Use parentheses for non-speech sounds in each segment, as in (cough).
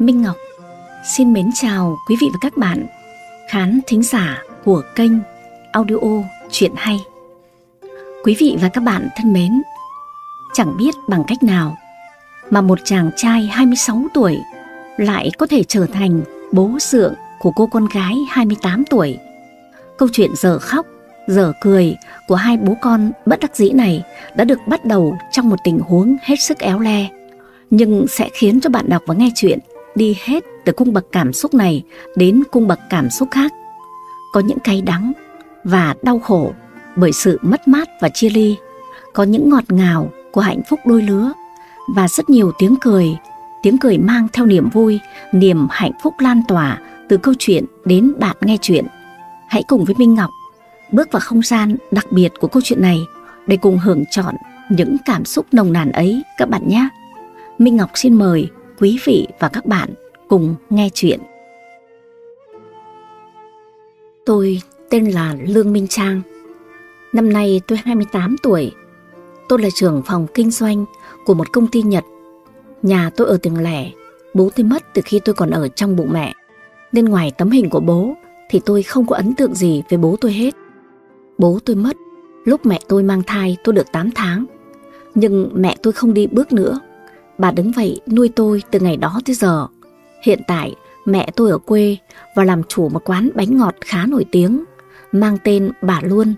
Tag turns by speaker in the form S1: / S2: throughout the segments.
S1: Minh Ngọc xin mến chào quý vị và các bạn khán thính giả của kênh audio Chuyện Hay. Quý vị và các bạn thân mến, chẳng biết bằng cách nào mà một chàng trai 26 tuổi lại có thể trở thành bố dượng của cô con gái 28 tuổi. Câu chuyện giờ khóc, giờ cười của hai bố con bất đắc dĩ này đã được bắt đầu trong một tình huống hết sức éo le, nhưng sẽ khiến cho bạn đọc và nghe chuyện đi hết từ cung bậc cảm xúc này đến cung bậc cảm xúc khác. Có những cay đắng và đau khổ bởi sự mất mát và chia ly. Có những ngọt ngào của hạnh phúc đôi lứa và rất nhiều tiếng cười, tiếng cười mang theo niềm vui, niềm hạnh phúc lan tỏa từ câu chuyện đến bạn nghe chuyện. Hãy cùng với Minh Ngọc bước vào không gian đặc biệt của câu chuyện này để cùng hưởng chọn những cảm xúc nồng nàn ấy các bạn nhé. Minh Ngọc xin mời quý vị và các bạn cùng nghe chuyện. Tôi tên là Lương Minh Trang. Năm nay tôi 28 tuổi. Tôi là trưởng phòng kinh doanh của một công ty Nhật. Nhà tôi ở tỉnh Lẻ, bố tôi mất từ khi tôi còn ở trong bụng mẹ. Nên ngoài tấm hình của bố thì tôi không có ấn tượng gì về bố tôi hết. Bố tôi mất lúc mẹ tôi mang thai tôi được 8 tháng. Nhưng mẹ tôi không đi bước nữa Bà đứng vậy nuôi tôi từ ngày đó tới giờ. Hiện tại mẹ tôi ở quê và làm chủ một quán bánh ngọt khá nổi tiếng, mang tên bà luôn.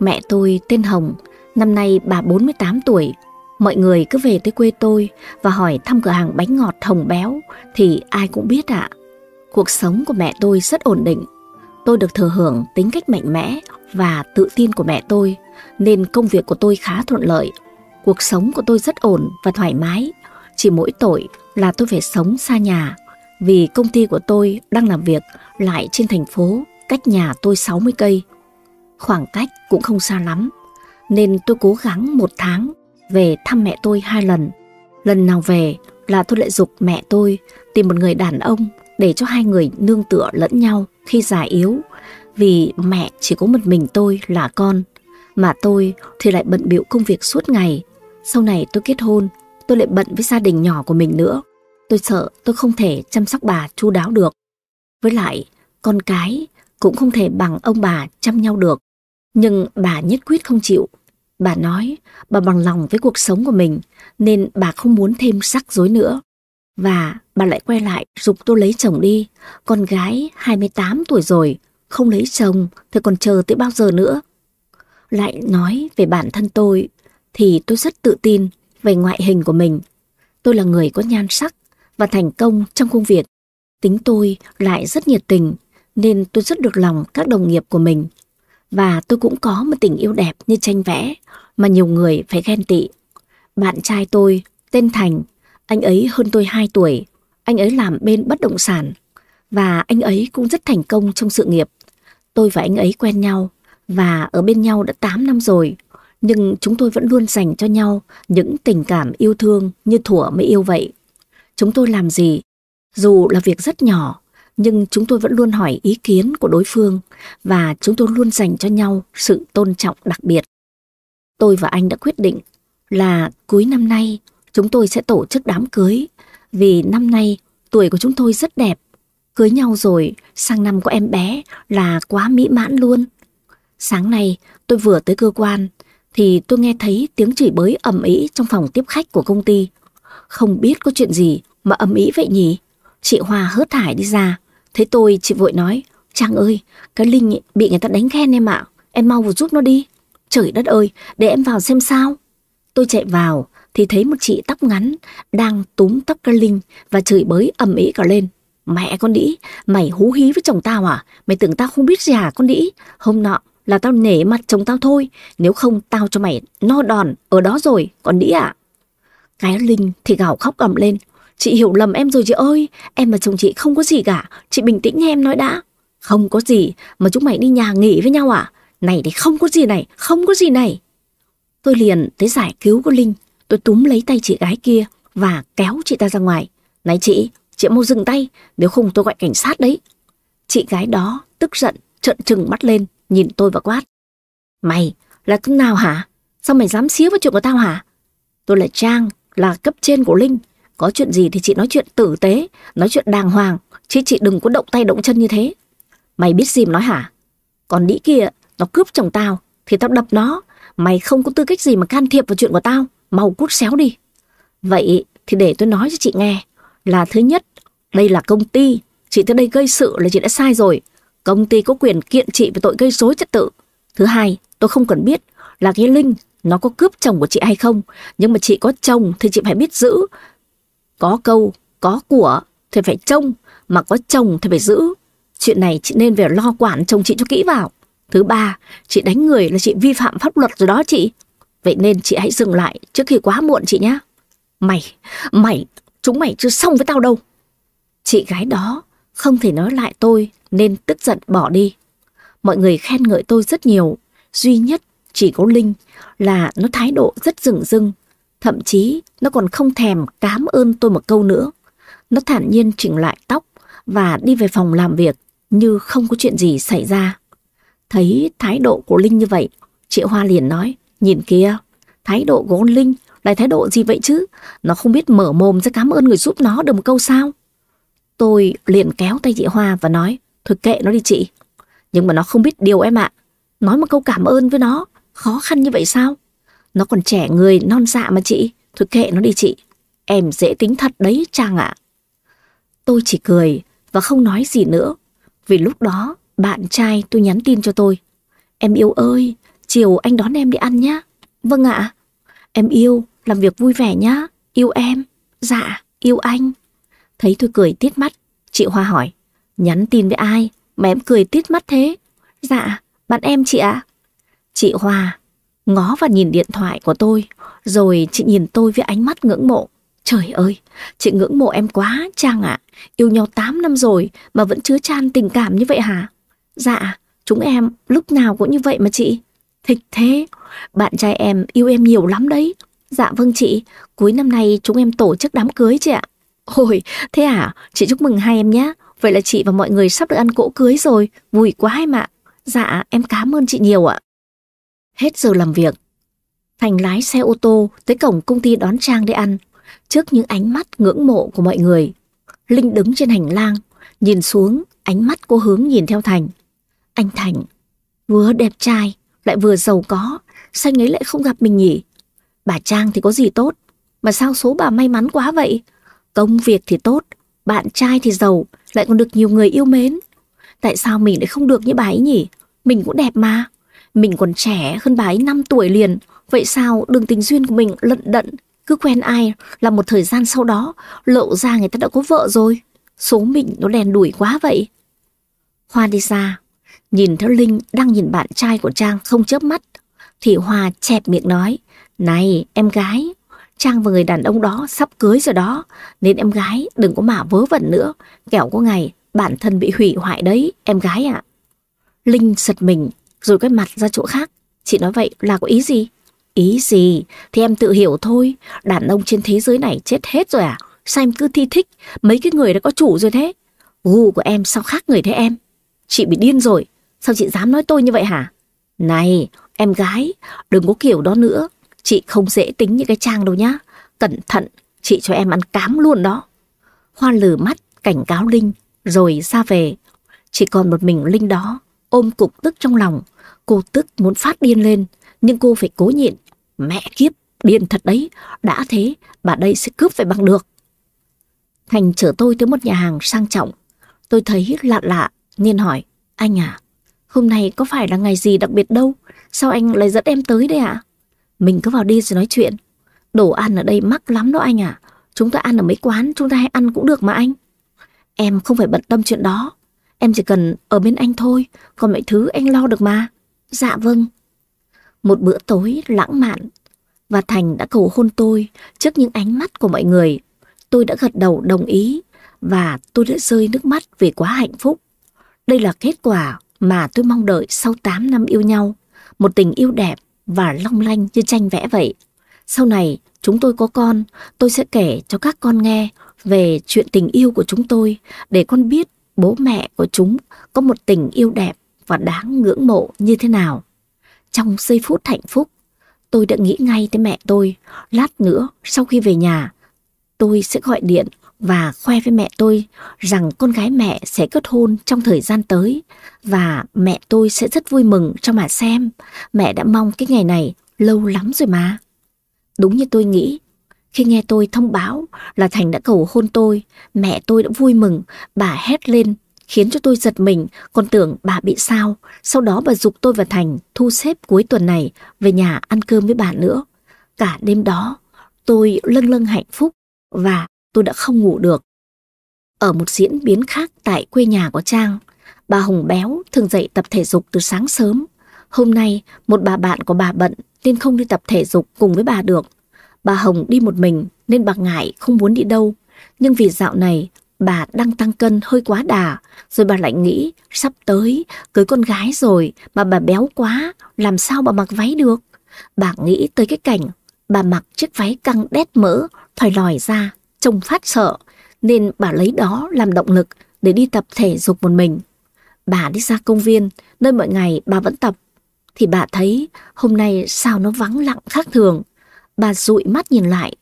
S1: Mẹ tôi tên Hồng, năm nay bà 48 tuổi. Mọi người cứ về tới quê tôi và hỏi thăm cửa hàng bánh ngọt Hồng Béo thì ai cũng biết ạ. Cuộc sống của mẹ tôi rất ổn định. Tôi được thừa hưởng tính cách mạnh mẽ và tự tin của mẹ tôi nên công việc của tôi khá thuận lợi. Cuộc sống của tôi rất ổn và thoải mái. Chỉ mỗi tội là tôi phải sống xa nhà, vì công ty của tôi đang làm việc lại trên thành phố cách nhà tôi 60 cây. Khoảng cách cũng không xa lắm, nên tôi cố gắng một tháng về thăm mẹ tôi hai lần. Lần nào về là tôi lại dục mẹ tôi tìm một người đàn ông để cho hai người nương tựa lẫn nhau khi già yếu, vì mẹ chỉ có một mình tôi là con, mà tôi thì lại bận bịu công việc suốt ngày. Sau này tôi kết hôn tôi lại bận với gia đình nhỏ của mình nữa. Tôi sợ tôi không thể chăm sóc bà chu đáo được. Với lại, con cái cũng không thể bằng ông bà chăm nhau được. Nhưng bà nhất quyết không chịu. Bà nói bà bằng lòng với cuộc sống của mình nên bà không muốn thêm rắc rối nữa. Và bà lại quay lại dục tôi lấy chồng đi. Con gái 28 tuổi rồi, không lấy chồng thì còn chờ tới bao giờ nữa. Lại nói về bản thân tôi thì tôi rất tự tin về ngoại hình của mình. Tôi là người có nhan sắc và thành công trong công việc. Tính tôi lại rất nhiệt tình nên tôi rất được lòng các đồng nghiệp của mình. Và tôi cũng có một tình yêu đẹp như tranh vẽ mà nhiều người phải ghen tị. Bạn trai tôi tên Thành, anh ấy hơn tôi 2 tuổi. Anh ấy làm bên bất động sản và anh ấy cũng rất thành công trong sự nghiệp. Tôi và anh ấy quen nhau và ở bên nhau đã 8 năm rồi nhưng chúng tôi vẫn luôn dành cho nhau những tình cảm yêu thương như thủa mới yêu vậy. Chúng tôi làm gì, dù là việc rất nhỏ, nhưng chúng tôi vẫn luôn hỏi ý kiến của đối phương và chúng tôi luôn dành cho nhau sự tôn trọng đặc biệt. Tôi và anh đã quyết định là cuối năm nay chúng tôi sẽ tổ chức đám cưới vì năm nay tuổi của chúng tôi rất đẹp. Cưới nhau rồi, sang năm có em bé là quá mỹ mãn luôn. Sáng nay tôi vừa tới cơ quan thì tôi nghe thấy tiếng chửi bới ầm ĩ trong phòng tiếp khách của công ty. Không biết có chuyện gì mà ầm ĩ vậy nhỉ? Chị Hoa hớt hải đi ra. Thấy tôi chị vội nói, Trang ơi, cái Linh bị người ta đánh ghen em ạ. Em mau vào giúp nó đi. Trời đất ơi, để em vào xem sao. Tôi chạy vào thì thấy một chị tóc ngắn đang túm tóc cái Linh và chửi bới ầm ĩ cả lên. Mẹ con đĩ, mày hú hí với chồng tao à? Mày tưởng tao không biết gì à con đĩ? Hôm nọ là tao nể mặt chồng tao thôi, nếu không tao cho mày no đòn ở đó rồi, còn đĩ ạ. À? Cái Linh thì gào khóc ầm lên, chị hiểu lầm em rồi chị ơi, em và chồng chị không có gì cả, chị bình tĩnh nghe em nói đã. Không có gì, mà chúng mày đi nhà nghỉ với nhau à? Này thì không có gì này, không có gì này. Tôi liền tới giải cứu cô Linh, tôi túm lấy tay chị gái kia và kéo chị ta ra ngoài. Này chị, chị mau dừng tay, nếu không tôi gọi cảnh sát đấy. Chị gái đó tức giận, trợn trừng mắt lên, nhìn tôi và quát. Mày là thứ nào hả? Sao mày dám xíu vào chuyện của tao hả? Tôi là Trang, là cấp trên của Linh. Có chuyện gì thì chị nói chuyện tử tế, nói chuyện đàng hoàng, chứ chị đừng có động tay động chân như thế. Mày biết gì mà nói hả? Còn đĩ kia, nó cướp chồng tao, thì tao đập nó. Mày không có tư cách gì mà can thiệp vào chuyện của tao, mau cút xéo đi. Vậy thì để tôi nói cho chị nghe, là thứ nhất, đây là công ty, chị tới đây gây sự là chị đã sai rồi. Công ty có quyền kiện chị về tội gây rối trật tự. Thứ hai, tôi không cần biết là cái Linh nó có cướp chồng của chị hay không, nhưng mà chị có chồng thì chị phải biết giữ. Có câu, có của thì phải trông, mà có chồng thì phải giữ. Chuyện này chị nên về lo quản chồng chị cho kỹ vào. Thứ ba, chị đánh người là chị vi phạm pháp luật rồi đó chị. Vậy nên chị hãy dừng lại trước khi quá muộn chị nhé. Mày, mày, chúng mày chưa xong với tao đâu. Chị gái đó không thể nói lại tôi nên tức giận bỏ đi. Mọi người khen ngợi tôi rất nhiều, duy nhất chỉ có Linh là nó thái độ rất rừng rưng, thậm chí nó còn không thèm cám ơn tôi một câu nữa. Nó thản nhiên chỉnh lại tóc và đi về phòng làm việc như không có chuyện gì xảy ra. Thấy thái độ của Linh như vậy, chị Hoa liền nói, nhìn kia, thái độ của con Linh là thái độ gì vậy chứ? Nó không biết mở mồm ra cảm ơn người giúp nó được một câu sao? Tôi liền kéo tay chị Hoa và nói, thôi kệ nó đi chị. Nhưng mà nó không biết điều em ạ. Nói một câu cảm ơn với nó, khó khăn như vậy sao? Nó còn trẻ người non dạ mà chị. Thôi kệ nó đi chị. Em dễ tính thật đấy Trang ạ. Tôi chỉ cười và không nói gì nữa. Vì lúc đó bạn trai tôi nhắn tin cho tôi. Em yêu ơi, chiều anh đón em đi ăn nhá. Vâng ạ. Em yêu, làm việc vui vẻ nhá. Yêu em. Dạ, yêu anh. Thấy tôi cười tiết mắt, chị Hoa hỏi. Nhắn tin với ai mà em cười tít mắt thế? Dạ, bạn em chị ạ. Chị Hoa ngó và nhìn điện thoại của tôi, rồi chị nhìn tôi với ánh mắt ngưỡng mộ. Trời ơi, chị ngưỡng mộ em quá, Trang ạ. Yêu nhau 8 năm rồi mà vẫn chứa chan tình cảm như vậy hả? Dạ, chúng em lúc nào cũng như vậy mà chị. Thích thế, bạn trai em yêu em nhiều lắm đấy. Dạ vâng chị, cuối năm nay chúng em tổ chức đám cưới chị ạ. Ôi, thế à, chị chúc mừng hai em nhé. Vậy là chị và mọi người sắp được ăn cỗ cưới rồi, vui quá em ạ. Dạ, em cảm ơn chị nhiều ạ. Hết giờ làm việc, Thành lái xe ô tô tới cổng công ty đón Trang để ăn, trước những ánh mắt ngưỡng mộ của mọi người. Linh đứng trên hành lang, nhìn xuống, ánh mắt cô hướng nhìn theo Thành. Anh Thành, vừa đẹp trai, lại vừa giàu có, sao anh ấy lại không gặp mình nhỉ? Bà Trang thì có gì tốt, mà sao số bà may mắn quá vậy? Công việc thì tốt, bạn trai thì giàu, lại còn được nhiều người yêu mến. Tại sao mình lại không được như bà ấy nhỉ? Mình cũng đẹp mà. Mình còn trẻ hơn bà ấy 5 tuổi liền. Vậy sao đường tình duyên của mình lận đận, cứ quen ai là một thời gian sau đó lộ ra người ta đã có vợ rồi. Số mình nó đèn đuổi quá vậy. Hoa đi ra, nhìn theo Linh đang nhìn bạn trai của Trang không chớp mắt. Thì Hoa chẹp miệng nói, này em gái, Trang và người đàn ông đó sắp cưới rồi đó, nên em gái đừng có mà vớ vẩn nữa, kẻo có ngày bản thân bị hủy hoại đấy, em gái ạ. Linh giật mình, rồi quay mặt ra chỗ khác. Chị nói vậy là có ý gì? Ý gì? Thì em tự hiểu thôi, đàn ông trên thế giới này chết hết rồi à? Sao em cứ thi thích, mấy cái người đã có chủ rồi thế? Gu của em sao khác người thế em? Chị bị điên rồi, sao chị dám nói tôi như vậy hả? Này, em gái, đừng có kiểu đó nữa, Chị không dễ tính những cái trang đâu nhá. Cẩn thận, chị cho em ăn cám luôn đó. Hoa lử mắt, cảnh cáo Linh, rồi ra về. Chỉ còn một mình Linh đó, ôm cục tức trong lòng. Cô tức muốn phát điên lên, nhưng cô phải cố nhịn. Mẹ kiếp, điên thật đấy, đã thế, bà đây sẽ cướp phải bằng được. Thành chở tôi tới một nhà hàng sang trọng. Tôi thấy lạ lạ, nên hỏi, anh à, hôm nay có phải là ngày gì đặc biệt đâu? Sao anh lại dẫn em tới đây ạ? À? Mình cứ vào đi rồi nói chuyện. Đồ ăn ở đây mắc lắm đó anh à. Chúng ta ăn ở mấy quán, chúng ta hay ăn cũng được mà anh. Em không phải bận tâm chuyện đó. Em chỉ cần ở bên anh thôi, còn mọi thứ anh lo được mà. Dạ vâng. Một bữa tối lãng mạn, và Thành đã cầu hôn tôi trước những ánh mắt của mọi người. Tôi đã gật đầu đồng ý, và tôi đã rơi nước mắt vì quá hạnh phúc. Đây là kết quả mà tôi mong đợi sau 8 năm yêu nhau. Một tình yêu đẹp và long lanh như tranh vẽ vậy. Sau này chúng tôi có con, tôi sẽ kể cho các con nghe về chuyện tình yêu của chúng tôi để con biết bố mẹ của chúng có một tình yêu đẹp và đáng ngưỡng mộ như thế nào. Trong giây phút hạnh phúc, tôi đã nghĩ ngay tới mẹ tôi. Lát nữa, sau khi về nhà, tôi sẽ gọi điện và khoe với mẹ tôi rằng con gái mẹ sẽ kết hôn trong thời gian tới và mẹ tôi sẽ rất vui mừng cho mà xem. Mẹ đã mong cái ngày này lâu lắm rồi mà. Đúng như tôi nghĩ, khi nghe tôi thông báo là Thành đã cầu hôn tôi, mẹ tôi đã vui mừng, bà hét lên, khiến cho tôi giật mình, còn tưởng bà bị sao. Sau đó bà dục tôi và Thành thu xếp cuối tuần này về nhà ăn cơm với bà nữa. Cả đêm đó, tôi lâng lâng hạnh phúc và tôi đã không ngủ được. Ở một diễn biến khác tại quê nhà của Trang, bà Hồng Béo thường dậy tập thể dục từ sáng sớm. Hôm nay, một bà bạn của bà bận nên không đi tập thể dục cùng với bà được. Bà Hồng đi một mình nên bà ngại không muốn đi đâu. Nhưng vì dạo này bà đang tăng cân hơi quá đà, rồi bà lại nghĩ sắp tới cưới con gái rồi mà bà béo quá, làm sao bà mặc váy được. Bà nghĩ tới cái cảnh bà mặc chiếc váy căng đét mỡ, thòi lòi ra, trông phát sợ, nên bà lấy đó làm động lực để đi tập thể dục một mình. Bà đi ra công viên, nơi mọi ngày bà vẫn tập, thì bà thấy hôm nay sao nó vắng lặng khác thường. Bà dụi mắt nhìn lại,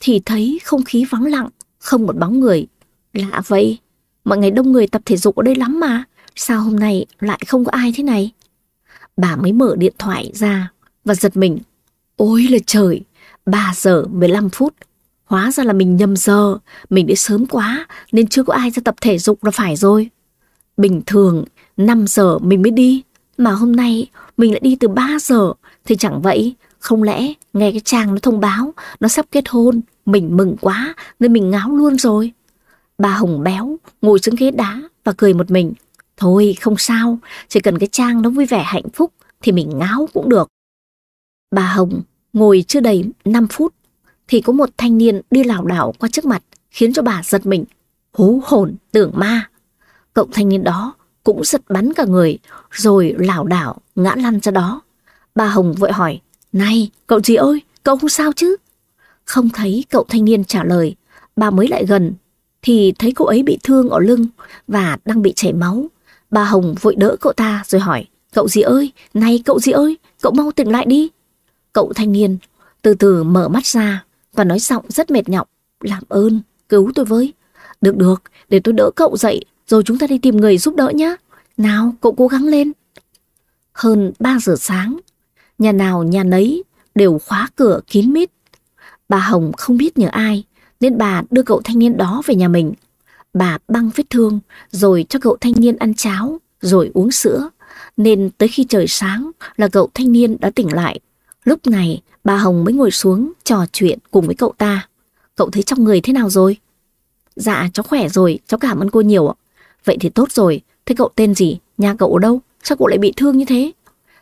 S1: thì thấy không khí vắng lặng, không một bóng người. Lạ vậy, mọi ngày đông người tập thể dục ở đây lắm mà, sao hôm nay lại không có ai thế này? Bà mới mở điện thoại ra và giật mình. Ôi là trời, 3 giờ 15 phút. Hóa ra là mình nhầm giờ, mình đi sớm quá nên chưa có ai ra tập thể dục là phải rồi. Bình thường 5 giờ mình mới đi, mà hôm nay mình lại đi từ 3 giờ thì chẳng vậy, không lẽ nghe cái trang nó thông báo nó sắp kết hôn, mình mừng quá nên mình ngáo luôn rồi. Bà Hồng béo ngồi xuống ghế đá và cười một mình. Thôi không sao, chỉ cần cái trang nó vui vẻ hạnh phúc thì mình ngáo cũng được. Bà Hồng ngồi chưa đầy 5 phút thì có một thanh niên đi lảo đảo qua trước mặt khiến cho bà giật mình. Hú hồn tưởng ma. Cậu thanh niên đó cũng giật bắn cả người rồi lảo đảo ngã lăn ra đó. Bà Hồng vội hỏi, này cậu gì ơi, cậu không sao chứ? Không thấy cậu thanh niên trả lời, bà mới lại gần thì thấy cậu ấy bị thương ở lưng và đang bị chảy máu. Bà Hồng vội đỡ cậu ta rồi hỏi, cậu gì ơi, này cậu gì ơi, cậu mau tỉnh lại đi. Cậu thanh niên từ từ mở mắt ra và nói giọng rất mệt nhọc, làm ơn, cứu tôi với. Được được, để tôi đỡ cậu dậy rồi chúng ta đi tìm người giúp đỡ nhé. Nào, cậu cố gắng lên. Hơn 3 giờ sáng, nhà nào nhà nấy đều khóa cửa kín mít. Bà Hồng không biết nhờ ai, nên bà đưa cậu thanh niên đó về nhà mình. Bà băng vết thương, rồi cho cậu thanh niên ăn cháo, rồi uống sữa. Nên tới khi trời sáng là cậu thanh niên đã tỉnh lại. Lúc này, bà Hồng mới ngồi xuống trò chuyện cùng với cậu ta. Cậu thấy trong người thế nào rồi? Dạ, cháu khỏe rồi, cháu cảm ơn cô nhiều ạ. Vậy thì tốt rồi, thế cậu tên gì? Nhà cậu ở đâu? Sao cậu lại bị thương như thế?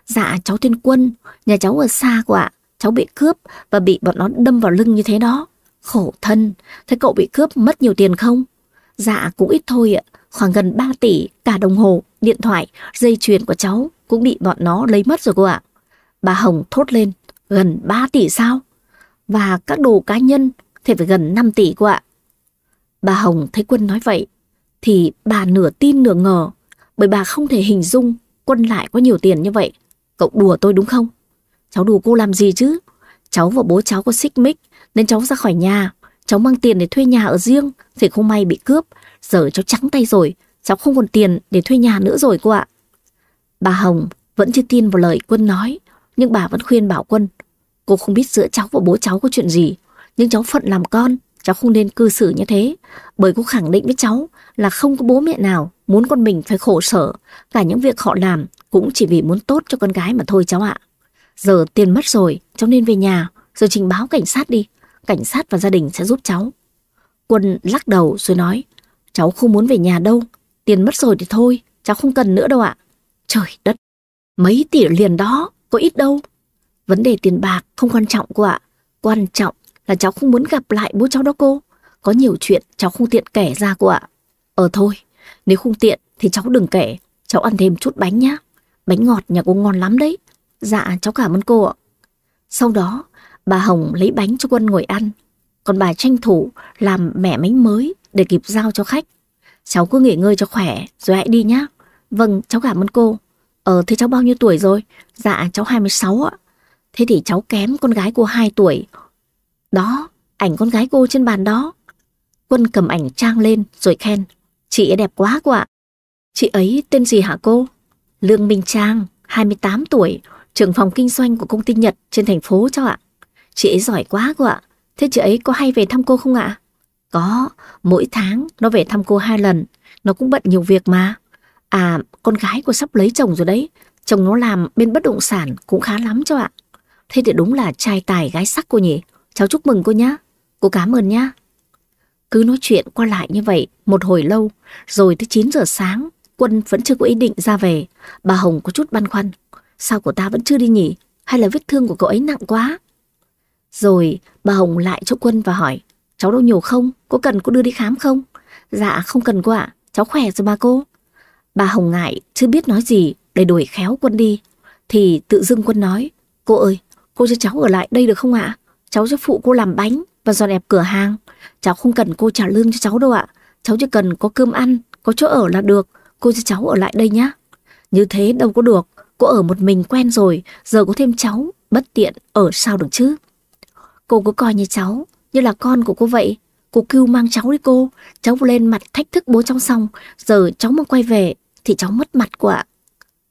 S1: Dạ, cháu tên Quân, nhà cháu ở xa của ạ. Cháu bị cướp và bị bọn nó đâm vào lưng như thế đó. Khổ thân, thế cậu bị cướp mất nhiều tiền không? Dạ, cũng ít thôi ạ. Khoảng gần 3 tỷ, cả đồng hồ, điện thoại, dây chuyền của cháu cũng bị bọn nó lấy mất rồi cô ạ. Bà Hồng thốt lên, gần 3 tỷ sao? Và các đồ cá nhân thì phải gần 5 tỷ cô ạ. Bà Hồng thấy Quân nói vậy, thì bà nửa tin nửa ngờ, bởi bà không thể hình dung Quân lại có nhiều tiền như vậy. Cậu đùa tôi đúng không? Cháu đùa cô làm gì chứ? Cháu và bố cháu có xích mích, nên cháu ra khỏi nhà. Cháu mang tiền để thuê nhà ở riêng, thì không may bị cướp. Giờ cháu trắng tay rồi, cháu không còn tiền để thuê nhà nữa rồi cô ạ. Bà Hồng vẫn chưa tin vào lời Quân nói, nhưng bà vẫn khuyên bảo Quân. Cô không biết giữa cháu và bố cháu có chuyện gì, nhưng cháu phận làm con, cháu không nên cư xử như thế. Bởi cô khẳng định với cháu là không có bố mẹ nào muốn con mình phải khổ sở. Cả những việc họ làm cũng chỉ vì muốn tốt cho con gái mà thôi cháu ạ. Giờ tiền mất rồi, cháu nên về nhà, rồi trình báo cảnh sát đi. Cảnh sát và gia đình sẽ giúp cháu. Quân lắc đầu rồi nói, cháu không muốn về nhà đâu. Tiền mất rồi thì thôi, cháu không cần nữa đâu ạ. Trời đất, mấy tỷ liền đó, có ít đâu. Vấn đề tiền bạc không quan trọng cô ạ. Quan trọng là cháu không muốn gặp lại bố cháu đó cô. Có nhiều chuyện cháu không tiện kể ra cô ạ. Ờ thôi, nếu không tiện thì cháu đừng kể. Cháu ăn thêm chút bánh nhá. Bánh ngọt nhà cô ngon lắm đấy. Dạ cháu cảm ơn cô ạ. Sau đó bà Hồng lấy bánh cho Quân ngồi ăn. Còn bà tranh thủ làm mẻ bánh mới để kịp giao cho khách. Cháu cứ nghỉ ngơi cho khỏe rồi hãy đi nhá. Vâng cháu cảm ơn cô. Ờ thế cháu bao nhiêu tuổi rồi? Dạ cháu 26 ạ. Thế thì cháu kém con gái cô 2 tuổi. Đó, ảnh con gái cô trên bàn đó. Quân cầm ảnh trang lên rồi khen. Chị ấy đẹp quá cô ạ. Chị ấy tên gì hả cô? Lương Minh Trang, 28 tuổi, trưởng phòng kinh doanh của công ty Nhật trên thành phố cho ạ. Chị ấy giỏi quá cô ạ. Thế chị ấy có hay về thăm cô không ạ? Có, mỗi tháng nó về thăm cô hai lần. Nó cũng bận nhiều việc mà. À, con gái của sắp lấy chồng rồi đấy. Chồng nó làm bên bất động sản cũng khá lắm cho ạ. Thế thì đúng là trai tài gái sắc cô nhỉ. Cháu chúc mừng cô nhá. Cô cảm ơn nhá. Cứ nói chuyện qua lại như vậy một hồi lâu, rồi tới 9 giờ sáng, Quân vẫn chưa có ý định ra về. Bà Hồng có chút băn khoăn. Sao của ta vẫn chưa đi nhỉ? Hay là vết thương của cậu ấy nặng quá? Rồi bà Hồng lại cho Quân và hỏi, cháu đâu nhiều không? Có cần cô đưa đi khám không? Dạ không cần cô ạ, cháu khỏe rồi mà cô. Bà Hồng ngại, chưa biết nói gì để đuổi khéo Quân đi. Thì tự dưng Quân nói, cô ơi, cô cho cháu ở lại đây được không ạ? Cháu cho phụ cô làm bánh và dọn đẹp cửa hàng. Cháu không cần cô trả lương cho cháu đâu ạ. Cháu chỉ cần có cơm ăn, có chỗ ở là được. Cô cho cháu ở lại đây nhá. Như thế đâu có được. Cô ở một mình quen rồi, giờ có thêm cháu, bất tiện, ở sao được chứ? Cô cứ coi như cháu, như là con của cô vậy. Cô kêu mang cháu đi cô, cháu lên mặt thách thức bố cháu xong, giờ cháu mà quay về thì cháu mất mặt quá. ạ.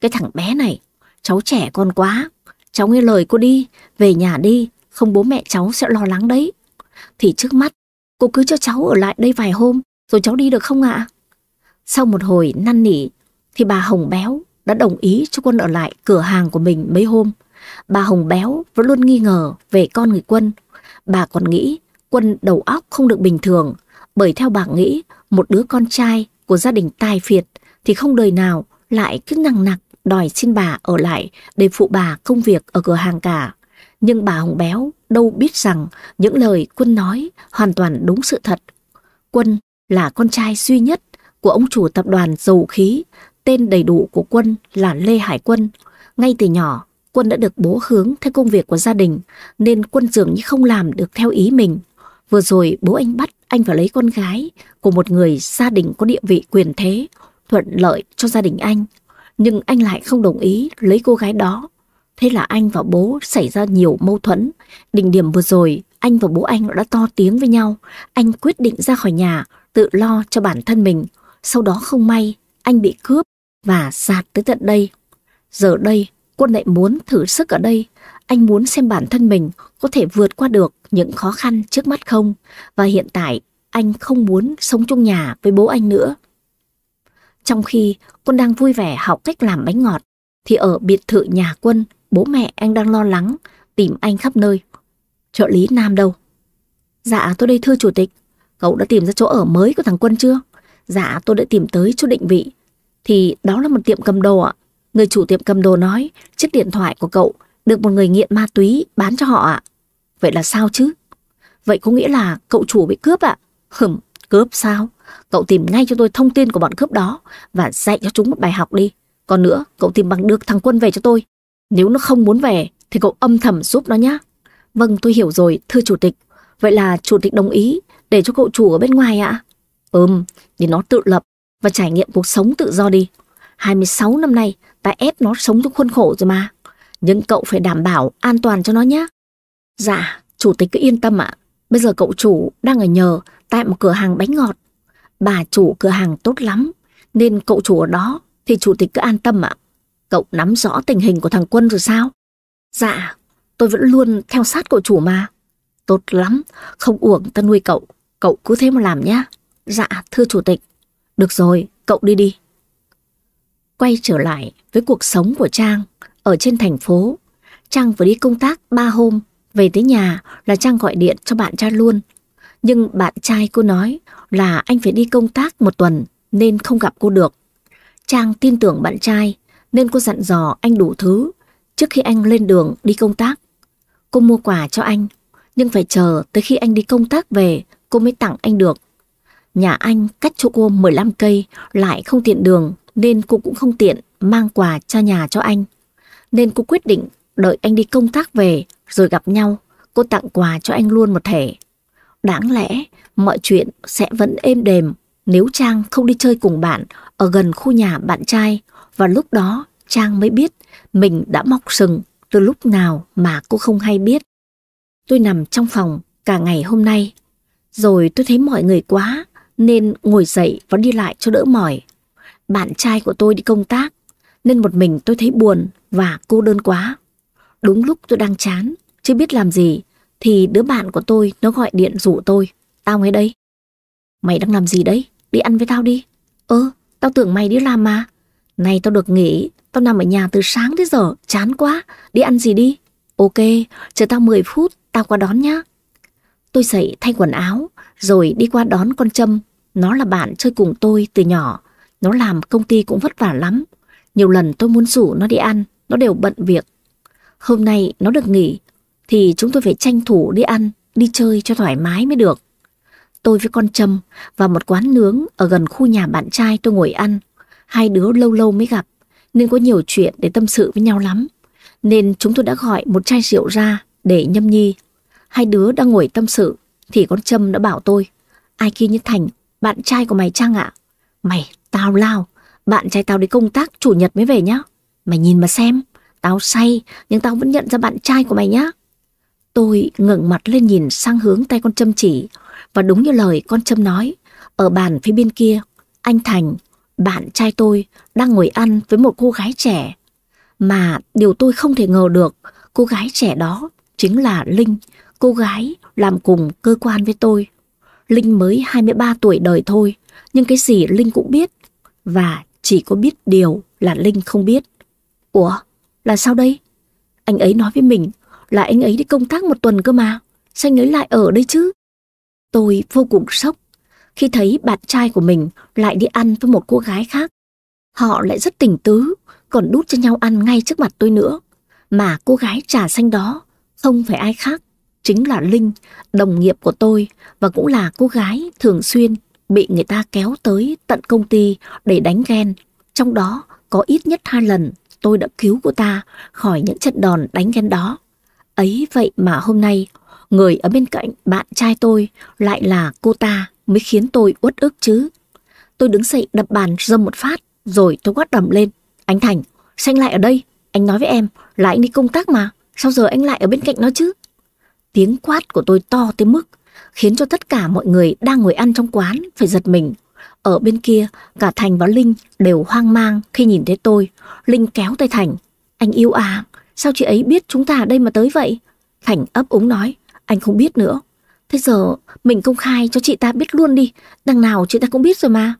S1: Cái thằng bé này, cháu trẻ con quá, cháu nghe lời cô đi, về nhà đi, không bố mẹ cháu sẽ lo lắng đấy. Thì trước mắt, cô cứ cho cháu ở lại đây vài hôm, rồi cháu đi được không ạ? Sau một hồi năn nỉ, thì bà Hồng Béo đã đồng ý cho Quân ở lại cửa hàng của mình mấy hôm. Bà Hồng Béo vẫn luôn nghi ngờ về con người Quân. Bà còn nghĩ Quân đầu óc không được bình thường, bởi theo bà nghĩ một đứa con trai của gia đình tài phiệt thì không đời nào lại cứ nặng nặc đòi xin bà ở lại để phụ bà công việc ở cửa hàng cả. Nhưng bà Hồng Béo đâu biết rằng những lời Quân nói hoàn toàn đúng sự thật. Quân là con trai duy nhất của ông chủ tập đoàn dầu khí, tên đầy đủ của Quân là Lê Hải Quân. Ngay từ nhỏ, Quân đã được bố hướng theo công việc của gia đình, nên Quân dường như không làm được theo ý mình. Vừa rồi bố anh bắt anh phải lấy con gái của một người gia đình có địa vị quyền thế, thuận lợi cho gia đình anh. Nhưng anh lại không đồng ý lấy cô gái đó. Thế là anh và bố xảy ra nhiều mâu thuẫn. Đỉnh điểm vừa rồi, anh và bố anh đã to tiếng với nhau. Anh quyết định ra khỏi nhà, tự lo cho bản thân mình. Sau đó không may, anh bị cướp và sạt tới tận đây. Giờ đây, quân lại muốn thử sức ở đây. Anh muốn xem bản thân mình có thể vượt qua được những khó khăn trước mắt không. Và hiện tại, anh không muốn sống chung nhà với bố anh nữa. Trong khi quân đang vui vẻ học cách làm bánh ngọt, thì ở biệt thự nhà quân, bố mẹ anh đang lo lắng, tìm anh khắp nơi. Trợ lý Nam đâu? Dạ tôi đây thưa chủ tịch, cậu đã tìm ra chỗ ở mới của thằng Quân chưa? Dạ tôi đã tìm tới chỗ định vị. Thì đó là một tiệm cầm đồ ạ. Người chủ tiệm cầm đồ nói chiếc điện thoại của cậu được một người nghiện ma túy bán cho họ ạ. Vậy là sao chứ? Vậy có nghĩa là cậu chủ bị cướp ạ? Hừm, cướp sao? Cậu tìm ngay cho tôi thông tin của bọn cướp đó và dạy cho chúng một bài học đi. Còn nữa, cậu tìm bằng được thằng Quân về cho tôi. Nếu nó không muốn về thì cậu âm thầm giúp nó nhé. Vâng, tôi hiểu rồi, thưa chủ tịch. Vậy là chủ tịch đồng ý để cho cậu chủ ở bên ngoài ạ? Ừm, để nó tự lập và trải nghiệm cuộc sống tự do đi. 26 năm nay, ta ép nó sống trong khuôn khổ rồi mà. Nhưng cậu phải đảm bảo an toàn cho nó nhé. Dạ, chủ tịch cứ yên tâm ạ. Bây giờ cậu chủ đang ở nhờ tại một cửa hàng bánh ngọt. Bà chủ cửa hàng tốt lắm, nên cậu chủ ở đó thì chủ tịch cứ an tâm ạ. Cậu nắm rõ tình hình của thằng Quân rồi sao? Dạ, tôi vẫn luôn theo sát cậu chủ mà. Tốt lắm, không uổng ta nuôi cậu. Cậu cứ thế mà làm nhá. Dạ, thưa chủ tịch. Được rồi, cậu đi đi. Quay trở lại với cuộc sống của Trang ở trên thành phố. Trang vừa đi công tác ba hôm, về tới nhà là Trang gọi điện cho bạn trai luôn. Nhưng bạn trai cô nói là anh phải đi công tác một tuần nên không gặp cô được. Trang tin tưởng bạn trai nên cô dặn dò anh đủ thứ trước khi anh lên đường đi công tác. Cô mua quà cho anh, nhưng phải chờ tới khi anh đi công tác về cô mới tặng anh được. Nhà anh cách chỗ cô 15 cây lại không tiện đường nên cô cũng không tiện mang quà cho nhà cho anh. Nên cô quyết định đợi anh đi công tác về rồi gặp nhau, cô tặng quà cho anh luôn một thể. Đáng lẽ mọi chuyện sẽ vẫn êm đềm nếu Trang không đi chơi cùng bạn ở gần khu nhà bạn trai và lúc đó Trang mới biết mình đã mọc sừng từ lúc nào mà cô không hay biết. Tôi nằm trong phòng cả ngày hôm nay. Rồi tôi thấy mọi người quá, nên ngồi dậy và đi lại cho đỡ mỏi. Bạn trai của tôi đi công tác, nên một mình tôi thấy buồn và cô đơn quá. Đúng lúc tôi đang chán, chưa biết làm gì, thì đứa bạn của tôi nó gọi điện rủ tôi. Tao ngay đây. Mày đang làm gì đấy? Đi ăn với tao đi. Ơ, tao tưởng mày đi làm mà. Này tao được nghỉ, tao nằm ở nhà từ sáng tới giờ, chán quá. Đi ăn gì đi? Ok, chờ tao 10 phút, tao qua đón nhá. Tôi dậy thay quần áo, rồi đi qua đón con Trâm. Nó là bạn chơi cùng tôi từ nhỏ. Nó làm công ty cũng vất vả lắm. Nhiều lần tôi muốn rủ nó đi ăn, nó đều bận việc. Hôm nay nó được nghỉ, thì chúng tôi phải tranh thủ đi ăn, đi chơi cho thoải mái mới được. Tôi với con Trâm vào một quán nướng ở gần khu nhà bạn trai tôi ngồi ăn. Hai đứa lâu lâu mới gặp, nên có nhiều chuyện để tâm sự với nhau lắm. Nên chúng tôi đã gọi một chai rượu ra để nhâm nhi. Hai đứa đang ngồi tâm sự, thì con Trâm đã bảo tôi, ai kia như Thành, bạn trai của mày Trang ạ? Mày, tao lao, bạn trai tao đi công tác chủ nhật mới về nhá. Mày nhìn mà xem, tao say, nhưng tao vẫn nhận ra bạn trai của mày nhá. Tôi ngẩng mặt lên nhìn sang hướng tay con châm chỉ, và đúng như lời con châm nói, ở bàn phía bên kia, anh Thành, bạn trai tôi, đang ngồi ăn với một cô gái trẻ. Mà điều tôi không thể ngờ được, cô gái trẻ đó chính là Linh, cô gái làm cùng cơ quan với tôi. Linh mới 23 tuổi đời thôi, nhưng cái gì Linh cũng biết. Và chỉ có biết điều là Linh không biết. Ủa, là sao đây? Anh ấy nói với mình là anh ấy đi công tác một tuần cơ mà. Sao anh ấy lại ở đây chứ? Tôi vô cùng sốc khi thấy bạn trai của mình lại đi ăn với một cô gái khác. Họ lại rất tình tứ, còn đút cho nhau ăn ngay trước mặt tôi nữa. Mà cô gái trà xanh đó không phải ai khác, chính là Linh, đồng nghiệp của tôi và cũng là cô gái thường xuyên bị người ta kéo tới tận công ty để đánh ghen. Trong đó có ít nhất hai lần tôi đã cứu cô ta khỏi những trận đòn đánh ghen đó. Ấy vậy mà hôm nay, người ở bên cạnh bạn trai tôi lại là cô ta mới khiến tôi uất ức chứ. Tôi đứng dậy đập bàn dâm một phát, rồi tôi quát đầm lên. Anh Thành, sao anh lại ở đây? Anh nói với em là anh đi công tác mà, sao giờ anh lại ở bên cạnh nó chứ? Tiếng quát của tôi to tới mức khiến cho tất cả mọi người đang ngồi ăn trong quán phải giật mình. Ở bên kia, cả Thành và Linh đều hoang mang khi nhìn thấy tôi. Linh kéo tay Thành. Anh yêu à, sao chị ấy biết chúng ta ở đây mà tới vậy? Thành ấp úng nói, anh không biết nữa. Thế giờ mình công khai cho chị ta biết luôn đi, đằng nào chị ta cũng biết rồi mà.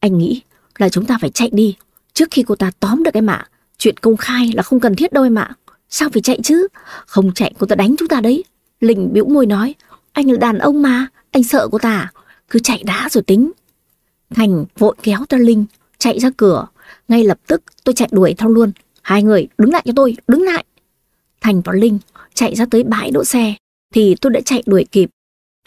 S1: Anh nghĩ là chúng ta phải chạy đi, trước khi cô ta tóm được em ạ. Chuyện công khai là không cần thiết đâu em ạ. Sao phải chạy chứ? Không chạy cô ta đánh chúng ta đấy. Linh biểu môi nói, anh là đàn ông mà, anh sợ cô ta? À? Cứ chạy đã rồi tính. Thành vội kéo ta Linh, chạy ra cửa. Ngay lập tức tôi chạy đuổi theo luôn. Hai người đứng lại cho tôi, đứng lại. Thành và Linh chạy ra tới bãi đỗ xe, thì tôi đã chạy đuổi kịp.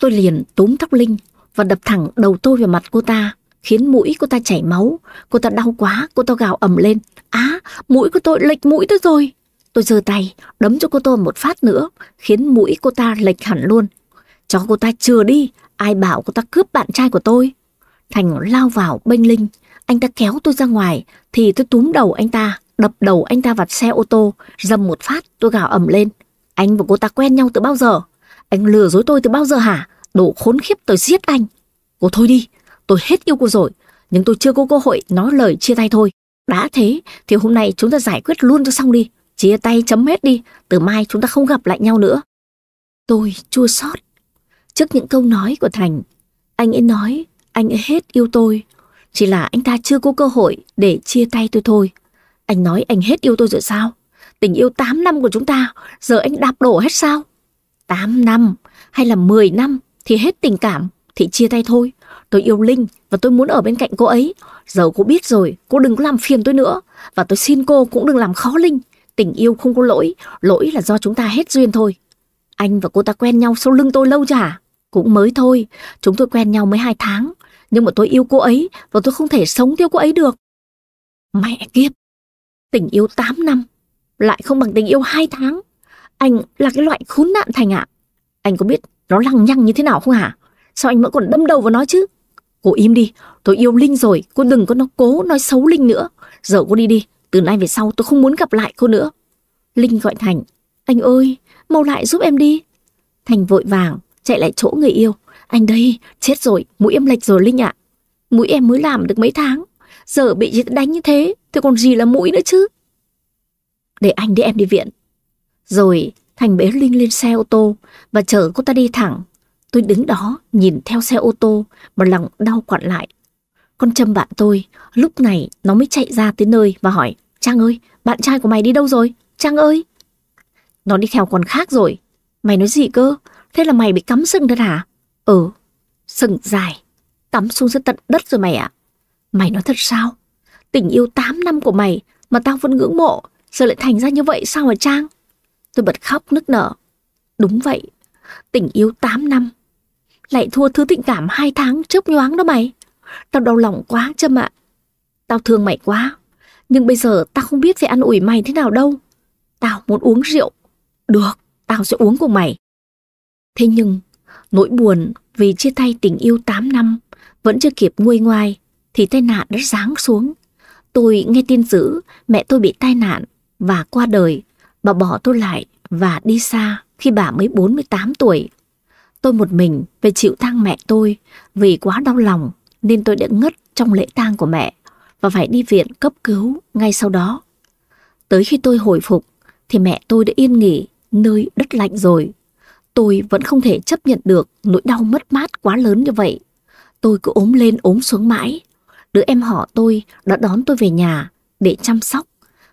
S1: Tôi liền túm tóc Linh và đập thẳng đầu tôi vào mặt cô ta, khiến mũi cô ta chảy máu. Cô ta đau quá, cô ta gào ầm lên. Á, mũi của tôi lệch mũi tôi rồi. Tôi giơ tay, đấm cho cô ta một phát nữa, khiến mũi cô ta lệch hẳn luôn. Cho cô ta chừa đi, ai bảo cô ta cướp bạn trai của tôi. Thành lao vào bênh Linh, anh ta kéo tôi ra ngoài, thì tôi túm đầu anh ta, đập đầu anh ta vào xe ô tô, dầm một phát, tôi gào ầm lên. Anh và cô ta quen nhau từ bao giờ? Anh lừa dối tôi từ bao giờ hả? Đồ khốn khiếp tôi giết anh. Cô thôi đi, tôi hết yêu cô rồi, nhưng tôi chưa có cơ hội nói lời chia tay thôi. Đã thế, thì hôm nay chúng ta giải quyết luôn cho xong đi. Chia tay chấm hết đi, từ mai chúng ta không gặp lại nhau nữa. Tôi chua xót Trước những câu nói của Thành, anh ấy nói anh ấy hết yêu tôi. Chỉ là anh ta chưa có cơ hội để chia tay tôi thôi. Anh nói anh hết yêu tôi rồi sao? Tình yêu 8 năm của chúng ta, giờ anh đạp đổ hết sao? 8 năm hay là 10 năm thì hết tình cảm thì chia tay thôi. Tôi yêu Linh và tôi muốn ở bên cạnh cô ấy. Giờ cô biết rồi, cô đừng có làm phiền tôi nữa. Và tôi xin cô cũng đừng làm khó Linh. Tình yêu không có lỗi, lỗi là do chúng ta hết duyên thôi. Anh và cô ta quen nhau sau lưng tôi lâu chả? Cũng mới thôi, chúng tôi quen nhau mới hai tháng. Nhưng mà tôi yêu cô ấy và tôi không thể sống theo cô ấy được. Mẹ kiếp, tình yêu 8 năm, lại không bằng tình yêu hai tháng. Anh là cái loại khốn nạn Thành ạ. Anh có biết nó lăng nhăng như thế nào không hả? Sao anh vẫn còn đâm đầu vào nó chứ? Cô im đi, tôi yêu Linh rồi, cô đừng có nó cố nói xấu Linh nữa. Giờ cô đi đi, từ nay về sau tôi không muốn gặp lại cô nữa. Linh gọi Thành, anh ơi, mau lại giúp em đi. Thành vội vàng, chạy lại chỗ người yêu. Anh đây, chết rồi, mũi em lệch rồi Linh ạ. Mũi em mới làm được mấy tháng. Giờ bị chị đánh như thế, thì còn gì là mũi nữa chứ. Để anh đưa em đi viện. Rồi Thành bế Linh lên xe ô tô và chở cô ta đi thẳng. Tôi đứng đó nhìn theo xe ô tô mà lòng đau quặn lại. Con châm bạn tôi, lúc này nó mới chạy ra tới nơi và hỏi Trang ơi, bạn trai của mày đi đâu rồi? Trang ơi! Nó đi theo con khác rồi. Mày nói gì cơ? Thế là mày bị cắm sừng thật hả? Ừ, sừng dài, cắm xuống dưới tận đất rồi mày ạ. Mày nói thật sao? Tình yêu 8 năm của mày mà tao vẫn ngưỡng mộ, giờ lại thành ra như vậy sao hả Trang? Tôi bật khóc nức nở. Đúng vậy, tình yêu 8 năm. Lại thua thứ tình cảm 2 tháng chớp nhoáng đó mày. Tao đau lòng quá Trâm ạ. Tao thương mày quá. Nhưng bây giờ tao không biết phải ăn ủi mày thế nào đâu. Tao muốn uống rượu. Được, tao sẽ uống cùng mày. Thế nhưng, nỗi buồn vì chia tay tình yêu 8 năm vẫn chưa kịp nguôi ngoai thì tai nạn đã giáng xuống. Tôi nghe tin dữ, mẹ tôi bị tai nạn và qua đời. Bà bỏ tôi lại và đi xa khi bà mới 48 tuổi. Tôi một mình về chịu tang mẹ tôi vì quá đau lòng nên tôi đã ngất trong lễ tang của mẹ và phải đi viện cấp cứu ngay sau đó. Tới khi tôi hồi phục thì mẹ tôi đã yên nghỉ nơi đất lạnh rồi. Tôi vẫn không thể chấp nhận được nỗi đau mất mát quá lớn như vậy. Tôi cứ ốm lên ốm xuống mãi. Đứa em họ tôi đã đón tôi về nhà để chăm sóc.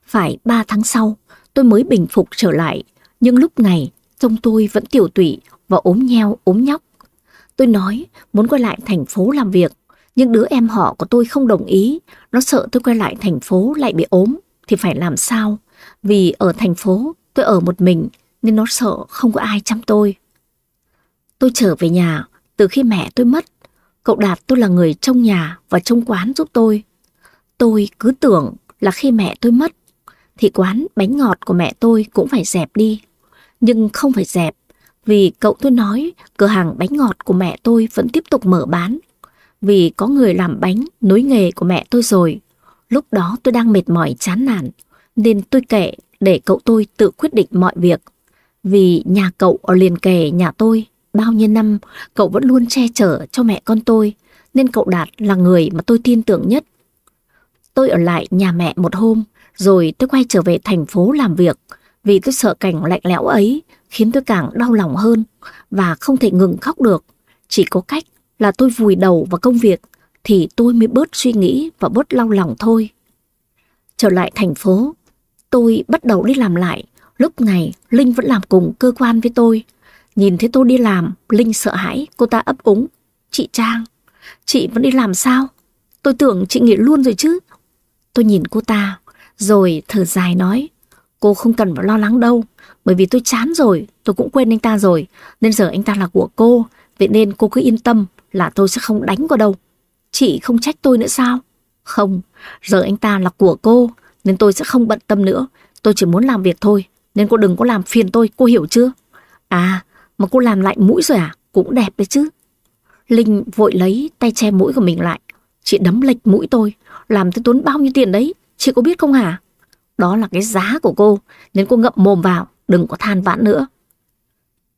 S1: Phải ba tháng sau, tôi mới bình phục trở lại. Nhưng lúc này, trông tôi vẫn tiểu tụy và ốm nheo ốm nhóc. Tôi nói muốn quay lại thành phố làm việc nhưng đứa em họ của tôi không đồng ý, nó sợ tôi quay lại thành phố lại bị ốm, thì phải làm sao? Vì ở thành phố tôi ở một mình nên nó sợ không có ai chăm tôi. Tôi trở về nhà từ khi mẹ tôi mất. Cậu Đạt tôi là người trong nhà và trong quán giúp tôi. Tôi cứ tưởng là khi mẹ tôi mất thì quán bánh ngọt của mẹ tôi cũng phải dẹp đi. Nhưng không phải dẹp vì cậu tôi nói cửa hàng bánh ngọt của mẹ tôi vẫn tiếp tục mở bán vì có người làm bánh nối nghề của mẹ tôi rồi. Lúc đó tôi đang mệt mỏi chán nản, nên tôi kệ để cậu tôi tự quyết định mọi việc. Vì nhà cậu ở liền kề nhà tôi, bao nhiêu năm cậu vẫn luôn che chở cho mẹ con tôi, nên cậu Đạt là người mà tôi tin tưởng nhất. Tôi ở lại nhà mẹ một hôm, rồi tôi quay trở về thành phố làm việc, vì tôi sợ cảnh lạnh lẽo ấy khiến tôi càng đau lòng hơn và không thể ngừng khóc được. Chỉ có cách là tôi vùi đầu vào công việc thì tôi mới bớt suy nghĩ và bớt lau lòng thôi. Trở lại thành phố, tôi bắt đầu đi làm lại. Lúc này Linh vẫn làm cùng cơ quan với tôi. Nhìn thấy tôi đi làm, Linh sợ hãi, cô ta ấp úng. Chị Trang, chị vẫn đi làm sao? Tôi tưởng chị nghỉ luôn rồi chứ. Tôi nhìn cô ta, rồi thở dài nói. Cô không cần phải lo lắng đâu, bởi vì tôi chán rồi, tôi cũng quên anh ta rồi, nên giờ anh ta là của cô, vậy nên cô cứ yên tâm, là tôi sẽ không đánh cô đâu. Chị không trách tôi nữa sao? Không, giờ anh ta là của cô, nên tôi sẽ không bận tâm nữa. Tôi chỉ muốn làm việc thôi, nên cô đừng có làm phiền tôi, cô hiểu chưa? À, mà cô làm lại mũi rồi à? Cũng đẹp đấy chứ. Linh vội lấy tay che mũi của mình lại. Chị đấm lệch mũi tôi, làm tôi tốn bao nhiêu tiền đấy, chị có biết không hả? Đó là cái giá của cô, nên cô ngậm mồm vào, đừng có than vãn nữa.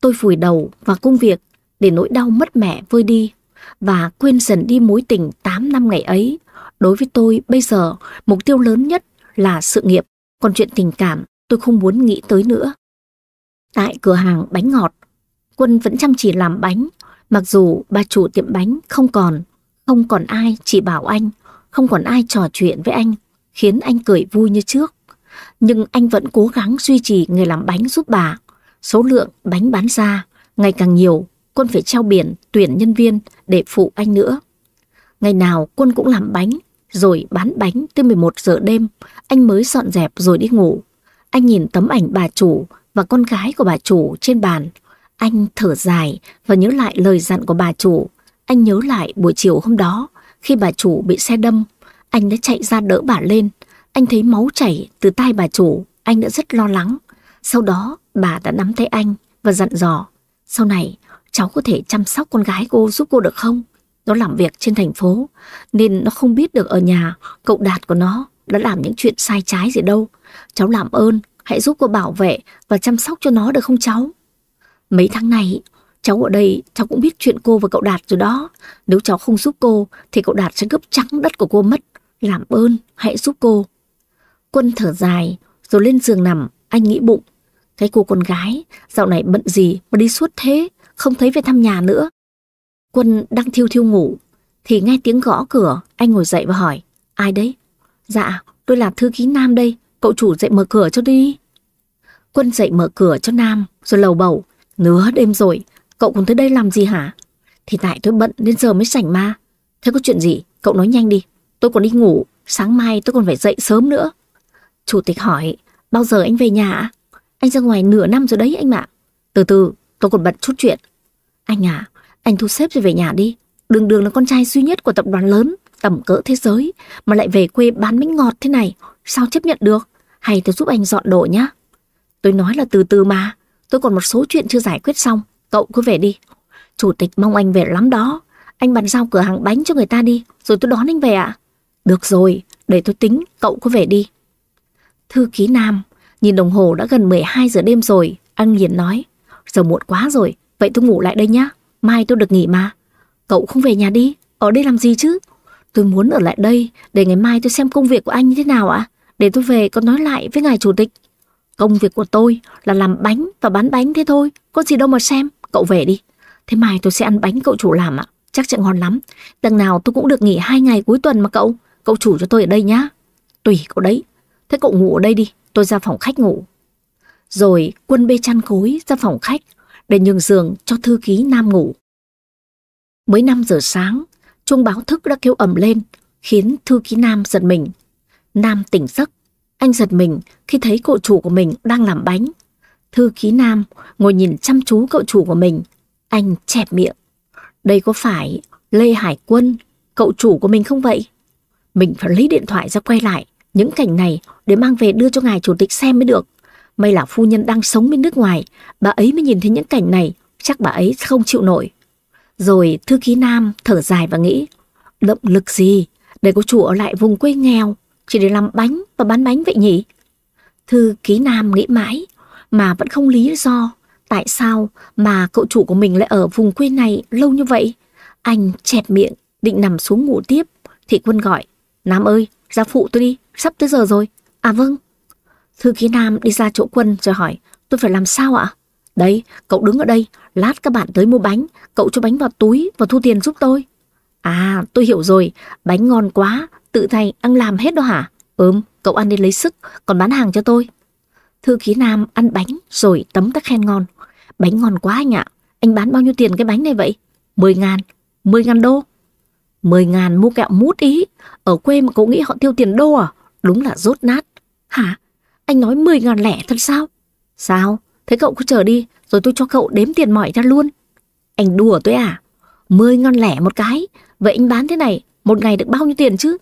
S1: Tôi phủi đầu vào công việc để nỗi đau mất mẹ vơi đi và quên dần đi mối tình 8 năm ngày ấy. Đối với tôi bây giờ, mục tiêu lớn nhất là sự nghiệp, còn chuyện tình cảm tôi không muốn nghĩ tới nữa. Tại cửa hàng bánh ngọt, Quân vẫn chăm chỉ làm bánh, mặc dù bà chủ tiệm bánh không còn, không còn ai chỉ bảo anh, không còn ai trò chuyện với anh, khiến anh cười vui như trước. Nhưng anh vẫn cố gắng duy trì nghề làm bánh giúp bà. Số lượng bánh bán ra ngày càng nhiều Quân phải treo biển tuyển nhân viên để phụ anh nữa. Ngày nào Quân cũng làm bánh, rồi bán bánh tới 11 giờ đêm, anh mới dọn dẹp rồi đi ngủ. Anh nhìn tấm ảnh bà chủ và con gái của bà chủ trên bàn. Anh thở dài và nhớ lại lời dặn của bà chủ. Anh nhớ lại buổi chiều hôm đó, khi bà chủ bị xe đâm, anh đã chạy ra đỡ bà lên. Anh thấy máu chảy từ tay bà chủ, anh đã rất lo lắng. Sau đó, bà đã nắm tay anh và dặn dò. Sau này, cháu có thể chăm sóc con gái cô giúp cô được không? Nó làm việc trên thành phố, nên nó không biết được ở nhà cậu Đạt của nó đã làm những chuyện sai trái gì đâu. Cháu làm ơn, hãy giúp cô bảo vệ và chăm sóc cho nó được không cháu? Mấy tháng này, Cháu ở đây, cháu cũng biết chuyện cô và cậu Đạt rồi đó. Nếu cháu không giúp cô, thì cậu Đạt sẽ gấp trắng đất của cô mất. Làm ơn, hãy giúp cô. Quân thở dài, rồi lên giường nằm, anh nghĩ bụng. Cái cô con gái, dạo này bận gì mà đi suốt thế, không thấy về thăm nhà nữa. Quân đang thiêu thiêu ngủ, thì nghe tiếng gõ cửa, anh ngồi dậy và hỏi, ai đấy? Dạ, tôi là thư ký Nam đây, cậu chủ dậy mở cửa cho đi. Quân dậy mở cửa cho Nam, rồi lầu bầu, nửa đêm rồi, cậu còn tới đây làm gì hả? Thì tại tôi bận nên giờ mới sảnh ma. Thế có chuyện gì? Cậu nói nhanh đi, tôi còn đi ngủ, sáng mai tôi còn phải dậy sớm nữa. Chủ tịch hỏi, bao giờ anh về nhà ạ? Anh ra ngoài nửa năm rồi đấy anh ạ. Từ từ, tôi còn bận chút chuyện. Anh à, anh thu xếp rồi về nhà đi. Đường đường là con trai duy nhất của tập đoàn lớn, tầm cỡ thế giới, mà lại về quê bán bánh ngọt thế này. Sao chấp nhận được? Hay tôi giúp anh dọn đồ nhá. Tôi nói là từ từ mà, tôi còn một số chuyện chưa giải quyết xong. Cậu cứ về đi. Chủ tịch mong anh về lắm đó. Anh bàn giao cửa hàng bánh cho người ta đi, rồi tôi đón anh về ạ. Được rồi, để tôi tính, cậu cứ về đi. Thư ký Nam, nhìn đồng hồ đã gần 12 giờ đêm rồi, anh liền nói. Giờ muộn quá rồi, vậy tôi ngủ lại đây nhá, mai tôi được nghỉ mà. Cậu không về nhà đi, ở đây làm gì chứ? Tôi muốn ở lại đây để ngày mai tôi xem công việc của anh như thế nào ạ. Để tôi về có nói lại với ngài chủ tịch. Công việc của tôi là làm bánh và bán bánh thế thôi, có gì đâu mà xem, cậu về đi. Thế mai tôi sẽ ăn bánh cậu chủ làm ạ, chắc sẽ ngon lắm. Đằng nào tôi cũng được nghỉ hai ngày cuối tuần mà cậu, cậu chủ cho tôi ở đây nhá. Tùy cậu đấy, thế cậu ngủ ở đây đi, tôi ra phòng khách ngủ. Rồi quân bê chăn gối ra phòng khách để nhường giường cho thư ký Nam ngủ. Mới 5 giờ sáng, chuông báo thức đã kêu ầm lên, khiến thư ký Nam giật mình. Nam tỉnh giấc, anh giật mình khi thấy cậu chủ của mình đang làm bánh. Thư ký Nam ngồi nhìn chăm chú cậu chủ của mình, anh chẹp miệng. Đây có phải Lê Hải Quân, cậu chủ của mình không vậy? Mình phải lấy điện thoại ra quay lại những cảnh này để mang về đưa cho ngài chủ tịch xem mới được. May là phu nhân đang sống bên nước ngoài, bà ấy mới nhìn thấy những cảnh này, chắc bà ấy không chịu nổi. Rồi thư ký Nam thở dài và nghĩ, động lực gì để cô chủ ở lại vùng quê nghèo, chỉ để làm bánh và bán bánh vậy nhỉ? Thư ký Nam nghĩ mãi, mà vẫn không lý do tại sao mà cậu chủ của mình lại ở vùng quê này lâu như vậy. Anh chẹp miệng, định nằm xuống ngủ tiếp, thì quân gọi, Nam ơi, ra phụ tôi đi, sắp tới giờ rồi. À vâng. Thư ký Nam đi ra chỗ quân rồi hỏi, tôi phải làm sao ạ? Đấy, cậu đứng ở đây, lát các bạn tới mua bánh, cậu cho bánh vào túi và thu tiền giúp tôi. À, tôi hiểu rồi, bánh ngon quá, tự thầy ăn làm hết đó hả? Ừm, cậu ăn đi lấy sức, còn bán hàng cho tôi. Thư ký Nam ăn bánh rồi tấm tắc khen ngon. Bánh ngon quá anh ạ, anh bán bao nhiêu tiền cái bánh này vậy? 10 ngàn, 10 ngàn đô. 10 ngàn mua kẹo mút ý, ở quê mà cậu nghĩ họ tiêu tiền đô à? Đúng là rốt nát. Hả? Anh nói 10 ngàn lẻ thật sao? Sao? Thế cậu cứ chờ đi, rồi tôi cho cậu đếm tiền mỏi ra luôn. Anh đùa tôi à? 10 ngàn lẻ một cái, vậy anh bán thế này, một ngày được bao nhiêu tiền chứ?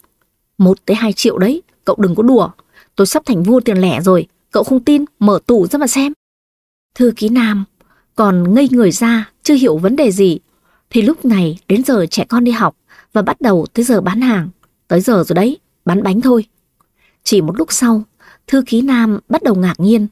S1: Một tới hai triệu đấy, cậu đừng có đùa. Tôi sắp thành vua tiền lẻ rồi, cậu không tin, mở tủ ra mà xem. Thư ký Nam còn ngây người ra, chưa hiểu vấn đề gì. Thì lúc này đến giờ trẻ con đi học và bắt đầu tới giờ bán hàng. Tới giờ rồi đấy, bán bánh thôi. Chỉ một lúc sau, thư ký Nam bắt đầu ngạc nhiên.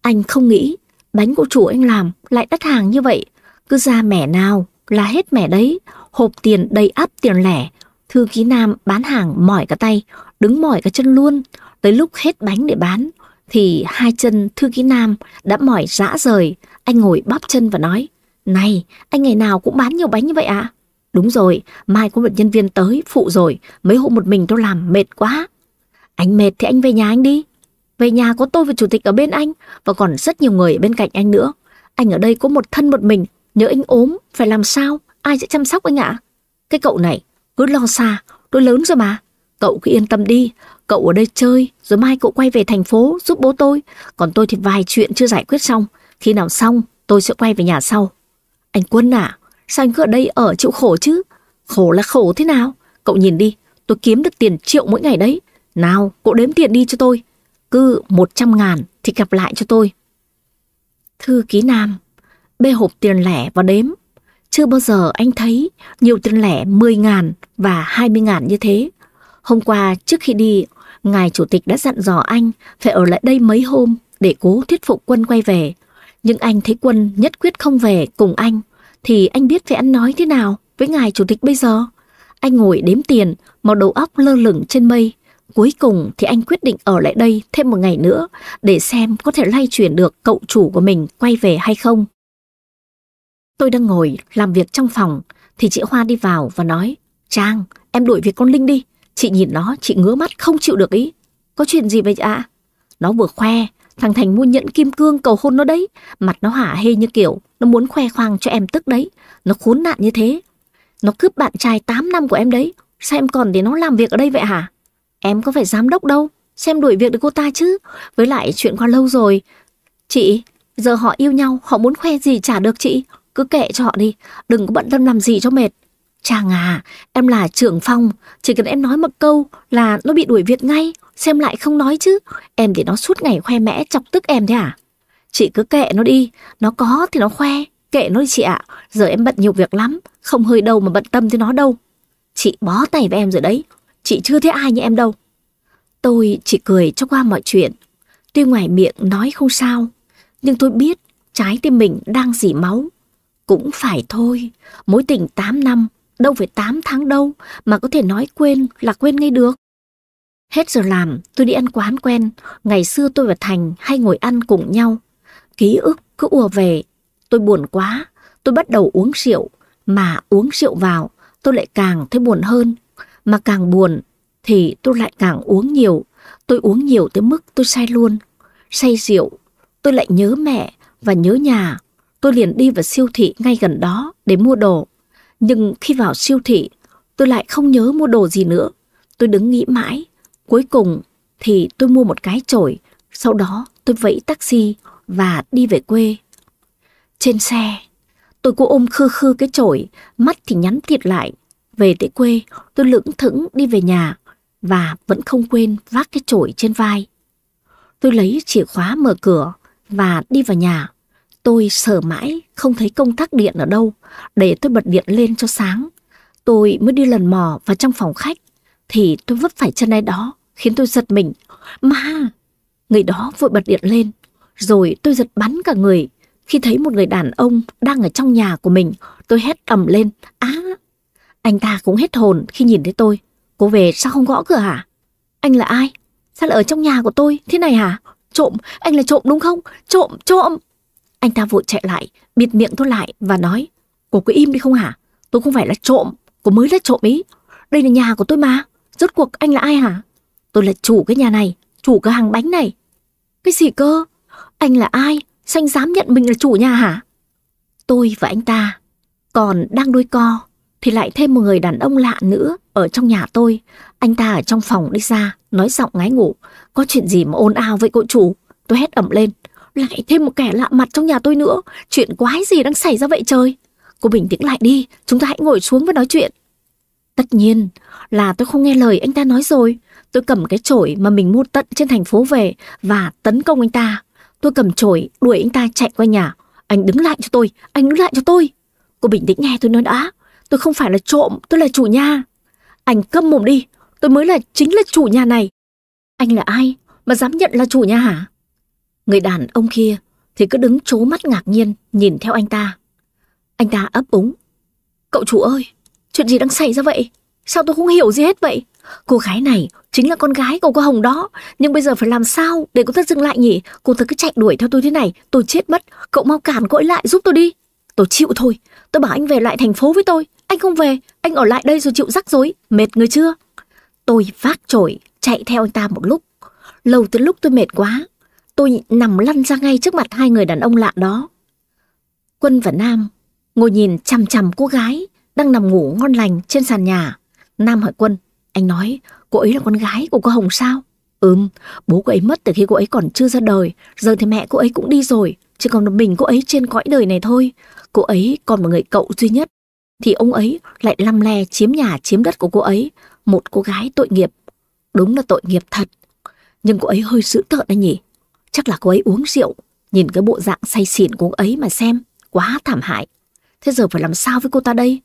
S1: Anh không nghĩ bánh của chủ anh làm lại đắt hàng như vậy. Cứ ra mẻ nào là hết mẻ đấy, hộp tiền đầy ắp tiền lẻ. Thư ký Nam bán hàng mỏi cả tay, đứng mỏi cả chân luôn. Tới lúc hết bánh để bán, thì hai chân thư ký Nam đã mỏi rã rời. Anh ngồi bắp chân và nói, Này, anh ngày nào cũng bán nhiều bánh như vậy ạ? À? Đúng rồi, mai có một nhân viên tới, phụ rồi, mấy hôm một mình tôi làm mệt quá. Anh mệt thì anh về nhà anh đi. Về nhà có tôi và chủ tịch ở bên anh, và còn rất nhiều người ở bên cạnh anh nữa. Anh ở đây có một thân một mình, nhớ anh ốm, phải làm sao, ai sẽ chăm sóc anh ạ? Cái cậu này, cứ lo xa, tôi lớn rồi mà. Cậu cứ yên tâm đi, cậu ở đây chơi, rồi mai cậu quay về thành phố giúp bố tôi. Còn tôi thì vài chuyện chưa giải quyết xong, khi nào xong tôi sẽ quay về nhà sau. Anh Quân à, Sao anh cứ ở đây ở chịu khổ chứ? Khổ là khổ thế nào? Cậu nhìn đi, tôi kiếm được tiền triệu mỗi ngày đấy. Nào, cậu đếm tiền đi cho tôi. Cứ 100 ngàn thì gặp lại cho tôi. Thư ký Nam, bê hộp tiền lẻ và đếm. Chưa bao giờ anh thấy nhiều tiền lẻ 10 ngàn và 20 ngàn như thế. Hôm qua trước khi đi, ngài chủ tịch đã dặn dò anh phải ở lại đây mấy hôm để cố thuyết phục quân quay về. Nhưng anh thấy quân nhất quyết không về cùng anh thì anh biết phải ăn nói thế nào với ngài chủ tịch bây giờ. Anh ngồi đếm tiền, một đầu óc lơ lửng trên mây. Cuối cùng thì anh quyết định ở lại đây thêm một ngày nữa để xem có thể lay chuyển được cậu chủ của mình quay về hay không. Tôi đang ngồi làm việc trong phòng thì chị Hoa đi vào và nói Trang, em đuổi việc con Linh đi. Chị nhìn nó, chị ngứa mắt không chịu được ý. Có chuyện gì vậy ạ? Nó vừa khoe, thằng Thành mua nhẫn kim cương cầu hôn nó đấy. Mặt nó hả hê như kiểu, nó muốn khoe khoang cho em tức đấy. Nó khốn nạn như thế. Nó cướp bạn trai 8 năm của em đấy. Sao em còn để nó làm việc ở đây vậy hả? Em có phải giám đốc đâu. Xem đuổi việc được cô ta chứ. Với lại chuyện qua lâu rồi. Chị, giờ họ yêu nhau, họ muốn khoe gì chả được chị. Cứ kệ cho họ đi, đừng có bận tâm làm gì cho mệt. Chàng à, em là trưởng phòng, chỉ cần em nói một câu là nó bị đuổi việc ngay, xem lại không nói chứ. Em để nó suốt ngày khoe mẽ chọc tức em thế à? Chị cứ kệ nó đi, nó có thì nó khoe, kệ nó đi chị ạ. Giờ em bận nhiều việc lắm, không hơi đâu mà bận tâm tới nó đâu. Chị bó tay với em rồi đấy, chị chưa thấy ai như em đâu. Tôi chỉ cười cho qua mọi chuyện. Tuy ngoài miệng nói không sao, nhưng tôi biết trái tim mình đang dỉ máu. Cũng phải thôi, mối tình 8 năm, đâu phải 8 tháng đâu mà có thể nói quên là quên ngay được. Hết giờ làm, tôi đi ăn quán quen, ngày xưa tôi và Thành hay ngồi ăn cùng nhau. Ký ức cứ ùa về, tôi buồn quá, tôi bắt đầu uống rượu, mà uống rượu vào, tôi lại càng thấy buồn hơn. Mà càng buồn thì tôi lại càng uống nhiều, tôi uống nhiều tới mức tôi say luôn. Say rượu, tôi lại nhớ mẹ và nhớ nhà, tôi liền đi vào siêu thị ngay gần đó để mua đồ. Nhưng khi vào siêu thị, tôi lại không nhớ mua đồ gì nữa. Tôi đứng nghĩ mãi. Cuối cùng thì tôi mua một cái chổi. Sau đó tôi vẫy taxi và đi về quê. Trên xe, tôi cố ôm khư khư cái chổi, mắt thì nhắn thiệt lại. Về tới quê, tôi lững thững đi về nhà và vẫn không quên vác cái chổi trên vai. Tôi lấy chìa khóa mở cửa và đi vào nhà. Tôi sờ mãi không thấy công tắc điện ở đâu để tôi bật điện lên cho sáng. Tôi mới đi lần mò vào trong phòng khách thì tôi vấp phải chân ai đó khiến tôi giật mình. ma Người đó vội bật điện lên rồi tôi giật bắn cả người. Khi thấy một người đàn ông đang ở trong nhà của mình tôi hét ầm lên. Á! anh ta cũng hết hồn khi nhìn thấy tôi. Cô về sao không gõ cửa hả? Anh là ai? Sao lại ở trong nhà của tôi thế này hả? Trộm, anh là trộm đúng không? Trộm, trộm! Anh ta vội chạy lại, bịt miệng tôi lại và nói, cô cứ im đi không hả? Tôi không phải là trộm, cô mới là trộm ý. Đây là nhà của tôi mà, rốt cuộc anh là ai hả? Tôi là chủ cái nhà này, chủ cửa hàng bánh này. Cái gì cơ? Anh là ai? anh dám nhận mình là chủ nhà hả? Tôi và anh ta còn đang đôi co thì lại thêm một người đàn ông lạ nữa ở trong nhà tôi. Anh ta ở trong phòng đi ra, nói giọng ngái ngủ. Có chuyện gì mà ồn ào với cô chủ? Tôi hét ẩm lên. Lại thêm một kẻ lạ mặt trong nhà tôi nữa. Chuyện quái gì đang xảy ra vậy trời? Cô bình tĩnh lại đi, chúng ta hãy ngồi xuống và nói chuyện. Tất nhiên là tôi không nghe lời anh ta nói rồi. Tôi cầm cái chổi mà mình mua tận trên thành phố về và tấn công anh ta. Tôi cầm chổi đuổi anh ta chạy qua nhà. Anh đứng lại cho tôi, anh đứng lại cho tôi. Cô bình tĩnh nghe tôi nói đã. Tôi không phải là trộm, tôi là chủ nhà. Anh câm mồm đi, tôi mới là chính là chủ nhà này. Anh là ai mà dám nhận là chủ nhà hả? Người đàn ông kia thì cứ đứng chố mắt ngạc nhiên nhìn theo anh ta. Anh ta ấp úng. Cậu chủ ơi, chuyện gì đang xảy ra vậy? Sao tôi không hiểu gì hết vậy? Cô gái này chính là con gái của cô Hồng đó. Nhưng bây giờ phải làm sao để cô ta dừng lại nhỉ? Cô ta cứ chạy đuổi theo tôi thế này, tôi chết mất. Cậu mau cản cô ấy lại giúp tôi đi. Tôi chịu thôi, tôi bảo anh về lại thành phố với tôi. Anh không về, anh ở lại đây rồi chịu rắc rối. Mệt người chưa? Tôi vác chổi, chạy theo anh ta một lúc. Lâu tới lúc tôi mệt quá, tôi nằm lăn ra ngay trước mặt hai người đàn ông lạ đó. Quân và Nam ngồi nhìn chằm chằm cô gái đang nằm ngủ ngon lành trên sàn nhà. Nam hỏi Quân, anh nói cô ấy là con gái của cô Hồng sao? Ừm, bố cô ấy mất từ khi cô ấy còn chưa ra đời, giờ thì mẹ cô ấy cũng đi rồi, chỉ còn một mình cô ấy trên cõi đời này thôi. Cô ấy còn một người cậu duy nhất, thì ông ấy lại lăm le chiếm nhà chiếm đất của cô ấy, một cô gái tội nghiệp. Đúng là tội nghiệp thật, nhưng cô ấy hơi dữ tợn đấy nhỉ. Chắc là cô ấy uống rượu, nhìn cái bộ dạng say xỉn của cô ấy mà xem, quá thảm hại. Thế giờ phải làm sao với cô ta đây?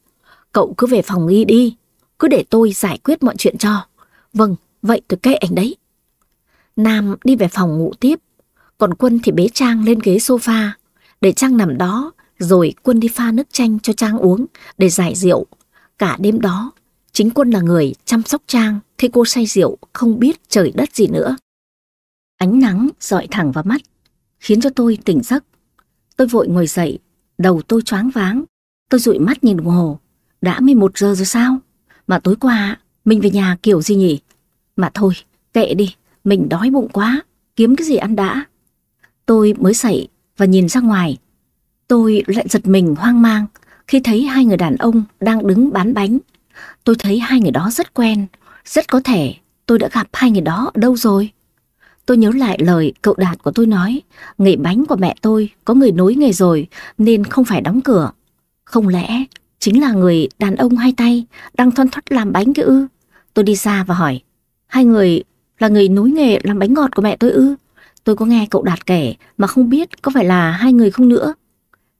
S1: Cậu cứ về phòng nghi đi, cứ để tôi giải quyết mọi chuyện cho. Vâng, vậy tôi kệ anh đấy. Nam đi về phòng ngủ tiếp, còn Quân thì bế Trang lên ghế sofa, để Trang nằm đó Rồi Quân đi pha nước chanh cho Trang uống để giải rượu. Cả đêm đó, chính Quân là người chăm sóc Trang khi cô say rượu không biết trời đất gì nữa. Ánh nắng dọi thẳng vào mắt, khiến cho tôi tỉnh giấc. Tôi vội ngồi dậy, đầu tôi choáng váng. Tôi dụi mắt nhìn đồng hồ. Đã 11 giờ rồi sao? Mà tối qua mình về nhà kiểu gì nhỉ? Mà thôi, kệ đi, mình đói bụng quá, kiếm cái gì ăn đã. Tôi mới dậy và nhìn ra ngoài. Tôi lại giật mình hoang mang khi thấy hai người đàn ông đang đứng bán bánh. Tôi thấy hai người đó rất quen, rất có thể tôi đã gặp hai người đó ở đâu rồi. Tôi nhớ lại lời cậu Đạt của tôi nói, nghề bánh của mẹ tôi có người nối nghề rồi nên không phải đóng cửa. Không lẽ chính là người đàn ông hai tay đang thoăn thoắt làm bánh kia ư? Tôi đi ra và hỏi, hai người là người nối nghề làm bánh ngọt của mẹ tôi ư? Tôi có nghe cậu Đạt kể mà không biết có phải là hai người không nữa.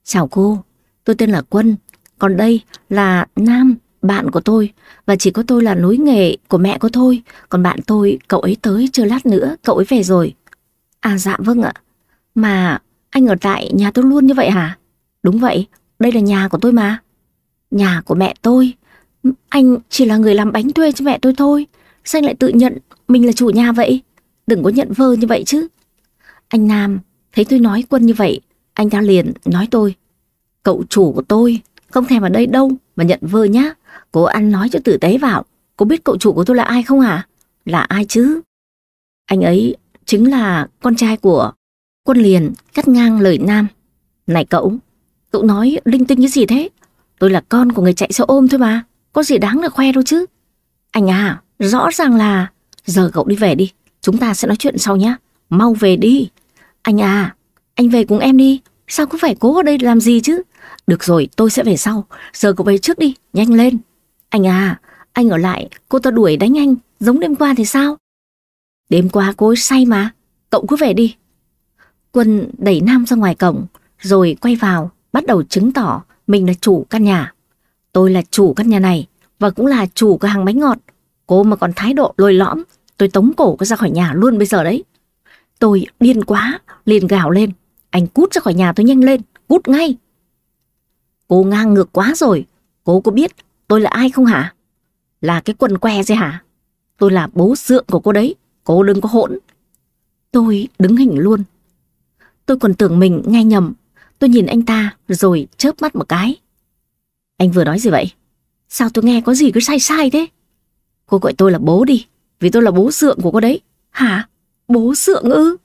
S1: Chào cô, tôi tên là Quân, còn đây là Nam, bạn của tôi và chỉ có tôi là nối nghề của mẹ của thôi, còn bạn tôi, cậu ấy tới chưa lát nữa, cậu ấy về rồi. À dạ vâng ạ, mà anh ở tại nhà tôi luôn như vậy hả? Đúng vậy, đây là nhà của tôi mà. Nhà của mẹ tôi, anh chỉ là người làm bánh thuê cho mẹ tôi thôi, sao anh lại tự nhận mình là chủ nhà vậy? Đừng có nhận vơ như vậy chứ. Anh Nam, thấy tôi nói quân như vậy, anh ta liền nói tôi. Cậu chủ của tôi, không thèm ở đây đâu mà nhận vơ nhá. Cô ăn nói cho tử tế vào. Cô biết cậu chủ của tôi là ai không hả? Là ai chứ? Anh ấy chính là con trai của quân liền cắt ngang lời Nam. Này cậu, cậu nói linh tinh cái gì thế? Tôi là con của người chạy xe ôm thôi mà. Có gì đáng được khoe đâu chứ. Anh à, rõ ràng là... Giờ cậu đi về đi. Chúng ta sẽ nói chuyện sau nhé. Mau về đi. Anh à, anh về cùng em đi. Sao cứ phải cố ở đây làm gì chứ? Được rồi, tôi sẽ về sau. Giờ cậu về trước đi, nhanh lên. Anh à, anh ở lại, cô ta đuổi đánh anh, giống đêm qua thì sao? Đêm qua cô ấy say mà, cậu cứ về đi. Quân đẩy Nam ra ngoài cổng, rồi quay vào, bắt đầu chứng tỏ mình là chủ căn nhà. Tôi là chủ căn nhà này, và cũng là chủ cửa hàng bánh ngọt. Cô mà còn thái độ lôi lõm, tôi tống cổ cô ra khỏi nhà luôn bây giờ đấy. Tôi điên quá, liền gào lên. Anh cút ra khỏi nhà tôi nhanh lên, cút ngay. Cô ngang ngược quá rồi, cô có biết tôi là ai không hả? Là cái quần que gì hả? Tôi là bố dượng của cô đấy, cô đừng có hỗn. Tôi đứng hình luôn. Tôi còn tưởng mình nghe nhầm, tôi nhìn anh ta rồi chớp mắt một cái. Anh vừa nói gì vậy? Sao tôi nghe có gì cứ sai sai thế? Cô gọi tôi là bố đi, vì tôi là bố dượng của cô đấy. Hả? Bố dượng ư?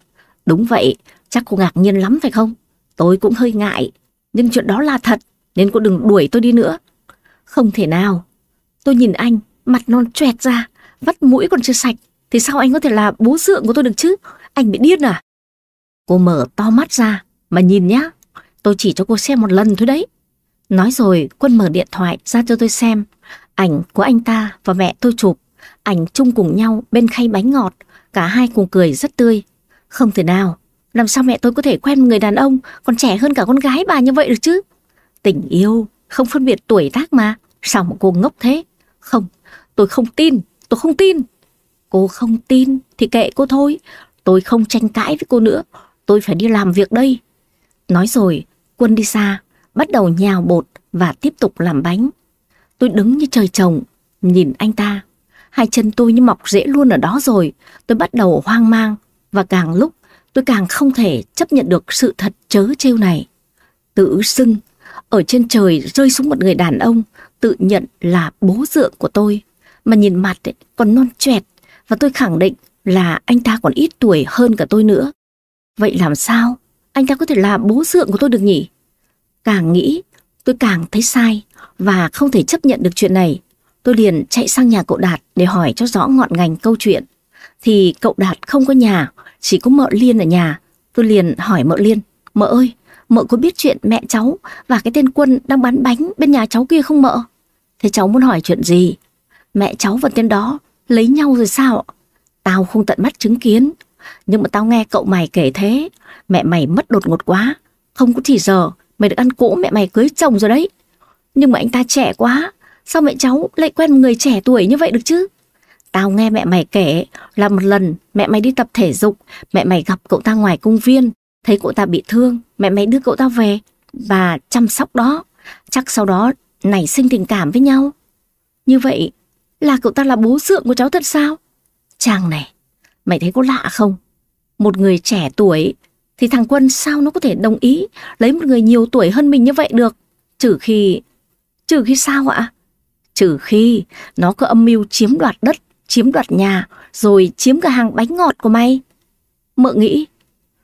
S1: Đúng vậy, chắc cô ngạc nhiên lắm phải không? Tôi cũng hơi ngại, nhưng chuyện đó là thật, nên cô đừng đuổi tôi đi nữa. Không thể nào. Tôi nhìn anh, mặt non choẹt ra, vắt mũi còn chưa sạch, thì sao anh có thể là bố dượng của tôi được chứ? Anh bị điên à? Cô mở to mắt ra, mà nhìn nhá. Tôi chỉ cho cô xem một lần thôi đấy. Nói rồi, Quân mở điện thoại ra cho tôi xem. Ảnh của anh ta và mẹ tôi chụp. Ảnh chung cùng nhau bên khay bánh ngọt. Cả hai cùng cười rất tươi. Không thể nào, làm sao mẹ tôi có thể quen một người đàn ông còn trẻ hơn cả con gái bà như vậy được chứ? Tình yêu, không phân biệt tuổi tác mà. Sao mà cô ngốc thế? Không, tôi không tin, tôi không tin. Cô không tin thì kệ cô thôi. Tôi không tranh cãi với cô nữa. Tôi phải đi làm việc đây. Nói rồi, Quân đi xa, bắt đầu nhào bột và tiếp tục làm bánh. Tôi đứng như trời trồng, nhìn anh ta. Hai chân tôi như mọc rễ luôn ở đó rồi. Tôi bắt đầu hoang mang và càng lúc tôi càng không thể chấp nhận được sự thật chớ trêu này. Tự xưng, ở trên trời rơi xuống một người đàn ông tự nhận là bố dượng của tôi. Mà nhìn mặt ấy, còn non choẹt và tôi khẳng định là anh ta còn ít tuổi hơn cả tôi nữa. Vậy làm sao anh ta có thể là bố dượng của tôi được nhỉ? Càng nghĩ, tôi càng thấy sai và không thể chấp nhận được chuyện này. Tôi liền chạy sang nhà cậu Đạt để hỏi cho rõ ngọn ngành câu chuyện. Thì cậu Đạt không có nhà, chỉ có mợ Liên ở nhà. Tôi liền hỏi mợ Liên, mợ ơi, mợ có biết chuyện mẹ cháu và cái tên Quân đang bán bánh bên nhà cháu kia không mợ? Thế cháu muốn hỏi chuyện gì? Mẹ cháu và tên đó lấy nhau rồi sao? Tao không tận mắt chứng kiến, nhưng mà tao nghe cậu mày kể thế. Mẹ mày mất đột ngột quá, không có chỉ giờ mày được ăn cỗ mẹ mày cưới chồng rồi đấy. Nhưng mà anh ta trẻ quá, sao mẹ cháu lại quen một người trẻ tuổi như vậy được chứ? Tao nghe mẹ mày kể là một lần mẹ mày đi tập thể dục, mẹ mày gặp cậu ta ngoài công viên, thấy cậu ta bị thương, mẹ mày đưa cậu ta về. và chăm sóc đó. Chắc sau đó nảy sinh tình cảm với nhau. Như vậy là cậu ta là bố dượng của cháu thật sao? Chàng này, mày thấy có lạ không? Một người trẻ tuổi thì thằng Quân sao nó có thể đồng ý lấy một người nhiều tuổi hơn mình như vậy được? Trừ khi... Trừ khi sao ạ? Trừ khi nó có âm mưu chiếm đoạt đất, chiếm đoạt nhà, rồi chiếm cả hàng bánh ngọt của mày. Mợ nghĩ,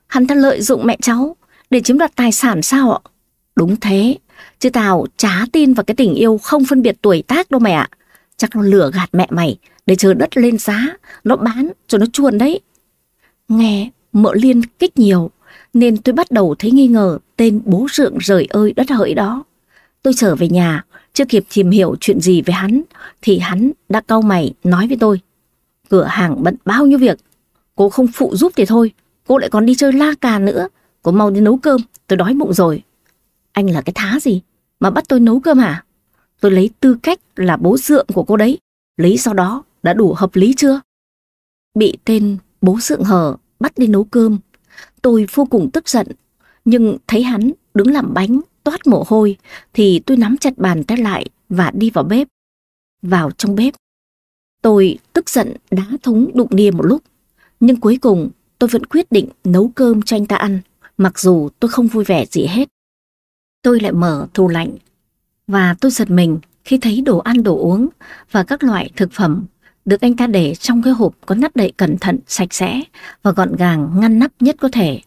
S1: hắn ta lợi dụng mẹ cháu để chiếm đoạt tài sản sao ạ? Đúng thế, chứ tao chả tin vào cái tình yêu không phân biệt tuổi tác đâu mẹ ạ. Chắc nó lừa gạt mẹ mày để chờ đất lên giá, nó bán cho nó chuồn đấy. Nghe mợ liên kích nhiều, nên tôi bắt đầu thấy nghi ngờ tên bố rượng rời ơi đất hỡi đó. Tôi trở về nhà, chưa kịp tìm hiểu chuyện gì về hắn, thì hắn đã cau mày nói với tôi. Cửa hàng bận bao nhiêu việc, cô không phụ giúp thì thôi, cô lại còn đi chơi la cà nữa. Cô mau đi nấu cơm, tôi đói bụng rồi. Anh là cái thá gì mà bắt tôi nấu cơm hả? Tôi lấy tư cách là bố dượng của cô đấy. lấy sau đó đã đủ hợp lý chưa? Bị tên bố dượng hờ bắt đi nấu cơm. Tôi vô cùng tức giận, nhưng thấy hắn đứng làm bánh, toát mồ hôi, thì tôi nắm chặt bàn tay lại và đi vào bếp. Vào trong bếp, tôi tức giận đá thúng đụng nia một lúc, nhưng cuối cùng tôi vẫn quyết định nấu cơm cho anh ta ăn, mặc dù tôi không vui vẻ gì hết. Tôi lại mở tủ lạnh và tôi giật mình khi thấy đồ ăn đồ uống và các loại thực phẩm được anh ta để trong cái hộp có nắp đậy cẩn thận, sạch sẽ và gọn gàng ngăn nắp nhất có thể.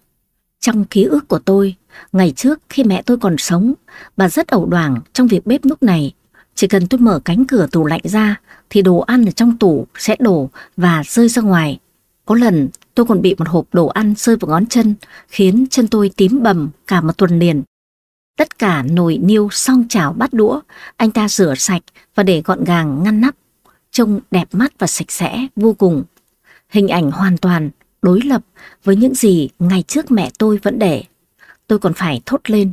S1: Trong ký ức của tôi, ngày trước khi mẹ tôi còn sống, bà rất ẩu đoảng trong việc bếp lúc này. Chỉ cần tôi mở cánh cửa tủ lạnh ra thì đồ ăn ở trong tủ sẽ đổ và rơi ra ngoài. Có lần tôi còn bị một hộp đồ ăn rơi vào ngón chân khiến chân tôi tím bầm cả một tuần liền. Tất cả nồi niêu song chảo bát đũa, anh ta rửa sạch và để gọn gàng ngăn nắp, trông đẹp mắt và sạch sẽ vô cùng. Hình ảnh hoàn toàn đối lập với những gì ngày trước mẹ tôi vẫn để. Tôi còn phải thốt lên,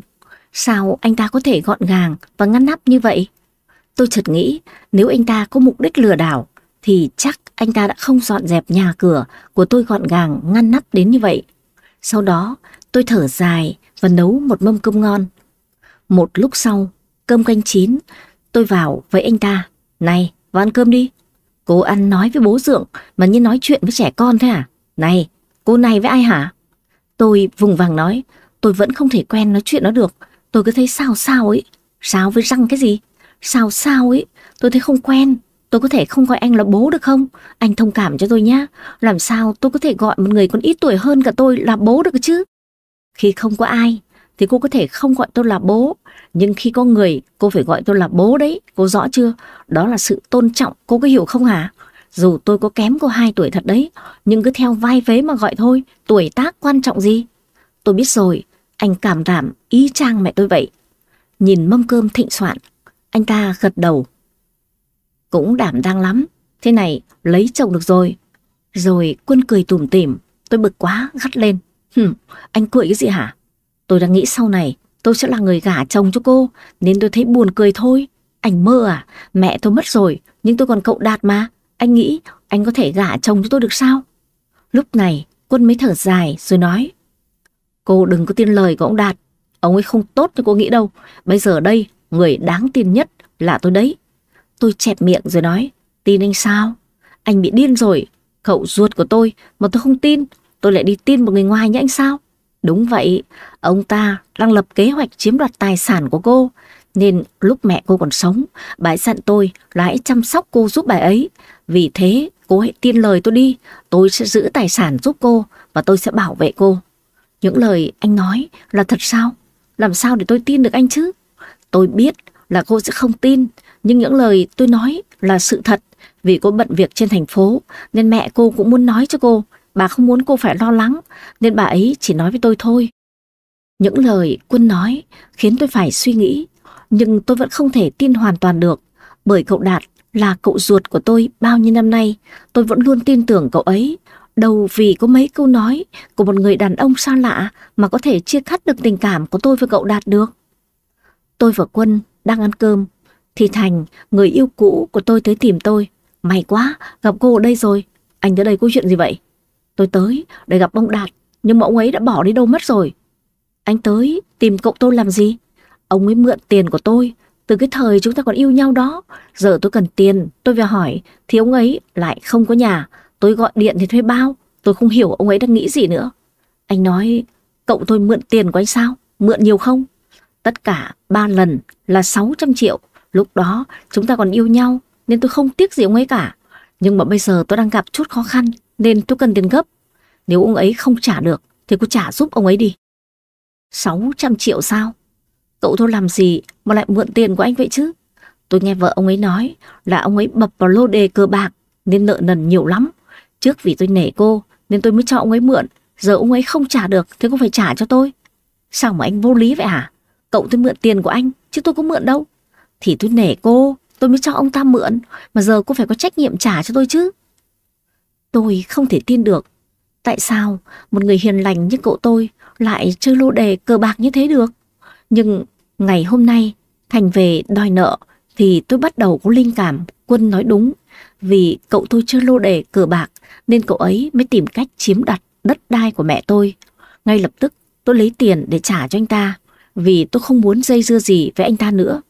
S1: sao anh ta có thể gọn gàng và ngăn nắp như vậy? Tôi chợt nghĩ nếu anh ta có mục đích lừa đảo thì chắc anh ta đã không dọn dẹp nhà cửa của tôi gọn gàng ngăn nắp đến như vậy. Sau đó tôi thở dài và nấu một mâm cơm ngon. Một lúc sau, cơm canh chín, tôi vào với anh ta. Này, vào ăn cơm đi. Cô ăn nói với bố dượng mà như nói chuyện với trẻ con thế à? Này, cô này với ai hả? Tôi vùng vàng nói, tôi vẫn không thể quen nói chuyện nó được. Tôi cứ thấy sao sao ấy. Sao với răng cái gì? Sao sao ấy? Tôi thấy không quen. Tôi có thể không gọi anh là bố được không? Anh thông cảm cho tôi nhé. Làm sao tôi có thể gọi một người còn ít tuổi hơn cả tôi là bố được chứ? Khi không có ai, thì cô có thể không gọi tôi là bố. Nhưng khi có người, cô phải gọi tôi là bố đấy. Cô rõ chưa? Đó là sự tôn trọng, cô có hiểu không hả? Dù tôi có kém cô 2 tuổi thật đấy, nhưng cứ theo vai vế mà gọi thôi, tuổi tác quan trọng gì? Tôi biết rồi, anh cảm đảm ý trang mẹ tôi vậy. Nhìn mâm cơm thịnh soạn, anh ta gật đầu. Cũng đảm đang lắm, thế này lấy chồng được rồi. Rồi quân cười tủm tỉm, tôi bực quá gắt lên. Hừm, anh cười cái gì hả? Tôi đang nghĩ sau này tôi sẽ là người gả chồng cho cô, nên tôi thấy buồn cười thôi. Anh mơ à, mẹ tôi mất rồi, nhưng tôi còn cậu Đạt mà. Anh nghĩ anh có thể gả chồng cho tôi được sao? Lúc này quân mới thở dài rồi nói. Cô đừng có tin lời của ông Đạt, ông ấy không tốt như cô nghĩ đâu. Bây giờ đây, người đáng tin nhất là tôi đấy. Tôi chẹp miệng rồi nói, tin anh sao? Anh bị điên rồi, cậu ruột của tôi mà tôi không tin, tôi lại đi tin một người ngoài như anh sao? Đúng vậy, ông ta đang lập kế hoạch chiếm đoạt tài sản của cô. Nên lúc mẹ cô còn sống, bà ấy dặn tôi là hãy chăm sóc cô giúp bà ấy. Vì thế, cô hãy tin lời tôi đi, tôi sẽ giữ tài sản giúp cô và tôi sẽ bảo vệ cô. Những lời anh nói là thật sao? Làm sao để tôi tin được anh chứ? Tôi biết là cô sẽ không tin, nhưng những lời tôi nói là sự thật. Vì cô bận việc trên thành phố, nên mẹ cô cũng muốn nói cho cô Bà không muốn cô phải lo lắng, nên bà ấy chỉ nói với tôi thôi. Những lời quân nói khiến tôi phải suy nghĩ, nhưng tôi vẫn không thể tin hoàn toàn được, bởi cậu Đạt là cậu ruột của tôi bao nhiêu năm nay, tôi vẫn luôn tin tưởng cậu ấy. Đầu vì có mấy câu nói của một người đàn ông xa lạ mà có thể chia cắt được tình cảm của tôi với cậu Đạt được. Tôi và Quân đang ăn cơm, thì Thành, người yêu cũ của tôi tới tìm tôi. May quá, gặp cô ở đây rồi. Anh tới đây có chuyện gì vậy? Tôi tới để gặp ông Đạt, nhưng mà ông ấy đã bỏ đi đâu mất rồi. Anh tới tìm cậu tôi làm gì? Ông ấy mượn tiền của tôi từ cái thời chúng ta còn yêu nhau đó. Giờ tôi cần tiền, tôi về hỏi thì ông ấy lại không có nhà. Tôi gọi điện thì thuê bao. Tôi không hiểu ông ấy đang nghĩ gì nữa. Anh nói cậu tôi mượn tiền của anh sao? Mượn nhiều không? Tất cả ba lần là 600 triệu. Lúc đó, chúng ta còn yêu nhau, nên tôi không tiếc gì ông ấy cả. Nhưng mà bây giờ tôi đang gặp chút khó khăn, nên tôi cần tiền gấp. Nếu ông ấy không trả được, thì cô trả giúp ông ấy đi. 600 triệu sao? Cậu thôi làm gì mà lại mượn tiền của anh vậy chứ? Tôi nghe vợ ông ấy nói là ông ấy bập vào lô đề cờ bạc, nên nợ nần nhiều lắm. Trước vì tôi nể cô, nên tôi mới cho ông ấy mượn. Giờ ông ấy không trả được, thì cũng phải trả cho tôi. Sao mà anh vô lý vậy hả? Cậu tôi mượn tiền của anh, chứ tôi có mượn đâu. Thì tôi nể cô, tôi mới cho ông ta mượn. Mà giờ cô phải có trách nhiệm trả cho tôi chứ. Tôi không thể tin được. Tại sao một người hiền lành như cậu tôi lại chơi lô đề cờ bạc như thế được? Nhưng ngày hôm nay Thành về đòi nợ thì tôi bắt đầu có linh cảm Quân nói đúng. Vì cậu tôi chơi lô đề cờ bạc nên cậu ấy mới tìm cách chiếm đặt đất đai của mẹ tôi. Ngay lập tức tôi lấy tiền để trả cho anh ta vì tôi không muốn dây dưa gì với anh ta nữa.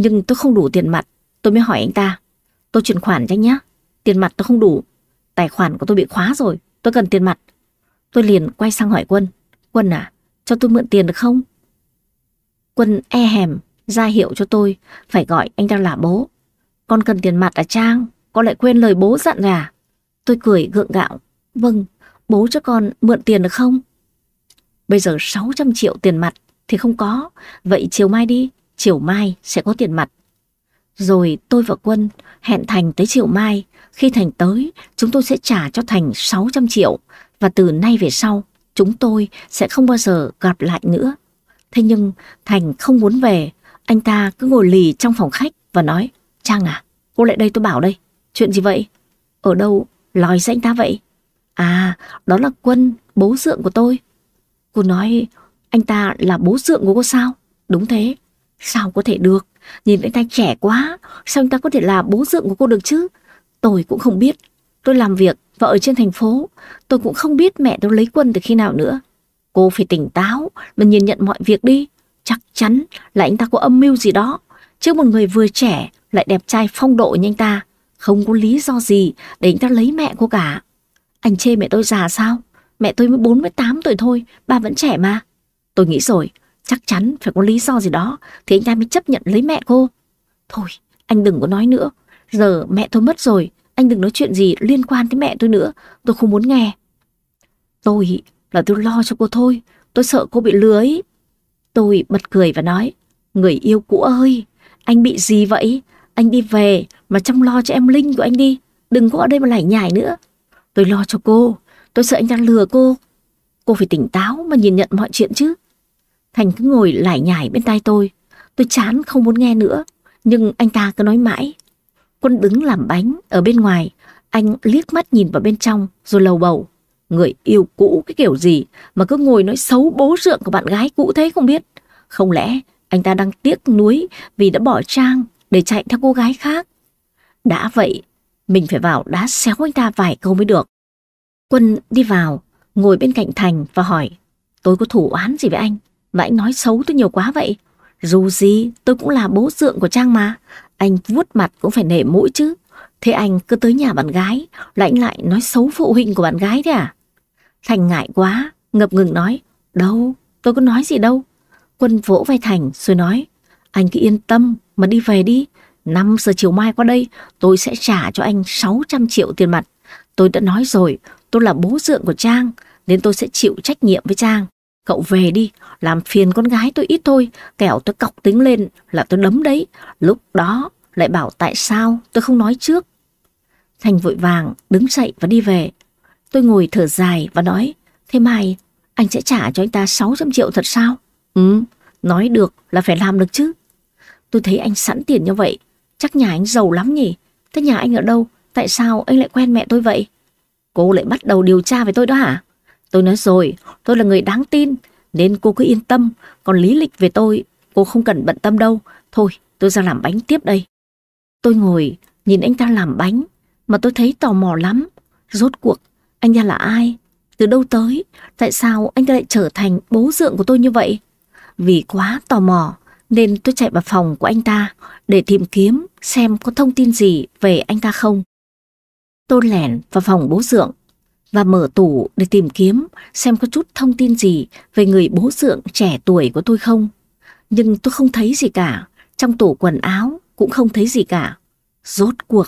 S1: Nhưng tôi không đủ tiền mặt, tôi mới hỏi anh ta. Tôi chuyển khoản cho anh nhé, tiền mặt tôi không đủ. Tài khoản của tôi bị khóa rồi, tôi cần tiền mặt. Tôi liền quay sang hỏi Quân. Quân à, cho tôi mượn tiền được không? Quân e hèm, ra hiệu cho tôi, phải gọi anh ta là bố. Con cần tiền mặt à Trang, con lại quên lời bố dặn rồi à? Tôi cười gượng gạo. Vâng, bố cho con mượn tiền được không? Bây giờ 600 triệu tiền mặt thì không có. Vậy chiều mai đi, chiều mai sẽ có tiền mặt. Rồi tôi và Quân hẹn Thành tới chiều mai. Khi Thành tới, chúng tôi sẽ trả cho Thành 600 triệu. Và từ nay về sau, chúng tôi sẽ không bao giờ gặp lại nữa. Thế nhưng Thành không muốn về. Anh ta cứ ngồi lì trong phòng khách và nói Trang à, cô lại đây tôi bảo đây. Chuyện gì vậy? Ở đâu lòi ra anh ta vậy? À, đó là Quân, bố dượng của tôi. Cô nói anh ta là bố dượng của cô sao? Đúng thế. Sao có thể được? Nhìn anh ta trẻ quá, sao anh ta có thể là bố dượng của cô được chứ? Tôi cũng không biết. Tôi làm việc và ở trên thành phố, tôi cũng không biết mẹ tôi lấy quân từ khi nào nữa. Cô phải tỉnh táo mà nhìn nhận mọi việc đi. Chắc chắn là anh ta có âm mưu gì đó. Chứ một người vừa trẻ lại đẹp trai phong độ như anh ta, không có lý do gì để anh ta lấy mẹ cô cả. Anh chê mẹ tôi già sao? Mẹ tôi mới 48 tuổi thôi, bà vẫn trẻ mà. Tôi nghĩ rồi, chắc chắn phải có lý do gì đó thì anh ta mới chấp nhận lấy mẹ cô. Thôi, anh đừng có nói nữa. Giờ mẹ tôi mất rồi, anh đừng nói chuyện gì liên quan tới mẹ tôi nữa. Tôi không muốn nghe. Tôi là tôi lo cho cô thôi. Tôi sợ cô bị lừa ấy. Tôi bật cười và nói, người yêu cũ ơi, anh bị gì vậy? Anh đi về mà chăm lo cho em Linh của anh đi. Đừng có ở đây mà lải nhải nữa. Tôi lo cho cô, tôi sợ anh đang lừa cô. Cô phải tỉnh táo mà nhìn nhận mọi chuyện chứ. Thành cứ ngồi lải nhải bên tai tôi. Tôi chán không muốn nghe nữa. Nhưng anh ta cứ nói mãi. Quân đứng làm bánh ở bên ngoài. Anh liếc mắt nhìn vào bên trong rồi lầu bầu. Người yêu cũ cái kiểu gì mà cứ ngồi nói xấu bố rượng của bạn gái cũ thế không biết. Không lẽ anh ta đang tiếc nuối vì đã bỏ trang để chạy theo cô gái khác. Đã vậy, mình phải vào đá xéo anh ta vài câu mới được. Quân đi vào, ngồi bên cạnh Thành và hỏi, tôi có thủ án gì với anh, mà anh nói xấu tôi nhiều quá vậy. Dù gì, tôi cũng là bố dượng của Trang mà, anh vuốt mặt cũng phải nể mũi chứ. Thế anh cứ tới nhà bạn gái, là anh lại nói xấu phụ huynh của bạn gái thế à? Thành ngại quá, ngập ngừng nói, đâu, tôi có nói gì đâu. Quân vỗ vai Thành rồi nói, anh cứ yên tâm mà đi về đi. 5 giờ chiều mai qua đây, tôi sẽ trả cho anh 600 triệu tiền mặt. Tôi đã nói rồi, tôi là bố dượng của Trang, nên tôi sẽ chịu trách nhiệm với Trang. Cậu về đi, làm phiền con gái tôi ít thôi, kẻo tôi cọc tính lên là tôi đấm đấy. Lúc đó lại bảo tại sao tôi không nói trước. Thành vội vàng đứng dậy và đi về. Tôi ngồi thở dài và nói, thế mai anh sẽ trả cho anh ta 600 triệu thật sao? Ừ, nói được là phải làm được chứ. Tôi thấy anh sẵn tiền như vậy, chắc nhà anh giàu lắm nhỉ? Thế nhà anh ở đâu? Tại sao anh lại quen mẹ tôi vậy? Cô lại bắt đầu điều tra về tôi đó hả? Tôi nói rồi, tôi là người đáng tin, nên cô cứ yên tâm. Còn lý lịch về tôi, cô không cần bận tâm đâu. Thôi, tôi ra làm bánh tiếp đây. Tôi ngồi, nhìn anh ta làm bánh, mà tôi thấy tò mò lắm. Rốt cuộc, anh ta là ai? Từ đâu tới? Tại sao anh ta lại trở thành bố dượng của tôi như vậy? Vì quá tò mò nên tôi chạy vào phòng của anh ta để tìm kiếm xem có thông tin gì về anh ta không. Tôi lẻn vào phòng bố dượng và mở tủ để tìm kiếm xem có chút thông tin gì về người bố dượng trẻ tuổi của tôi không. Nhưng tôi không thấy gì cả, trong tủ quần áo cũng không thấy gì cả. Rốt cuộc,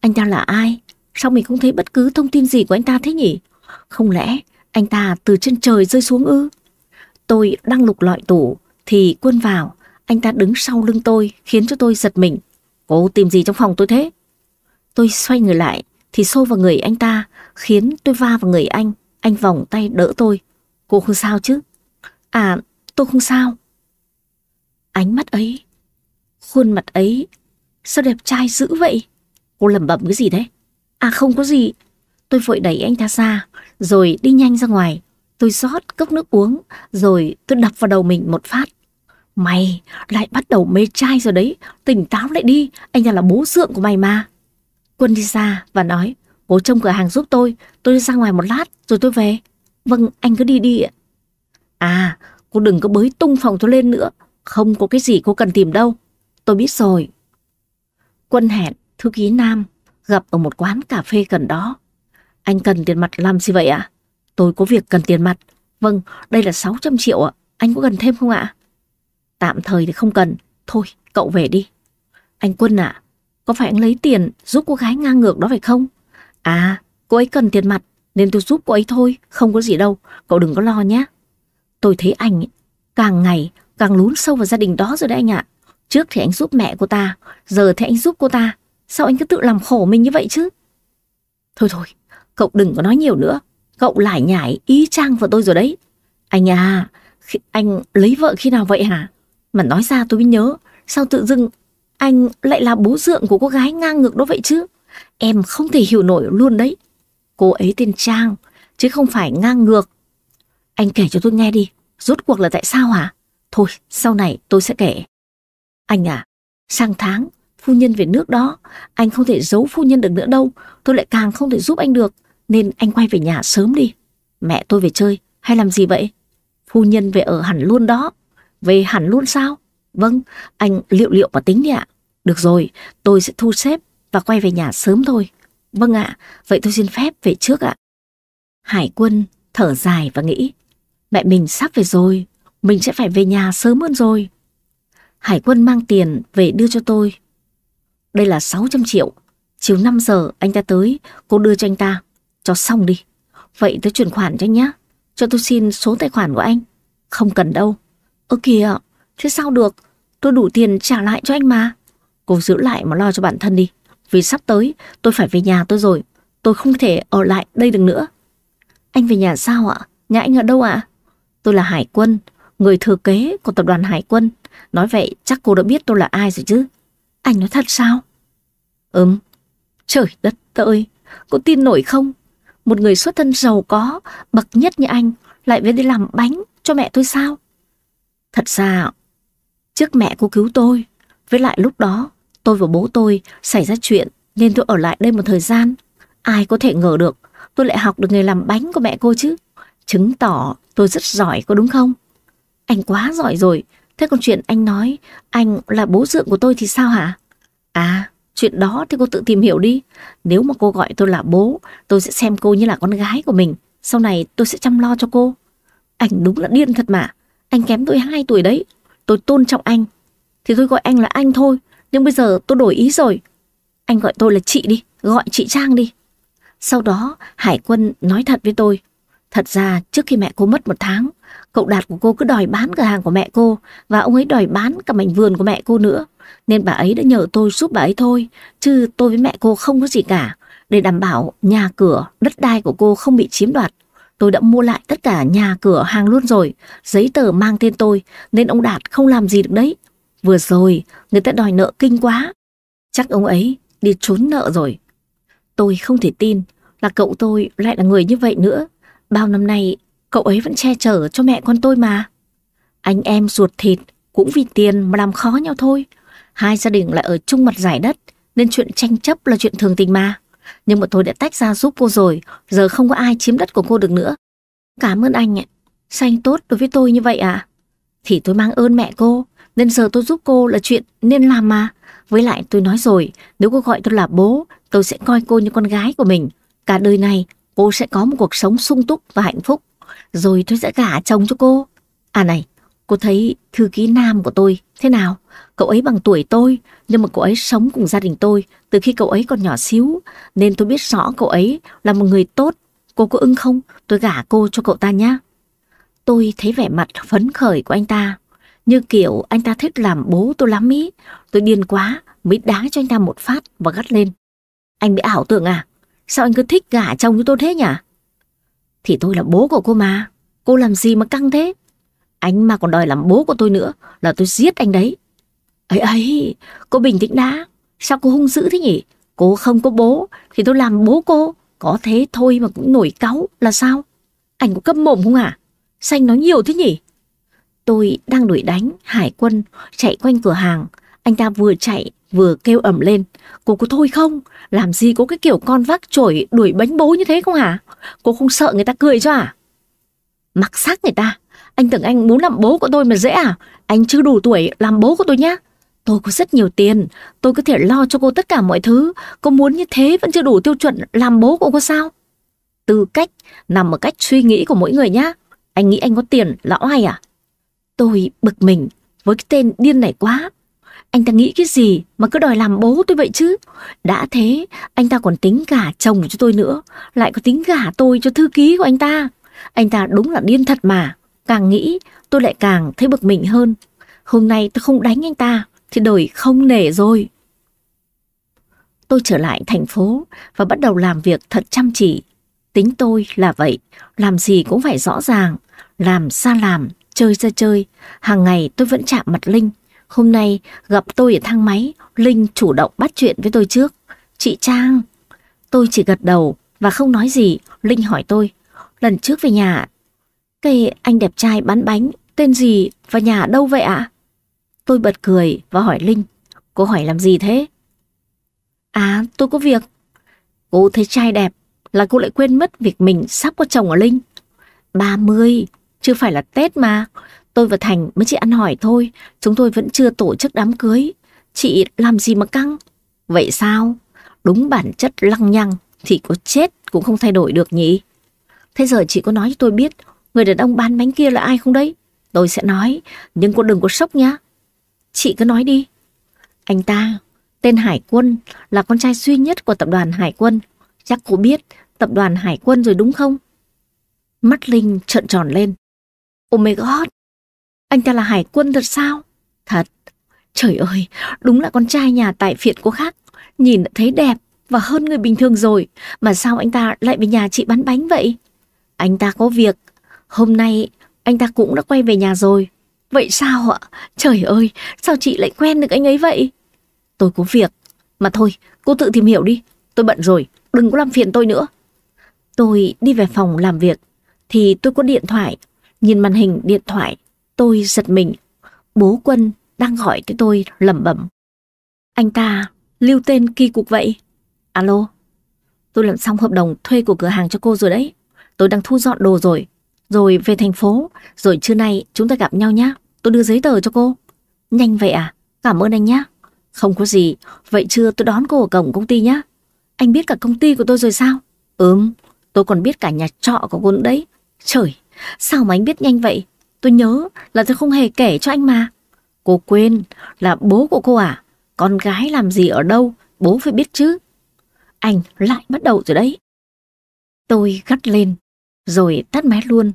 S1: anh ta là ai? Sao mình không thấy bất cứ thông tin gì của anh ta thế nhỉ? Không lẽ anh ta từ trên trời rơi xuống ư? Tôi đang lục lọi tủ thì quân vào, anh ta đứng sau lưng tôi khiến cho tôi giật mình. Cô tìm gì trong phòng tôi thế? Tôi xoay người lại thì xô vào người anh ta khiến tôi va vào người anh. Anh vòng tay đỡ tôi. Cô không sao chứ? À, tôi không sao. Ánh mắt ấy, khuôn mặt ấy, sao đẹp trai dữ vậy? Cô lẩm bẩm cái gì đấy? À không có gì. Tôi vội đẩy anh ta ra, rồi đi nhanh ra ngoài. Tôi rót cốc nước uống, rồi tôi đập vào đầu mình một phát. Mày lại bắt đầu mê trai rồi đấy, tỉnh táo lại đi, anh ta là bố dượng của mày mà. Quân đi ra và nói, bố trông cửa hàng giúp tôi, tôi đi ra ngoài một lát rồi tôi về. Vâng, anh cứ đi đi ạ. À, cô đừng có bới tung phòng tôi lên nữa, không có cái gì cô cần tìm đâu. Tôi biết rồi. Quân hẹn thư ký Nam gặp ở một quán cà phê gần đó. Anh cần tiền mặt làm gì vậy ạ? Tôi có việc cần tiền mặt. Vâng, đây là 600 triệu ạ. Anh có cần thêm không ạ? Tạm thời thì không cần. Thôi, cậu về đi. Anh Quân ạ, có phải anh lấy tiền giúp cô gái ngang ngược đó phải không? À, cô ấy cần tiền mặt nên tôi giúp cô ấy thôi, không có gì đâu. Cậu đừng có lo nhé. Tôi thấy anh càng ngày càng lún sâu vào gia đình đó rồi đấy anh ạ. Trước thì anh giúp mẹ cô ta, giờ thì anh giúp cô ta. Sao anh cứ tự làm khổ mình như vậy chứ? Thôi thôi, cậu đừng có nói nhiều nữa. Cậu lại nhảy ý trang vào tôi rồi đấy. Anh à, anh lấy vợ khi nào vậy hả? Mà nói ra tôi mới nhớ, sao tự dưng anh lại là bố dượng của cô gái ngang ngược đó vậy chứ? Em không thể hiểu nổi luôn đấy. Cô ấy tên Trang, chứ không phải ngang ngược. Anh kể cho tôi nghe đi, rốt cuộc là tại sao hả? Thôi, sau này tôi sẽ kể. Anh à, sang tháng, phu nhân về nước đó, anh không thể giấu phu nhân được nữa đâu, tôi lại càng không thể giúp anh được, nên anh quay về nhà sớm đi. Mẹ tôi về chơi, hay làm gì vậy? Phu nhân về ở hẳn luôn đó. Về hẳn luôn sao? Vâng, anh liệu liệu mà tính đi ạ. Được rồi, tôi sẽ thu xếp và quay về nhà sớm thôi. Vâng ạ, vậy tôi xin phép về trước ạ. Hải quân thở dài và nghĩ, mẹ mình sắp về rồi, mình sẽ phải về nhà sớm hơn rồi. Hải quân mang tiền về đưa cho tôi. Đây là 600 triệu. Chiều 5 giờ anh ta tới, cô đưa cho anh ta. Cho xong đi. Vậy tôi chuyển khoản cho anh nhé. Cho tôi xin số tài khoản của anh. Không cần đâu. Ơ kìa, thế sao được? Tôi đủ tiền trả lại cho anh mà. Cô giữ lại mà lo cho bản thân đi. Vì sắp tới tôi phải về nhà tôi rồi. Tôi không thể ở lại đây được nữa. Anh về nhà sao ạ? Nhà anh ở đâu ạ? Tôi là Hải quân, người thừa kế của tập đoàn Hải quân. Nói vậy chắc cô đã biết tôi là ai rồi chứ. Anh nói thật sao? Ừm. Trời đất ơi, cô tin nổi không? Một người xuất thân giàu có, bậc nhất như anh lại về đi làm bánh cho mẹ tôi sao? Thật ra, trước mẹ cô cứu tôi, với lại lúc đó tôi và bố tôi xảy ra chuyện nên tôi ở lại đây một thời gian. Ai có thể ngờ được tôi lại học được nghề làm bánh của mẹ cô chứ. Chứng tỏ tôi rất giỏi có đúng không? Anh quá giỏi rồi. Thế còn chuyện anh nói anh là bố dượng của tôi thì sao hả? À, chuyện đó thì cô tự tìm hiểu đi. Nếu mà cô gọi tôi là bố, tôi sẽ xem cô như là con gái của mình. Sau này tôi sẽ chăm lo cho cô. Anh đúng là điên thật mà. Anh kém tôi 2 tuổi đấy. Tôi tôn trọng anh. Thì tôi gọi anh là anh thôi. Nhưng bây giờ tôi đổi ý rồi. Anh gọi tôi là chị đi. Gọi chị Trang đi. Sau đó Hải quân nói thật với tôi. Thật ra trước khi mẹ cô mất một tháng, cậu Đạt của cô cứ đòi bán cửa hàng của mẹ cô và ông ấy đòi bán cả mảnh vườn của mẹ cô nữa. Nên bà ấy đã nhờ tôi giúp bà ấy thôi, chứ tôi với mẹ cô không có gì cả. Để đảm bảo nhà cửa, đất đai của cô không bị chiếm đoạt. Tôi đã mua lại tất cả nhà cửa hàng luôn rồi, giấy tờ mang tên tôi, nên ông Đạt không làm gì được đấy. Vừa rồi, người ta đòi nợ kinh quá. Chắc ông ấy đi trốn nợ rồi. Tôi không thể tin là cậu tôi lại là người như vậy nữa. Bao năm nay, cậu ấy vẫn che chở cho mẹ con tôi mà. Anh em ruột thịt cũng vì tiền mà làm khó nhau thôi. Hai gia đình lại ở chung mặt giải đất, nên chuyện tranh chấp là chuyện thường tình mà. Nhưng mà tôi đã tách ra giúp cô rồi, giờ không có ai chiếm đất của cô được nữa. Cảm ơn anh ạ. Sao anh tốt đối với tôi như vậy à? Thì tôi mang ơn mẹ cô, nên giờ tôi giúp cô là chuyện nên làm mà. Với lại tôi nói rồi, nếu cô gọi tôi là bố, tôi sẽ coi cô như con gái của mình. Cả đời này, cô sẽ có một cuộc sống sung túc và hạnh phúc. Rồi tôi sẽ gả chồng cho cô. À này, cô thấy thư ký nam của tôi thế nào? Cậu ấy bằng tuổi tôi, nhưng mà cậu ấy sống cùng gia đình tôi từ khi cậu ấy còn nhỏ xíu, nên tôi biết rõ cậu ấy là một người tốt. Cô có ưng không? Tôi gả cô cho cậu ta nhé. Tôi thấy vẻ mặt phấn khởi của anh ta, như kiểu anh ta thích làm bố tôi lắm ý. Tôi điên quá, mới đá cho anh ta một phát và gắt lên. Anh bị ảo tưởng à? Sao anh cứ thích gả chồng như tôi thế nhỉ? Thì tôi là bố của cô mà. Cô làm gì mà căng thế? Anh mà còn đòi làm bố của tôi nữa là tôi giết anh đấy. ấy ấy, cô bình tĩnh đã. Sao cô hung dữ thế nhỉ? Cô không có bố thì tôi làm bố cô. Có thế thôi mà cũng nổi cáu là sao? Anh có câm mồm không à? Xanh nói nhiều thế nhỉ? Tôi đang đuổi đánh Hải quân chạy quanh cửa hàng. Anh ta vừa chạy vừa kêu ẩm lên. Cô có thôi không? Làm gì có cái kiểu con vác chổi đuổi bánh bố như thế không hả? Cô không sợ người ta cười cho à? Mặc sắc người ta. Anh tưởng anh muốn làm bố của tôi mà dễ à? Anh chưa đủ tuổi làm bố của tôi nhá. Tôi có rất nhiều tiền, tôi có thể lo cho cô tất cả mọi thứ. Cô muốn như thế vẫn chưa đủ tiêu chuẩn làm bố của cô sao? Tư cách nằm ở cách suy nghĩ của mỗi người nhá. Anh nghĩ anh có tiền lão hay à? Tôi bực mình với cái tên điên này quá. Anh ta nghĩ cái gì mà cứ đòi làm bố tôi vậy chứ? Đã thế, anh ta còn tính gả chồng cho tôi nữa, lại có tính gả tôi cho thư ký của anh ta. Anh ta đúng là điên thật mà. Càng nghĩ, tôi lại càng thấy bực mình hơn. Hôm nay tôi không đánh anh ta, thì đời không nể rồi. Tôi trở lại thành phố và bắt đầu làm việc thật chăm chỉ. Tính tôi là vậy, làm gì cũng phải rõ ràng, làm xa làm, chơi ra chơi. Hàng ngày tôi vẫn chạm mặt Linh. Hôm nay gặp tôi ở thang máy, Linh chủ động bắt chuyện với tôi trước. Chị Trang, tôi chỉ gật đầu và không nói gì. Linh hỏi tôi, lần trước về nhà, cái anh đẹp trai bán bánh, tên gì và nhà đâu vậy ạ? Tôi bật cười và hỏi Linh, cô hỏi làm gì thế? À, tôi có việc. Cô thấy trai đẹp là cô lại quên mất việc mình sắp có chồng ở Linh. 30, chưa phải là Tết mà. Tôi và Thành mới chỉ ăn hỏi thôi, chúng tôi vẫn chưa tổ chức đám cưới. Chị làm gì mà căng? Vậy sao? Đúng bản chất lăng nhăng thì có chết cũng không thay đổi được nhỉ? Thế giờ chị có nói cho tôi biết người đàn ông bán bánh kia là ai không đấy? Tôi sẽ nói, nhưng cô đừng có sốc nhá. Chị cứ nói đi. Anh ta, tên Hải Quân, là con trai duy nhất của tập đoàn Hải Quân. Chắc cô biết tập đoàn Hải Quân rồi đúng không? Mắt Linh trợn tròn lên. Oh my god, anh ta là Hải Quân thật sao? Thật. Trời ơi, đúng là con trai nhà tại phiệt của khác. Nhìn đã thấy đẹp và hơn người bình thường rồi. Mà sao anh ta lại về nhà chị bán bánh vậy? Anh ta có việc. Hôm nay anh ta cũng đã quay về nhà rồi. Vậy sao ạ? Trời ơi, sao chị lại quen được anh ấy vậy? Tôi có việc. Mà thôi, cô tự tìm hiểu đi. Tôi bận rồi, đừng có làm phiền tôi nữa. Tôi đi về phòng làm việc, thì tôi có điện thoại. Nhìn màn hình điện thoại, tôi giật mình. Bố Quân đang gọi tới tôi lẩm bẩm. Anh ta lưu tên kỳ cục vậy. Alo, tôi làm xong hợp đồng thuê của cửa hàng cho cô rồi đấy. Tôi đang thu dọn đồ rồi. Rồi về thành phố, rồi trưa nay chúng ta gặp nhau nhé. Tôi đưa giấy tờ cho cô. Nhanh vậy à? Cảm ơn anh nhé. Không có gì, vậy trưa tôi đón cô ở cổng công ty nhé. Anh biết cả công ty của tôi rồi sao? Ừm, tôi còn biết cả nhà trọ của cô nữa đấy. Trời, sao mà anh biết nhanh vậy? Tôi nhớ là tôi không hề kể cho anh mà. Cô quên là bố của cô à? Con gái làm gì ở đâu, bố phải biết chứ. Anh lại bắt đầu rồi đấy. Tôi gắt lên, rồi tắt máy luôn.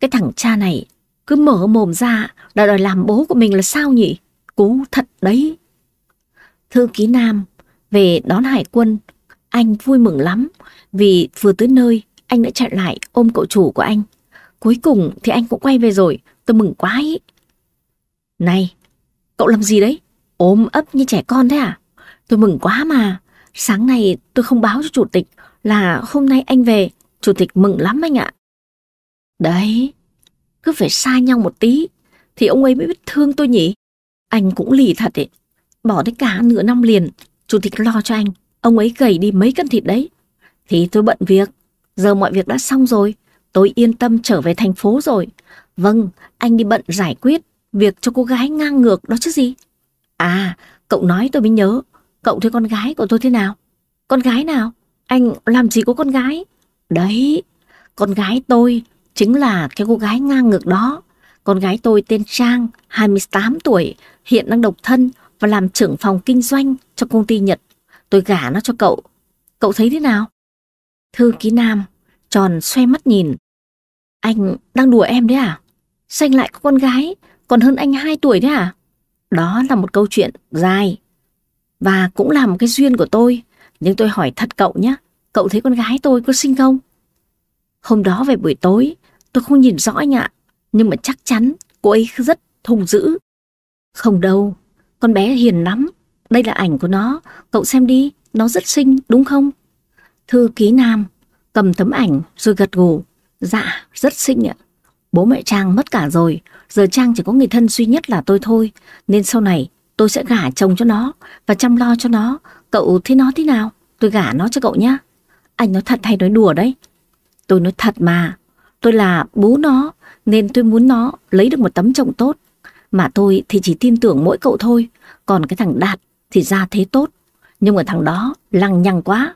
S1: Cái thằng cha này cứ mở mồm ra là đòi làm bố của mình là sao nhỉ? Cú thật đấy. Thư ký Nam về đón hải quân, anh vui mừng lắm vì vừa tới nơi anh đã chạy lại ôm cậu chủ của anh. Cuối cùng thì anh cũng quay về rồi, tôi mừng quá ý. Này, cậu làm gì đấy? Ôm ấp như trẻ con thế à? Tôi mừng quá mà. Sáng nay tôi không báo cho chủ tịch là hôm nay anh về. Chủ tịch mừng lắm anh ạ. Đấy, cứ phải xa nhau một tí thì ông ấy mới biết thương tôi nhỉ. Anh cũng lì thật ấy. Bỏ đấy cả nửa năm liền, chủ tịch lo cho anh. Ông ấy gầy đi mấy cân thịt đấy. Thì tôi bận việc, giờ mọi việc đã xong rồi. tôi yên tâm trở về thành phố rồi. Vâng, anh đi bận giải quyết việc cho cô gái ngang ngược đó chứ gì. À, cậu nói tôi mới nhớ. Cậu thấy con gái của tôi thế nào? Con gái nào? Anh làm gì có con gái? Đấy, con gái tôi chính là cái cô gái ngang ngược đó. Con gái tôi tên Trang, 28 tuổi, hiện đang độc thân và làm trưởng phòng kinh doanh cho công ty Nhật. Tôi gả nó cho cậu. Cậu thấy thế nào? Thư ký Nam, tròn xoay mắt nhìn. Anh đang đùa em đấy à? Xanh lại có con gái, còn hơn anh 2 tuổi đấy à? Đó là một câu chuyện dài. Và cũng là một cái duyên của tôi. Nhưng tôi hỏi thật cậu nhé, cậu thấy con gái tôi có xinh không? Hôm đó về buổi tối, tôi không nhìn rõ anh ạ. Nhưng mà chắc chắn cô ấy rất hung dữ. Không đâu, con bé hiền lắm. Đây là ảnh của nó, cậu xem đi, nó rất xinh, đúng không? Thư ký Nam cầm tấm ảnh rồi gật gù. Dạ, rất xinh ạ. Bố mẹ Trang mất cả rồi, giờ Trang chỉ có người thân duy nhất là tôi thôi, nên sau này tôi sẽ gả chồng cho nó và chăm lo cho nó. Cậu thấy nó thế nào? Tôi gả nó cho cậu nhá. Anh nói thật hay nói đùa đấy? Tôi nói thật mà. Tôi là bố nó, nên tôi muốn nó lấy được một tấm chồng tốt. Mà tôi thì chỉ tin tưởng mỗi cậu thôi, còn cái thằng Đạt thì ra thế tốt. Nhưng mà thằng đó lằng nhằng quá.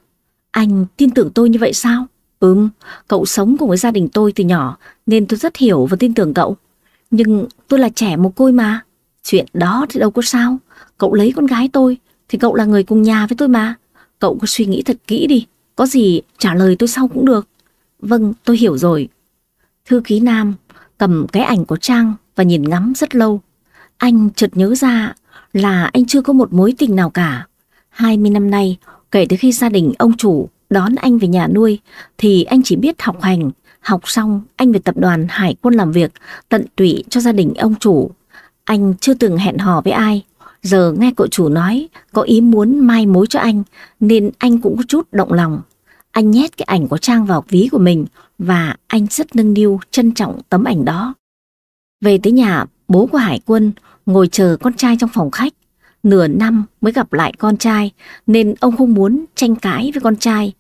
S1: Anh tin tưởng tôi như vậy sao? Ừm, cậu sống cùng với gia đình tôi từ nhỏ nên tôi rất hiểu và tin tưởng cậu. Nhưng tôi là trẻ một côi mà. Chuyện đó thì đâu có sao. Cậu lấy con gái tôi thì cậu là người cùng nhà với tôi mà. Cậu cứ suy nghĩ thật kỹ đi. Có gì trả lời tôi sau cũng được. Vâng, tôi hiểu rồi. Thư ký Nam cầm cái ảnh của Trang và nhìn ngắm rất lâu. Anh chợt nhớ ra là anh chưa có một mối tình nào cả. 20 năm nay, kể từ khi gia đình ông chủ đón anh về nhà nuôi, thì anh chỉ biết học hành. Học xong, anh về tập đoàn Hải quân làm việc, tận tụy cho gia đình ông chủ. Anh chưa từng hẹn hò với ai. Giờ nghe cậu chủ nói có ý muốn mai mối cho anh, nên anh cũng có chút động lòng. Anh nhét cái ảnh của Trang vào ví của mình và anh rất nâng niu trân trọng tấm ảnh đó. Về tới nhà, bố của Hải quân ngồi chờ con trai trong phòng khách. Nửa năm mới gặp lại con trai nên ông không muốn tranh cãi với con trai.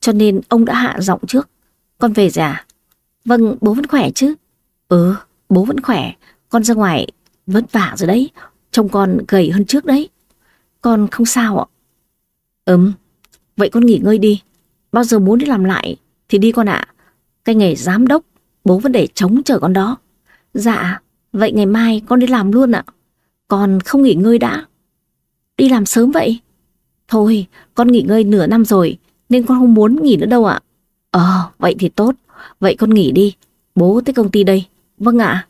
S1: Cho nên ông đã hạ giọng trước. Con về rồi à? Vâng, bố vẫn khỏe chứ? Ừ, bố vẫn khỏe. Con ra ngoài vất vả rồi đấy. Trông con gầy hơn trước đấy. Con không sao ạ? Ừm, vậy con nghỉ ngơi đi. Bao giờ muốn đi làm lại thì đi con ạ. Cái nghề giám đốc, bố vẫn để chống chờ con đó. Dạ, vậy ngày mai con đi làm luôn ạ. Con không nghỉ ngơi đã. Đi làm sớm vậy? Thôi, con nghỉ ngơi nửa năm rồi, nên con không muốn nghỉ nữa đâu ạ. Ờ, vậy thì tốt. Vậy con nghỉ đi. Bố tới công ty đây. Vâng ạ.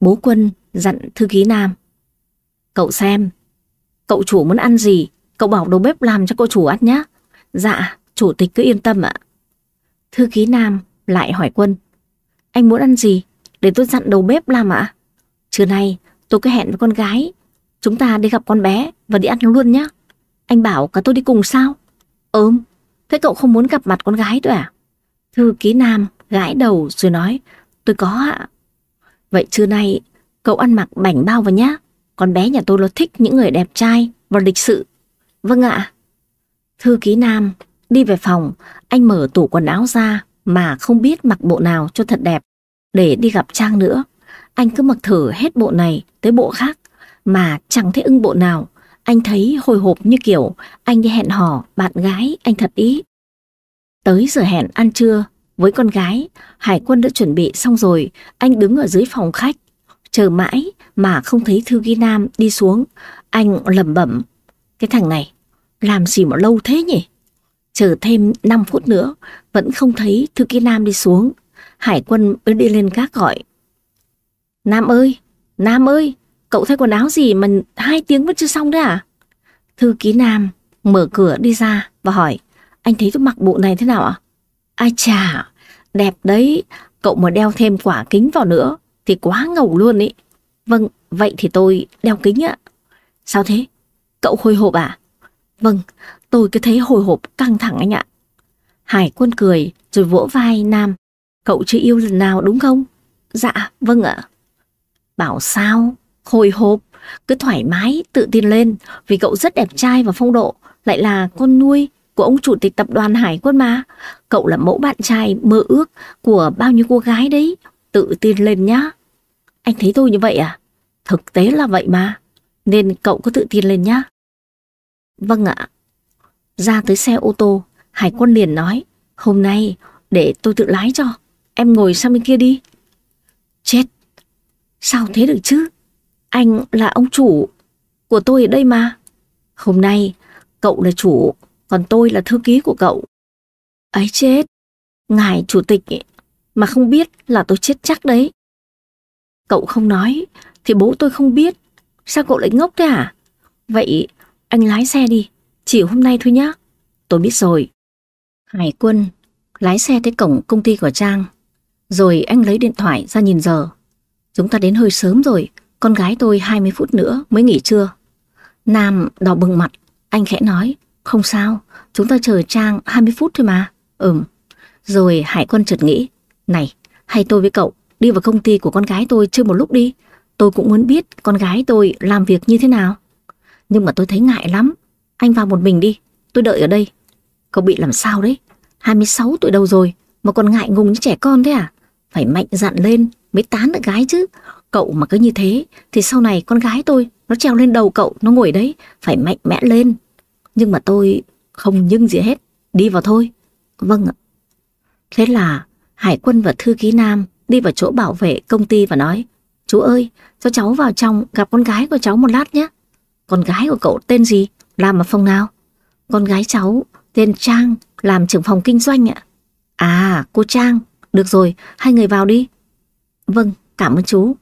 S1: Bố Quân dặn thư ký Nam. Cậu xem, cậu chủ muốn ăn gì, cậu bảo đầu bếp làm cho cô chủ ăn nhé. Dạ, chủ tịch cứ yên tâm ạ. Thư ký Nam lại hỏi Quân. Anh muốn ăn gì? Để tôi dặn đầu bếp làm ạ. Trưa nay tôi cứ hẹn với con gái. Chúng ta đi gặp con bé và đi ăn luôn nhé. Anh bảo cả tôi đi cùng sao? Ơm, thế cậu không muốn gặp mặt con gái tôi à? Thư ký Nam gãi đầu rồi nói. Tôi có ạ. Vậy trưa nay cậu ăn mặc bảnh bao vào nhá. Con bé nhà tôi nó thích những người đẹp trai và lịch sự. Vâng ạ. Thư ký Nam đi về phòng, anh mở tủ quần áo ra mà không biết mặc bộ nào cho thật đẹp để đi gặp Trang nữa. Anh cứ mặc thử hết bộ này tới bộ khác mà chẳng thấy ưng bộ nào. Anh thấy hồi hộp như kiểu anh đi hẹn hò bạn gái anh thật ý. Tới giờ hẹn ăn trưa với con gái, Hải quân đã chuẩn bị xong rồi, anh đứng ở dưới phòng khách, chờ mãi mà không thấy Thư Ghi Nam đi xuống. Anh lẩm bẩm, cái thằng này làm gì mà lâu thế nhỉ? Chờ thêm 5 phút nữa, vẫn không thấy Thư Ký Nam đi xuống. Hải quân mới đi lên gác gọi. Nam ơi, Nam ơi, cậu thay quần áo gì mà hai tiếng vẫn chưa xong đấy à? Thư ký Nam mở cửa đi ra và hỏi, anh thấy tôi mặc bộ này thế nào ạ? Ai chà, đẹp đấy, cậu mà đeo thêm quả kính vào nữa thì quá ngầu luôn ý. Vâng, vậy thì tôi đeo kính ạ. Sao thế? Cậu hồi hộp à? Vâng, tôi cứ thấy hồi hộp căng thẳng anh ạ. Hải quân cười rồi vỗ vai Nam. Cậu chưa yêu lần nào đúng không? Dạ, vâng ạ. Bảo sao? Hồi hộp, cứ thoải mái, tự tin lên vì cậu rất đẹp trai và phong độ, lại là con nuôi của ông chủ tịch tập đoàn Hải quân mà. Cậu là mẫu bạn trai mơ ước của bao nhiêu cô gái đấy. Tự tin lên nhá. Anh thấy tôi như vậy à? Thực tế là vậy mà. Nên cậu cứ tự tin lên nhá. Vâng ạ. Ra tới xe ô tô, Hải quân liền nói, hôm nay để tôi tự lái cho. Em ngồi sang bên kia đi. Chết. Sao thế được chứ? Anh là ông chủ của tôi ở đây mà. Hôm nay cậu là chủ, còn tôi là thư ký của cậu. Ấy chết, ngài chủ tịch ấy, mà không biết là tôi chết chắc đấy. Cậu không nói, thì bố tôi không biết. Sao cậu lại ngốc thế à? Vậy anh lái xe đi, chỉ hôm nay thôi nhá. Tôi biết rồi. Hải quân lái xe tới cổng công ty của Trang. Rồi anh lấy điện thoại ra nhìn giờ. Chúng ta đến hơi sớm rồi, con gái tôi 20 phút nữa mới nghỉ trưa. Nam đỏ bừng mặt, anh khẽ nói, không sao, chúng ta chờ Trang 20 phút thôi mà. Ừm. Rồi Hải quân chợt nghĩ, này, hay tôi với cậu đi vào công ty của con gái tôi chơi một lúc đi. Tôi cũng muốn biết con gái tôi làm việc như thế nào. Nhưng mà tôi thấy ngại lắm. Anh vào một mình đi, tôi đợi ở đây. Cậu bị làm sao đấy? 26 tuổi đầu rồi mà còn ngại ngùng như trẻ con thế à? Phải mạnh dạn lên mới tán được gái chứ. Cậu mà cứ như thế thì sau này con gái tôi nó treo lên đầu cậu, nó ngồi đấy, phải mạnh mẽ lên. Nhưng mà tôi không nhưng gì hết, đi vào thôi. Vâng ạ. Thế là Hải quân và thư ký Nam đi vào chỗ bảo vệ công ty và nói Chú ơi, cho cháu vào trong gặp con gái của cháu một lát nhé. Con gái của cậu tên gì? Làm ở phòng nào? Con gái cháu tên Trang, làm trưởng phòng kinh doanh ạ. À, cô Trang, được rồi, hai người vào đi. Vâng, cảm ơn chú.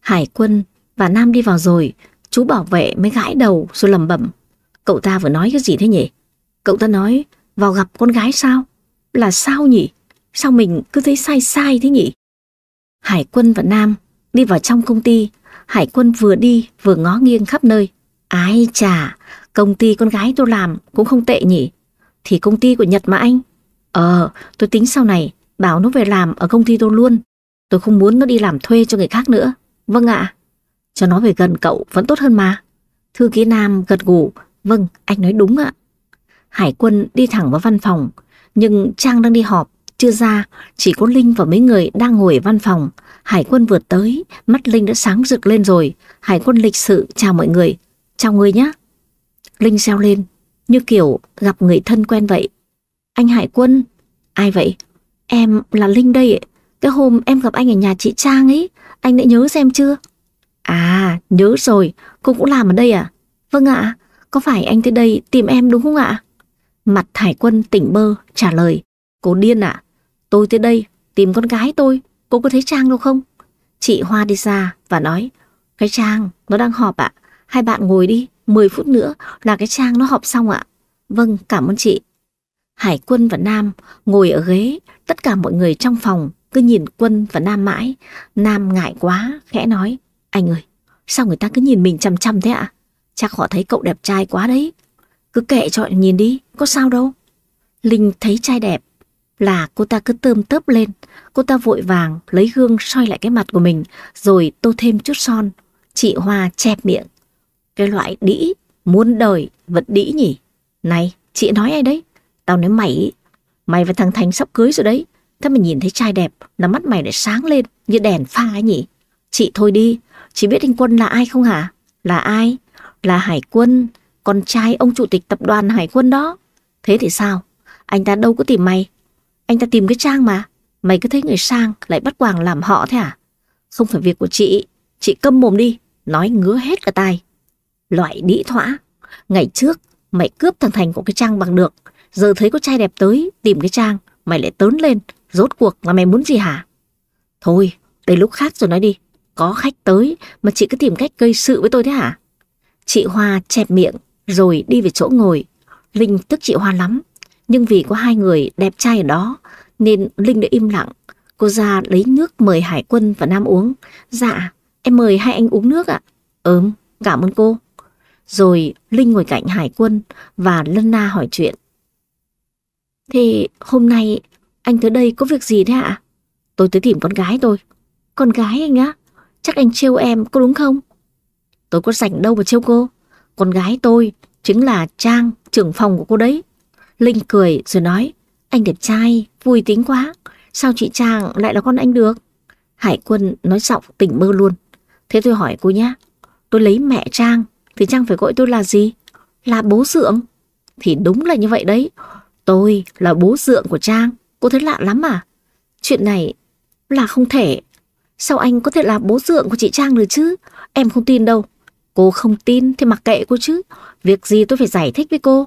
S1: Hải quân và Nam đi vào rồi, chú bảo vệ mới gãi đầu rồi lầm bẩm. Cậu ta vừa nói cái gì thế nhỉ? Cậu ta nói vào gặp con gái sao? Là sao nhỉ? Sao mình cứ thấy sai sai thế nhỉ? Hải quân và Nam đi vào trong công ty. Hải quân vừa đi vừa ngó nghiêng khắp nơi. Ái chà, công ty con gái tôi làm cũng không tệ nhỉ. Thì công ty của Nhật mà anh. Ờ, tôi tính sau này bảo nó về làm ở công ty tôi luôn. Tôi không muốn nó đi làm thuê cho người khác nữa. Vâng ạ. Cho nó về gần cậu vẫn tốt hơn mà. Thư ký Nam gật gù. Vâng, anh nói đúng ạ. Hải quân đi thẳng vào văn phòng. Nhưng Trang đang đi họp. Chưa ra, chỉ có Linh và mấy người đang ngồi ở văn phòng. Hải quân vượt tới, mắt Linh đã sáng rực lên rồi. Hải quân lịch sự chào mọi người. Chào người nhé. Linh reo lên, như kiểu gặp người thân quen vậy. Anh Hải quân, ai vậy? Em là Linh đây. Cái hôm em gặp anh ở nhà chị Trang ấy, anh đã nhớ xem chưa? À, nhớ rồi, cô cũng làm ở đây à? Vâng ạ, có phải anh tới đây tìm em đúng không ạ? Mặt Hải quân tỉnh bơ, trả lời. Cô điên ạ, tôi tới đây tìm con gái tôi, cô có thấy Trang đâu không? Chị Hoa đi ra và nói, cái Trang, nó đang họp ạ, hai bạn ngồi đi, 10 phút nữa là cái Trang nó họp xong ạ. Vâng, cảm ơn chị. Hải quân và Nam ngồi ở ghế, tất cả mọi người trong phòng cứ nhìn Quân và Nam mãi. Nam ngại quá, khẽ nói, anh ơi, sao người ta cứ nhìn mình chăm chăm thế ạ? Chắc họ thấy cậu đẹp trai quá đấy. Cứ kệ cho nhìn đi, có sao đâu. Linh thấy trai đẹp là cô ta cứ tơm tớp lên. Cô ta vội vàng lấy gương soi lại cái mặt của mình rồi tô thêm chút son. Chị Hoa chẹp miệng. Cái loại đĩ, muốn đời, vật đĩ nhỉ? Này, chị nói ai đấy? Tao nói mày, mày và thằng Thành sắp cưới rồi đấy. Thế mà nhìn thấy trai đẹp là mắt mày lại sáng lên như đèn pha ấy nhỉ? Chị thôi đi, chị biết anh Quân là ai không hả? Là ai? Là Hải Quân, con trai ông chủ tịch tập đoàn Hải Quân đó. Thế thì sao? Anh ta đâu có tìm mày. Anh ta tìm cái Trang mà. Mày cứ thấy người sang lại bắt quàng làm họ thế à? Không phải việc của chị. Chị câm mồm đi, nói ngứa hết cả tai. Loại đĩ thỏa. Ngày trước, mày cướp thằng Thành của cái Trang bằng được. Giờ thấy có trai đẹp tới, tìm cái Trang, mày lại tớn lên. Rốt cuộc là mày muốn gì hả? Thôi, để lúc khác rồi nói đi. Có khách tới mà chị cứ tìm cách gây sự với tôi thế hả? Chị Hoa chẹp miệng rồi đi về chỗ ngồi. Linh tức chị Hoa lắm. Nhưng vì có hai người đẹp trai ở đó nên Linh đã im lặng. Cô ra lấy nước mời Hải Quân và Nam uống. Dạ, em mời hai anh uống nước ạ. Ừm, cảm ơn cô. Rồi Linh ngồi cạnh Hải Quân và Lân Na hỏi chuyện. Thì hôm nay anh tới đây có việc gì thế ạ? Tôi tới tìm con gái tôi. Con gái anh á? Chắc anh trêu em có đúng không? Tôi có rảnh đâu mà trêu cô. Con gái tôi chính là Trang, trưởng phòng của cô đấy. Linh cười rồi nói, anh đẹp trai, vui tính quá, sao chị Trang lại là con anh được? Hải quân nói giọng tỉnh mơ luôn. Thế tôi hỏi cô nhé, tôi lấy mẹ Trang, thì Trang phải gọi tôi là gì? Là bố dượng. Thì đúng là như vậy đấy, tôi là bố dượng của Trang, cô thấy lạ lắm à? Chuyện này là không thể. Sao anh có thể là bố dượng của chị Trang được chứ? Em không tin đâu. Cô không tin thì mặc kệ cô chứ. Việc gì tôi phải giải thích với cô.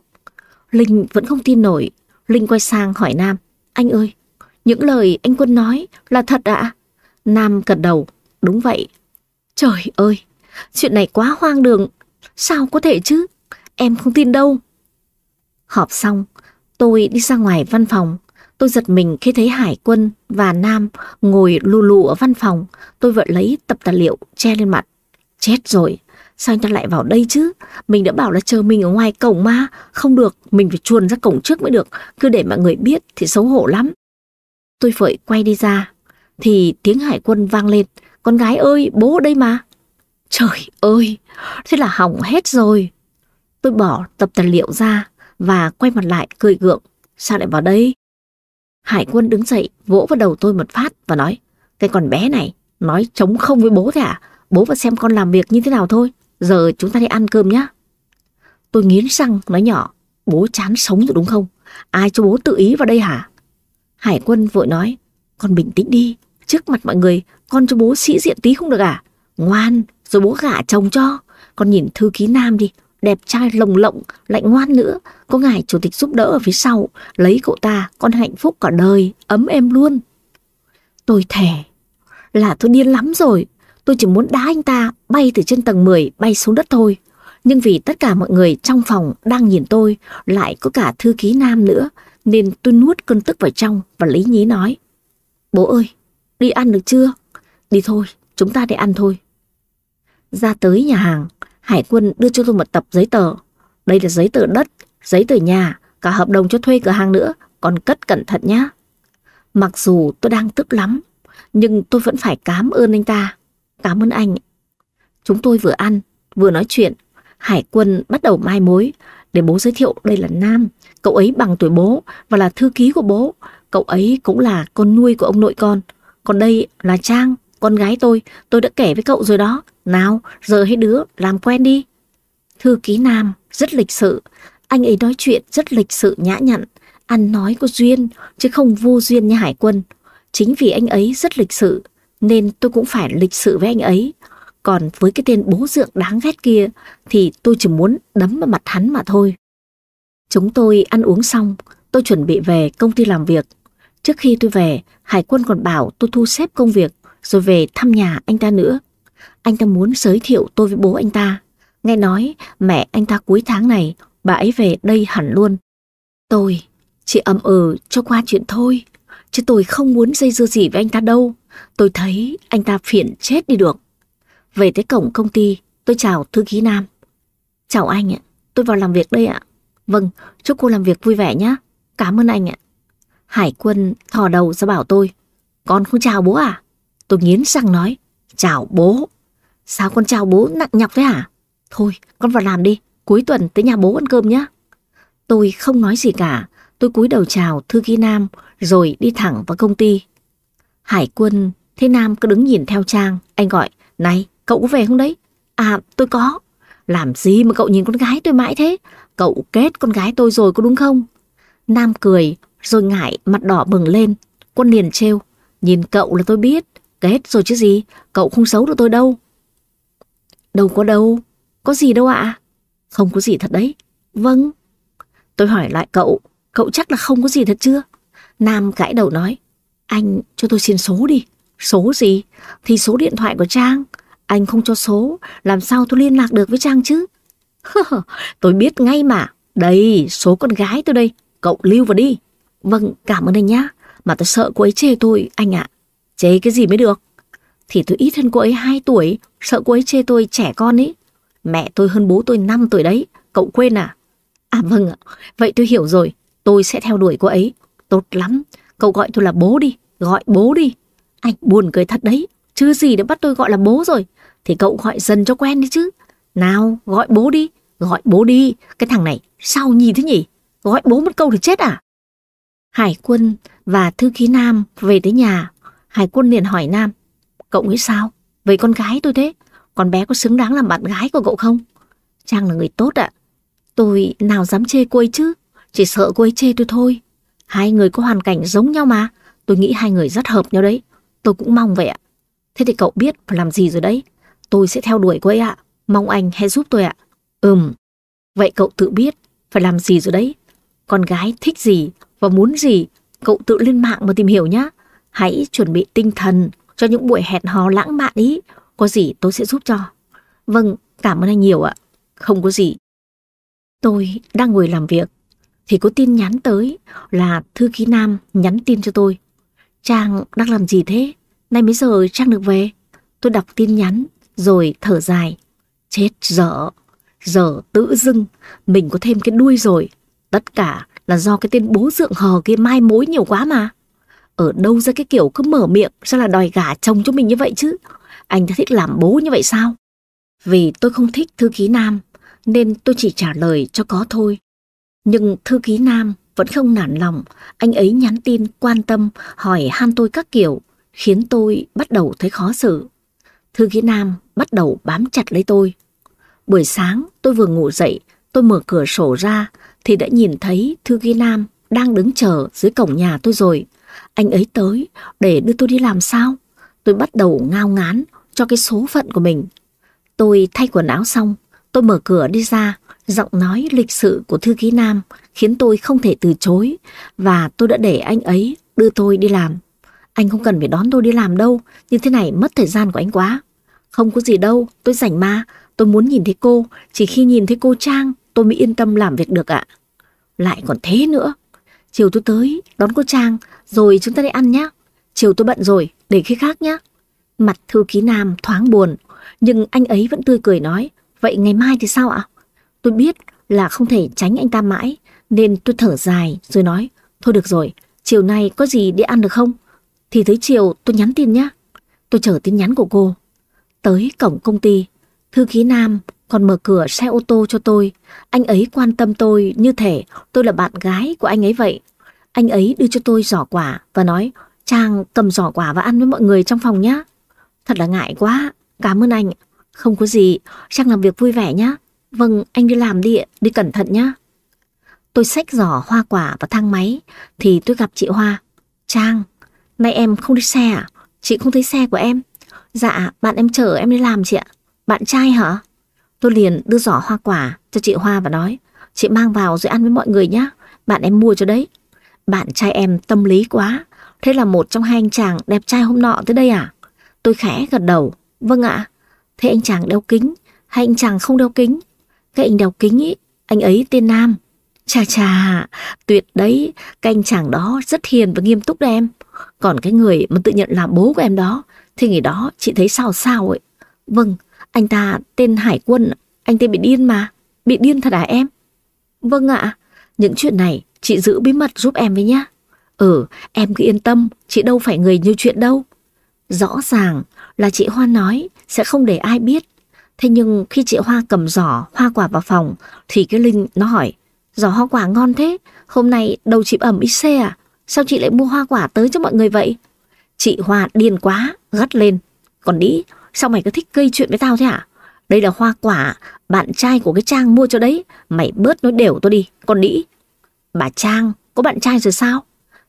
S1: Linh vẫn không tin nổi. Linh quay sang hỏi Nam. Anh ơi, những lời anh Quân nói là thật ạ? Nam gật đầu. Đúng vậy. Trời ơi, chuyện này quá hoang đường. Sao có thể chứ? Em không tin đâu. Họp xong, tôi đi ra ngoài văn phòng. Tôi giật mình khi thấy Hải Quân và Nam ngồi lù lù ở văn phòng. Tôi vợ lấy tập tài liệu che lên mặt. Chết rồi, sao anh ta lại vào đây chứ? Mình đã bảo là chờ mình ở ngoài cổng mà. Không được, mình phải chuồn ra cổng trước mới được. Cứ để mọi người biết thì xấu hổ lắm. Tôi vội quay đi ra. Thì tiếng Hải Quân vang lên. Con gái ơi, bố ở đây mà. Trời ơi, thế là hỏng hết rồi. Tôi bỏ tập tài liệu ra và quay mặt lại cười gượng. Sao lại vào đây? Hải quân đứng dậy, vỗ vào đầu tôi một phát và nói, cái con bé này, nói chống không với bố thế à? Bố vào xem con làm việc như thế nào thôi, giờ chúng ta đi ăn cơm nhá. Tôi nghiến răng, nói nhỏ, bố chán sống rồi đúng không? Ai cho bố tự ý vào đây hả? Hải quân vội nói, con bình tĩnh đi, trước mặt mọi người, con cho bố sĩ diện tí không được à? Ngoan, rồi bố gả chồng cho. Con nhìn thư ký nam đi, đẹp trai lồng lộng, lại ngoan nữa. Có ngài chủ tịch giúp đỡ ở phía sau, lấy cậu ta, con hạnh phúc cả đời, ấm em luôn. Tôi thề, là tôi điên lắm rồi. Tôi chỉ muốn đá anh ta bay từ trên tầng 10 bay xuống đất thôi. Nhưng vì tất cả mọi người trong phòng đang nhìn tôi, lại có cả thư ký nam nữa, nên tôi nuốt cơn tức vào trong và lý nhí nói. Bố ơi, đi ăn được chưa? Đi thôi, chúng ta đi ăn thôi. Ra tới nhà hàng, Hải quân đưa cho tôi một tập giấy tờ. Đây là giấy tờ đất, giấy tờ nhà, cả hợp đồng cho thuê cửa hàng nữa, còn cất cẩn thận nhá. Mặc dù tôi đang tức lắm, nhưng tôi vẫn phải cảm ơn anh ta. Cảm ơn anh. Chúng tôi vừa ăn, vừa nói chuyện. Hải quân bắt đầu mai mối, để bố giới thiệu đây là Nam. Cậu ấy bằng tuổi bố và là thư ký của bố. Cậu ấy cũng là con nuôi của ông nội con. Còn đây là Trang, con gái tôi, tôi đã kể với cậu rồi đó. Nào, giờ hai đứa làm quen đi. Thư ký Nam rất lịch sự. Anh ấy nói chuyện rất lịch sự nhã nhặn. Ăn nói có duyên, chứ không vô duyên như Hải quân. Chính vì anh ấy rất lịch sự, nên tôi cũng phải lịch sự với anh ấy. Còn với cái tên bố dượng đáng ghét kia, thì tôi chỉ muốn đấm vào mặt hắn mà thôi. Chúng tôi ăn uống xong, tôi chuẩn bị về công ty làm việc. Trước khi tôi về, Hải quân còn bảo tôi thu xếp công việc rồi về thăm nhà anh ta nữa. Anh ta muốn giới thiệu tôi với bố anh ta. Nghe nói mẹ anh ta cuối tháng này bà ấy về đây hẳn luôn. Tôi chỉ ấm ừ cho qua chuyện thôi. Chứ tôi không muốn dây dưa gì với anh ta đâu. Tôi thấy anh ta phiền chết đi được. Về tới cổng công ty, tôi chào thư ký Nam. Chào anh ạ, tôi vào làm việc đây ạ. Vâng, chúc cô làm việc vui vẻ nhé. Cảm ơn anh ạ. Hải quân thò đầu ra bảo tôi. Con không chào bố à? Tôi nghiến răng nói, chào bố. Sao con chào bố nặng nhọc thế hả? Thôi, con vào làm đi, cuối tuần tới nhà bố ăn cơm nhé. Tôi không nói gì cả, tôi cúi đầu chào thư ký Nam rồi đi thẳng vào công ty. Hải quân, thế Nam cứ đứng nhìn theo Trang, anh gọi, này, cậu có về không đấy? À, tôi có. Làm gì mà cậu nhìn con gái tôi mãi thế? Cậu kết con gái tôi rồi có đúng không? Nam cười, rồi ngại, mặt đỏ bừng lên. Quân liền trêu, nhìn cậu là tôi biết, kết rồi chứ gì, cậu không xấu được tôi đâu. Đâu có đâu, có gì đâu ạ? Không có gì thật đấy. Vâng. Tôi hỏi lại cậu, cậu chắc là không có gì thật chưa? Nam gãi đầu nói, anh cho tôi xin số đi. Số gì? Thì số điện thoại của Trang. Anh không cho số, làm sao tôi liên lạc được với Trang chứ? (laughs) tôi biết ngay mà. Đây, số con gái tôi đây. Cậu lưu vào đi. Vâng, cảm ơn anh nhá. Mà tôi sợ cô ấy chê tôi, anh ạ. Chê cái gì mới được? Thì tôi ít hơn cô ấy 2 tuổi, sợ cô ấy chê tôi trẻ con ấy. Mẹ tôi hơn bố tôi 5 tuổi đấy, cậu quên à? À vâng ạ, vậy tôi hiểu rồi, tôi sẽ theo đuổi cô ấy. Tốt lắm, cậu gọi tôi là bố đi, gọi bố đi. Anh buồn cười thật đấy, chứ gì đã bắt tôi gọi là bố rồi. Thì cậu gọi dần cho quen đi chứ. Nào, gọi bố đi, gọi bố đi. Cái thằng này, sao nhì thế nhỉ? Gọi bố một câu thì chết à? Hải quân và thư ký Nam về tới nhà. Hải quân liền hỏi Nam. Cậu nghĩ sao? Về con gái tôi thế. Con bé có xứng đáng làm bạn gái của cậu không? Trang là người tốt ạ. Tôi nào dám chê cô ấy chứ. Chỉ sợ cô ấy chê tôi thôi. Hai người có hoàn cảnh giống nhau mà. Tôi nghĩ hai người rất hợp nhau đấy. Tôi cũng mong vậy ạ. Thế thì cậu biết phải làm gì rồi đấy. Tôi sẽ theo đuổi cô ấy ạ. Mong anh hãy giúp tôi ạ. Ừm. Vậy cậu tự biết phải làm gì rồi đấy. Con gái thích gì và muốn gì, cậu tự lên mạng mà tìm hiểu nhá. Hãy chuẩn bị tinh thần cho những buổi hẹn hò lãng mạn ý. Có gì tôi sẽ giúp cho. Vâng, cảm ơn anh nhiều ạ. Không có gì. Tôi đang ngồi làm việc thì có tin nhắn tới là thư ký Nam nhắn tin cho tôi. Trang đang làm gì thế? Nay mấy giờ Trang được về? Tôi đọc tin nhắn rồi thở dài. Chết dở, giờ tự dưng mình có thêm cái đuôi rồi. Tất cả là do cái tên bố dượng hờ kia mai mối nhiều quá mà. Ở đâu ra cái kiểu cứ mở miệng sao là đòi gả chồng cho mình như vậy chứ? Anh ta thích làm bố như vậy sao? Vì tôi không thích thư ký nam nên tôi chỉ trả lời cho có thôi. Nhưng thư ký nam vẫn không nản lòng, anh ấy nhắn tin quan tâm hỏi han tôi các kiểu, khiến tôi bắt đầu thấy khó xử. Thư ký nam bắt đầu bám chặt lấy tôi. Buổi sáng tôi vừa ngủ dậy, tôi mở cửa sổ ra thì đã nhìn thấy thư ký nam đang đứng chờ dưới cổng nhà tôi rồi. Anh ấy tới để đưa tôi đi làm sao? Tôi bắt đầu ngao ngán cho cái số phận của mình. Tôi thay quần áo xong, tôi mở cửa đi ra, giọng nói lịch sự của thư ký nam khiến tôi không thể từ chối và tôi đã để anh ấy đưa tôi đi làm. Anh không cần phải đón tôi đi làm đâu, như thế này mất thời gian của anh quá. Không có gì đâu, tôi rảnh mà, tôi muốn nhìn thấy cô, chỉ khi nhìn thấy cô Trang tôi mới yên tâm làm việc được ạ. Lại còn thế nữa. Chiều tôi tới, đón cô Trang, rồi chúng ta đi ăn nhé. Chiều tôi bận rồi, để khi khác nhé. Mặt thư ký nam thoáng buồn, nhưng anh ấy vẫn tươi cười nói, vậy ngày mai thì sao ạ? Tôi biết là không thể tránh anh ta mãi, nên tôi thở dài rồi nói, thôi được rồi, chiều nay có gì đi ăn được không? Thì tới chiều tôi nhắn tin nhé. Tôi chờ tin nhắn của cô. Tới cổng công ty, thư ký nam còn mở cửa xe ô tô cho tôi. Anh ấy quan tâm tôi như thể tôi là bạn gái của anh ấy vậy. Anh ấy đưa cho tôi giỏ quả và nói Trang cầm giỏ quả và ăn với mọi người trong phòng nhé. Thật là ngại quá, cảm ơn anh. Không có gì, Trang làm việc vui vẻ nhé. Vâng, anh đi làm đi, đi cẩn thận nhé. Tôi xách giỏ hoa quả và thang máy thì tôi gặp chị Hoa. Trang, nay em không đi xe à? Chị không thấy xe của em. Dạ, bạn em chở em đi làm chị ạ. Bạn trai hả? Tôi liền đưa giỏ hoa quả cho chị Hoa và nói, chị mang vào rồi ăn với mọi người nhé, bạn em mua cho đấy. Bạn trai em tâm lý quá, thế là một trong hai anh chàng đẹp trai hôm nọ tới đây à? Tôi khẽ gật đầu, vâng ạ. Thế anh chàng đeo kính, hay anh chàng không đeo kính? Cái anh đeo kính ý, anh ấy tên Nam. Chà chà, tuyệt đấy, cái anh chàng đó rất hiền và nghiêm túc đấy em. Còn cái người mà tự nhận là bố của em đó, thì người đó chị thấy sao sao ấy. Vâng, anh ta tên Hải Quân, anh ta bị điên mà. Bị điên thật à em? Vâng ạ, những chuyện này chị giữ bí mật giúp em với nhá. Ừ, em cứ yên tâm, chị đâu phải người như chuyện đâu. Rõ ràng là chị Hoa nói sẽ không để ai biết. Thế nhưng khi chị Hoa cầm giỏ hoa quả vào phòng thì cái Linh nó hỏi Giỏ hoa quả ngon thế, hôm nay đầu chị ẩm ít xe à? Sao chị lại mua hoa quả tới cho mọi người vậy? Chị Hoa điên quá, gắt lên. Còn đĩ Sao mày cứ thích gây chuyện với tao thế hả? Đây là hoa quả, bạn trai của cái Trang mua cho đấy. Mày bớt nói đều tôi đi, con đĩ. Bà Trang, có bạn trai rồi sao?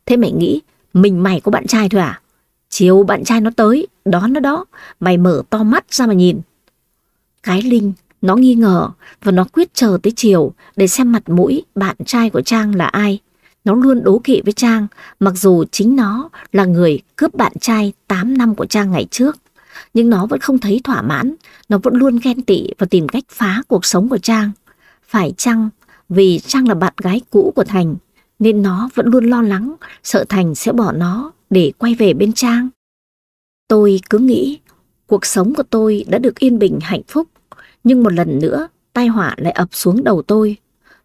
S1: Thế mày nghĩ mình mày có bạn trai thôi à? Chiều bạn trai nó tới, đón nó đó. Mày mở to mắt ra mà nhìn. Cái Linh, nó nghi ngờ và nó quyết chờ tới chiều để xem mặt mũi bạn trai của Trang là ai. Nó luôn đố kỵ với Trang, mặc dù chính nó là người cướp bạn trai 8 năm của Trang ngày trước nhưng nó vẫn không thấy thỏa mãn, nó vẫn luôn ghen tị và tìm cách phá cuộc sống của Trang. Phải chăng vì Trang là bạn gái cũ của Thành, nên nó vẫn luôn lo lắng, sợ Thành sẽ bỏ nó để quay về bên Trang. Tôi cứ nghĩ cuộc sống của tôi đã được yên bình hạnh phúc, nhưng một lần nữa tai họa lại ập xuống đầu tôi.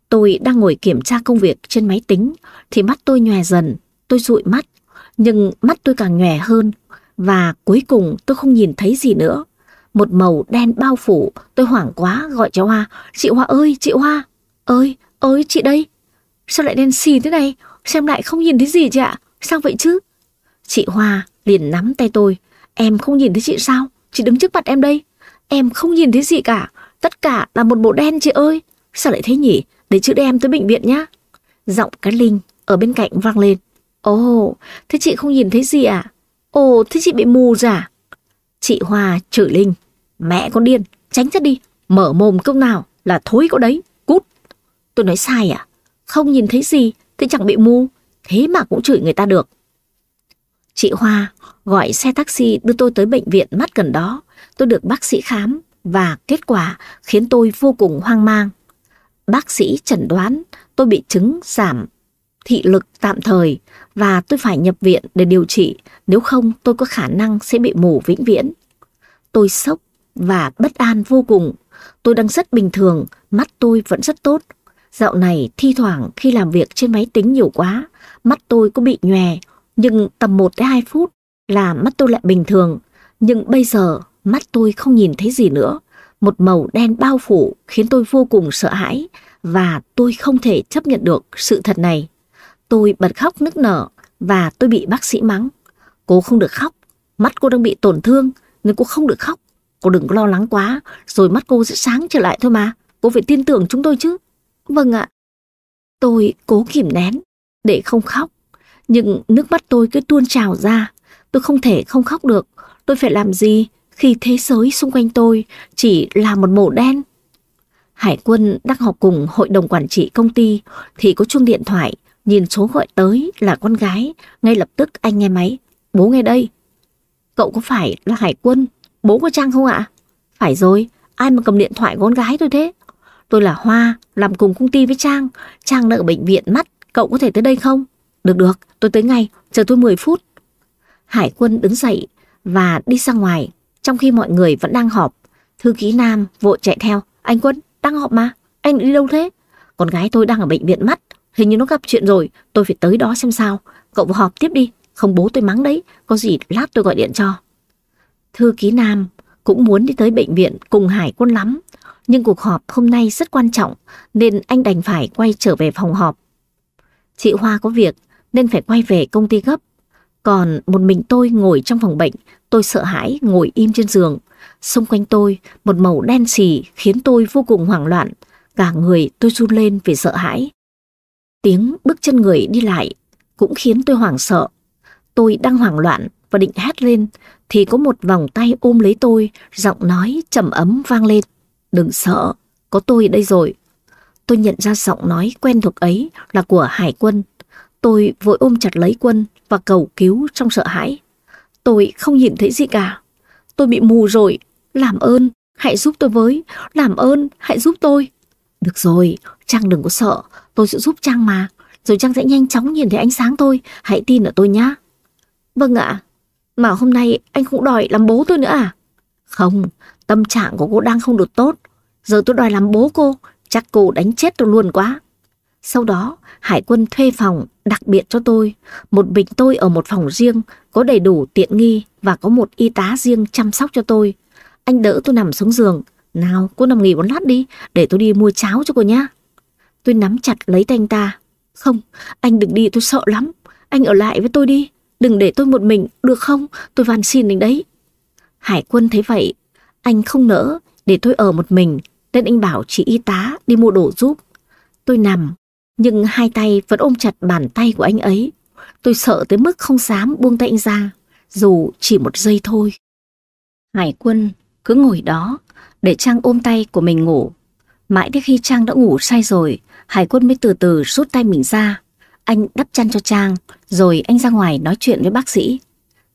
S1: Tôi đang ngồi kiểm tra công việc trên máy tính thì mắt tôi nhòe dần, tôi dụi mắt, nhưng mắt tôi càng nhòe hơn và cuối cùng tôi không nhìn thấy gì nữa. Một màu đen bao phủ, tôi hoảng quá gọi cho Hoa. Chị Hoa ơi, chị Hoa! Ơi, ơi chị đây! sao lại đen xì thế này? Xem lại không nhìn thấy gì chị ạ. Sao vậy chứ? Chị Hoa liền nắm tay tôi. Em không nhìn thấy chị sao? Chị đứng trước mặt em đây. Em không nhìn thấy gì cả. Tất cả là một bộ đen chị ơi. Sao lại thế nhỉ? Để chữ đem tới bệnh viện nhá. Giọng cái Linh ở bên cạnh vang lên. Ồ, thế chị không nhìn thấy gì à? Ồ, thế chị bị mù giả? À? Chị Hoa chửi Linh. Mẹ con điên, tránh ra đi. Mở mồm câu nào là thối có đấy. Cút. Tôi nói sai à? Không nhìn thấy gì thì chẳng bị mù. Thế mà cũng chửi người ta được. Chị Hoa gọi xe taxi đưa tôi tới bệnh viện mắt gần đó. Tôi được bác sĩ khám và kết quả khiến tôi vô cùng hoang mang. Bác sĩ chẩn đoán tôi bị chứng giảm thị lực tạm thời và tôi phải nhập viện để điều trị, nếu không tôi có khả năng sẽ bị mù vĩnh viễn. Tôi sốc và bất an vô cùng. Tôi đang rất bình thường, mắt tôi vẫn rất tốt. Dạo này thi thoảng khi làm việc trên máy tính nhiều quá, mắt tôi có bị nhòe, nhưng tầm 1 đến 2 phút là mắt tôi lại bình thường. Nhưng bây giờ mắt tôi không nhìn thấy gì nữa. Một màu đen bao phủ khiến tôi vô cùng sợ hãi và tôi không thể chấp nhận được sự thật này. Tôi bật khóc nức nở và tôi bị bác sĩ mắng. Cô không được khóc, mắt cô đang bị tổn thương nên cô không được khóc. Cô đừng có lo lắng quá, rồi mắt cô sẽ sáng trở lại thôi mà. Cô phải tin tưởng chúng tôi chứ. Vâng ạ. Tôi cố kìm nén để không khóc, nhưng nước mắt tôi cứ tuôn trào ra. Tôi không thể không khóc được. Tôi phải làm gì khi thế giới xung quanh tôi chỉ là một màu đen? Hải quân đang họp cùng hội đồng quản trị công ty thì có chuông điện thoại Nhìn số gọi tới là con gái, ngay lập tức anh nghe máy. Bố nghe đây. Cậu có phải là hải quân? Bố của Trang không ạ? Phải rồi, ai mà cầm điện thoại con gái tôi thế? Tôi là Hoa, làm cùng công ty với Trang. Trang đang ở bệnh viện mắt, cậu có thể tới đây không? Được được, tôi tới ngay, chờ tôi 10 phút. Hải quân đứng dậy và đi ra ngoài, trong khi mọi người vẫn đang họp. Thư ký Nam vội chạy theo. Anh Quân, đang họp mà, anh đi đâu thế? Con gái tôi đang ở bệnh viện mắt, Hình như nó gặp chuyện rồi, tôi phải tới đó xem sao. Cậu vào họp tiếp đi, không bố tôi mắng đấy, có gì lát tôi gọi điện cho. Thư ký Nam cũng muốn đi tới bệnh viện cùng Hải quân lắm, nhưng cuộc họp hôm nay rất quan trọng nên anh đành phải quay trở về phòng họp. Chị Hoa có việc nên phải quay về công ty gấp. Còn một mình tôi ngồi trong phòng bệnh, tôi sợ hãi ngồi im trên giường. Xung quanh tôi, một màu đen xì khiến tôi vô cùng hoảng loạn. Cả người tôi run lên vì sợ hãi. Tiếng bước chân người đi lại cũng khiến tôi hoảng sợ. Tôi đang hoảng loạn và định hét lên thì có một vòng tay ôm lấy tôi, giọng nói trầm ấm vang lên. Đừng sợ, có tôi đây rồi. Tôi nhận ra giọng nói quen thuộc ấy là của Hải quân. Tôi vội ôm chặt lấy quân và cầu cứu trong sợ hãi. Tôi không nhìn thấy gì cả. Tôi bị mù rồi. Làm ơn, hãy giúp tôi với. Làm ơn, hãy giúp tôi. Được rồi, Trang đừng có sợ. Tôi sẽ giúp Trang mà. Rồi Trang sẽ nhanh chóng nhìn thấy ánh sáng tôi. Hãy tin ở tôi nhá. Vâng ạ. Mà hôm nay anh cũng đòi làm bố tôi nữa à? Không, tâm trạng của cô đang không được tốt. Giờ tôi đòi làm bố cô. Chắc cô đánh chết tôi luôn quá. Sau đó, Hải quân thuê phòng đặc biệt cho tôi. Một mình tôi ở một phòng riêng, có đầy đủ tiện nghi và có một y tá riêng chăm sóc cho tôi. Anh đỡ tôi nằm xuống giường. Nào, cô nằm nghỉ một lát đi, để tôi đi mua cháo cho cô nhá. Tôi nắm chặt lấy tay anh ta. Không, anh đừng đi tôi sợ lắm. Anh ở lại với tôi đi. Đừng để tôi một mình, được không? Tôi van xin anh đấy. Hải quân thấy vậy, anh không nỡ để tôi ở một mình, nên anh bảo chị y tá đi mua đồ giúp. Tôi nằm, nhưng hai tay vẫn ôm chặt bàn tay của anh ấy. Tôi sợ tới mức không dám buông tay anh ra, dù chỉ một giây thôi. Hải quân cứ ngồi đó, để Trang ôm tay của mình ngủ. Mãi đến khi Trang đã ngủ say rồi, Hải quân mới từ từ rút tay mình ra. Anh đắp chăn cho Trang, rồi anh ra ngoài nói chuyện với bác sĩ.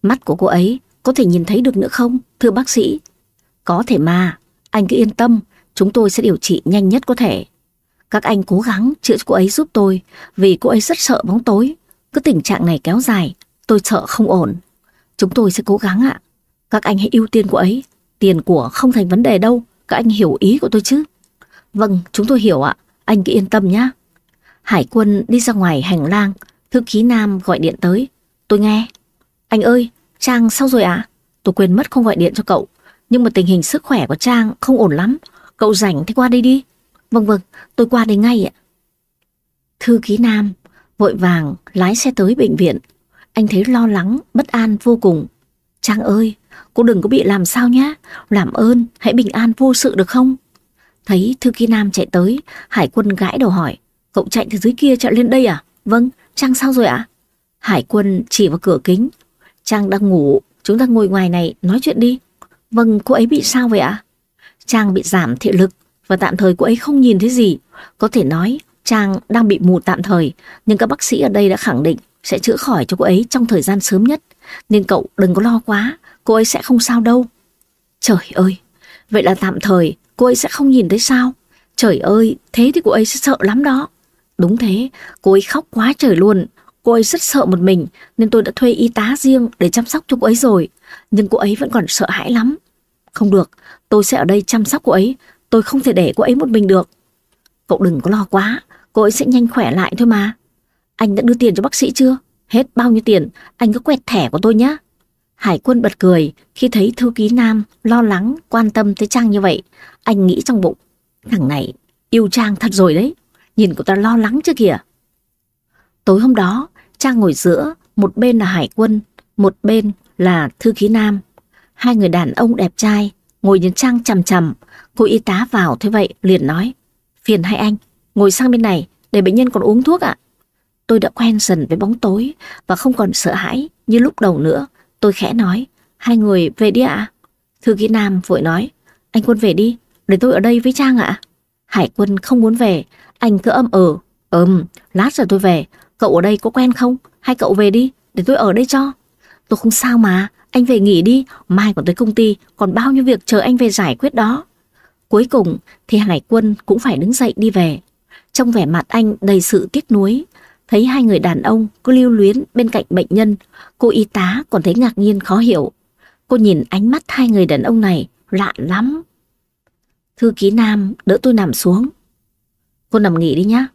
S1: Mắt của cô ấy có thể nhìn thấy được nữa không, thưa bác sĩ? Có thể mà, anh cứ yên tâm, chúng tôi sẽ điều trị nhanh nhất có thể. Các anh cố gắng chữa cho cô ấy giúp tôi, vì cô ấy rất sợ bóng tối. Cứ tình trạng này kéo dài, tôi sợ không ổn. Chúng tôi sẽ cố gắng ạ. Các anh hãy ưu tiên cô ấy. Tiền của không thành vấn đề đâu, các anh hiểu ý của tôi chứ. Vâng, chúng tôi hiểu ạ. Anh cứ yên tâm nhé. Hải quân đi ra ngoài hành lang, thư ký Nam gọi điện tới. Tôi nghe. Anh ơi, Trang sao rồi ạ? Tôi quên mất không gọi điện cho cậu. Nhưng mà tình hình sức khỏe của Trang không ổn lắm. Cậu rảnh thì qua đây đi. Vâng vâng, tôi qua đây ngay ạ. Thư ký Nam vội vàng lái xe tới bệnh viện. Anh thấy lo lắng, bất an vô cùng. Trang ơi, cô đừng có bị làm sao nhá. Làm ơn, hãy bình an vô sự được không? Thấy thư ký Nam chạy tới, Hải quân gãi đầu hỏi. Cậu chạy từ dưới kia chạy lên đây à? Vâng, Trang sao rồi ạ? Hải quân chỉ vào cửa kính. Trang đang ngủ, chúng ta ngồi ngoài này nói chuyện đi. Vâng, cô ấy bị sao vậy ạ? Trang bị giảm thị lực và tạm thời cô ấy không nhìn thấy gì. Có thể nói Trang đang bị mù tạm thời, nhưng các bác sĩ ở đây đã khẳng định sẽ chữa khỏi cho cô ấy trong thời gian sớm nhất. Nên cậu đừng có lo quá, cô ấy sẽ không sao đâu. Trời ơi, vậy là tạm thời cô ấy sẽ không nhìn thấy sao? Trời ơi, thế thì cô ấy sẽ sợ lắm đó. Đúng thế, cô ấy khóc quá trời luôn. Cô ấy rất sợ một mình nên tôi đã thuê y tá riêng để chăm sóc cho cô ấy rồi. Nhưng cô ấy vẫn còn sợ hãi lắm. Không được, tôi sẽ ở đây chăm sóc cô ấy. Tôi không thể để cô ấy một mình được. Cậu đừng có lo quá, cô ấy sẽ nhanh khỏe lại thôi mà. Anh đã đưa tiền cho bác sĩ chưa? Hết bao nhiêu tiền, anh cứ quẹt thẻ của tôi nhé. Hải quân bật cười khi thấy thư ký Nam lo lắng, quan tâm tới Trang như vậy. Anh nghĩ trong bụng, thằng này yêu Trang thật rồi đấy. Nhìn cậu ta lo lắng chưa kìa. Tối hôm đó, Trang ngồi giữa, một bên là Hải quân, một bên là thư ký Nam. Hai người đàn ông đẹp trai, ngồi nhìn Trang chầm chầm. Cô y tá vào thế vậy, liền nói. Phiền hai anh, ngồi sang bên này để bệnh nhân còn uống thuốc ạ. Tôi đã quen dần với bóng tối và không còn sợ hãi như lúc đầu nữa. Tôi khẽ nói, hai người về đi ạ. Thư ký Nam vội nói, anh quân về đi, để tôi ở đây với Trang ạ. Hải quân không muốn về, anh cứ âm ờ, ừm, lát rồi tôi về, cậu ở đây có quen không? Hay cậu về đi, để tôi ở đây cho. Tôi không sao mà, anh về nghỉ đi, mai còn tới công ty, còn bao nhiêu việc chờ anh về giải quyết đó. Cuối cùng thì Hải quân cũng phải đứng dậy đi về. Trong vẻ mặt anh đầy sự tiếc nuối, thấy hai người đàn ông cứ lưu luyến bên cạnh bệnh nhân, cô y tá còn thấy ngạc nhiên khó hiểu. Cô nhìn ánh mắt hai người đàn ông này lạ lắm. Thư ký Nam đỡ tôi nằm xuống. Cô nằm nghỉ đi nhá,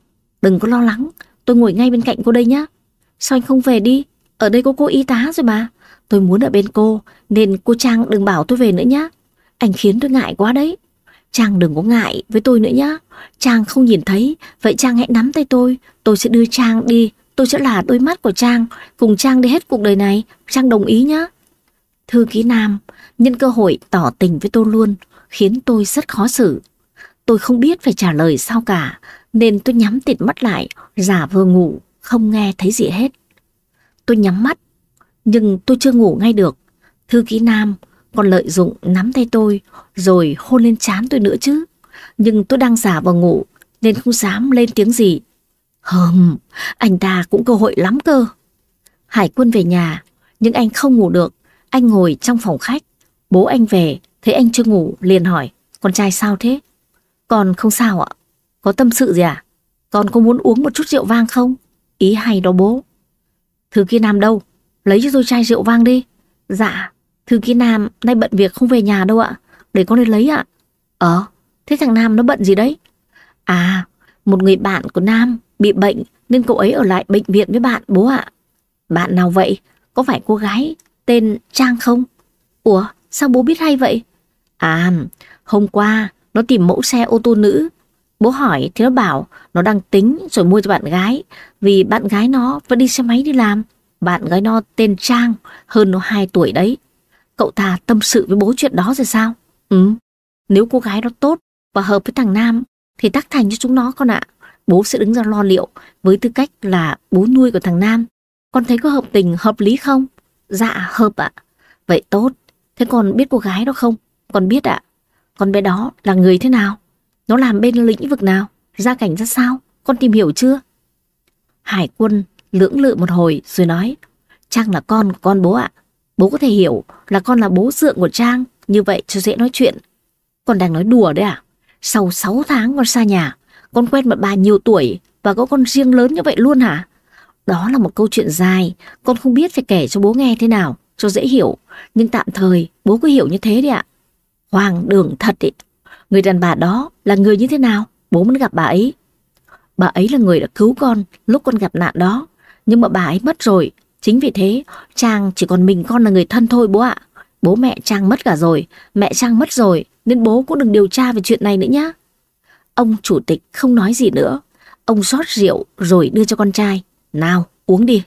S1: đừng có lo lắng, tôi ngồi ngay bên cạnh cô đây nhá. Sao anh không về đi, ở đây có cô y tá rồi mà. Tôi muốn ở bên cô, nên cô Trang đừng bảo tôi về nữa nhá. Anh khiến tôi ngại quá đấy. Trang đừng có ngại với tôi nữa nhá. Trang không nhìn thấy, vậy Trang hãy nắm tay tôi. Tôi sẽ đưa Trang đi, tôi sẽ là đôi mắt của Trang, cùng Trang đi hết cuộc đời này. Trang đồng ý nhá. Thư ký Nam, nhân cơ hội tỏ tình với tôi luôn, khiến tôi rất khó xử. Tôi không biết phải trả lời sao cả, nên tôi nhắm tịt mắt lại, giả vờ ngủ, không nghe thấy gì hết. Tôi nhắm mắt, nhưng tôi chưa ngủ ngay được. Thư ký Nam còn lợi dụng nắm tay tôi rồi hôn lên chán tôi nữa chứ. Nhưng tôi đang giả vào ngủ nên không dám lên tiếng gì. Hừm, anh ta cũng cơ hội lắm cơ. Hải quân về nhà, nhưng anh không ngủ được. Anh ngồi trong phòng khách. Bố anh về, thấy anh chưa ngủ, liền hỏi, con trai sao thế? Con không sao ạ. Có tâm sự gì à? Con có muốn uống một chút rượu vang không? Ý hay đó bố. thứ kia Nam đâu? Lấy cho tôi chai rượu vang đi. Dạ, Thư ký Nam nay bận việc không về nhà đâu ạ. Để con đi lấy ạ. Ờ, thế thằng Nam nó bận gì đấy? À, một người bạn của Nam bị bệnh nên cậu ấy ở lại bệnh viện với bạn bố ạ. Bạn nào vậy? Có phải cô gái tên Trang không? Ủa, sao bố biết hay vậy? À, hôm qua nó tìm mẫu xe ô tô nữ. Bố hỏi thì nó bảo nó đang tính rồi mua cho bạn gái vì bạn gái nó vẫn đi xe máy đi làm. Bạn gái nó tên Trang, hơn nó 2 tuổi đấy. Cậu ta tâm sự với bố chuyện đó rồi sao? Ừ, nếu cô gái đó tốt và hợp với thằng Nam thì tác thành cho chúng nó con ạ. Bố sẽ đứng ra lo liệu với tư cách là bố nuôi của thằng Nam. Con thấy có hợp tình, hợp lý không? Dạ, hợp ạ. Vậy tốt. Thế con biết cô gái đó không? Con biết ạ. Con bé đó là người thế nào? Nó làm bên lĩnh vực nào? Gia cảnh ra sao? Con tìm hiểu chưa? Hải quân lưỡng lự một hồi rồi nói Trang là con của con bố ạ. Bố có thể hiểu là con là bố dượng của Trang, như vậy cho dễ nói chuyện. Con đang nói đùa đấy à? Sau 6 tháng con xa nhà, con quen một bà nhiều tuổi và có con riêng lớn như vậy luôn hả? Đó là một câu chuyện dài, con không biết phải kể cho bố nghe thế nào, cho dễ hiểu. Nhưng tạm thời, bố cứ hiểu như thế đi ạ. Hoàng đường thật ý. Người đàn bà đó là người như thế nào? Bố muốn gặp bà ấy. Bà ấy là người đã cứu con lúc con gặp nạn đó. Nhưng mà bà ấy mất rồi, Chính vì thế, Trang chỉ còn mình con là người thân thôi bố ạ. Bố mẹ Trang mất cả rồi, mẹ Trang mất rồi, nên bố cũng đừng điều tra về chuyện này nữa nhá. Ông chủ tịch không nói gì nữa. ông rót rượu rồi đưa cho con trai. Nào, uống đi.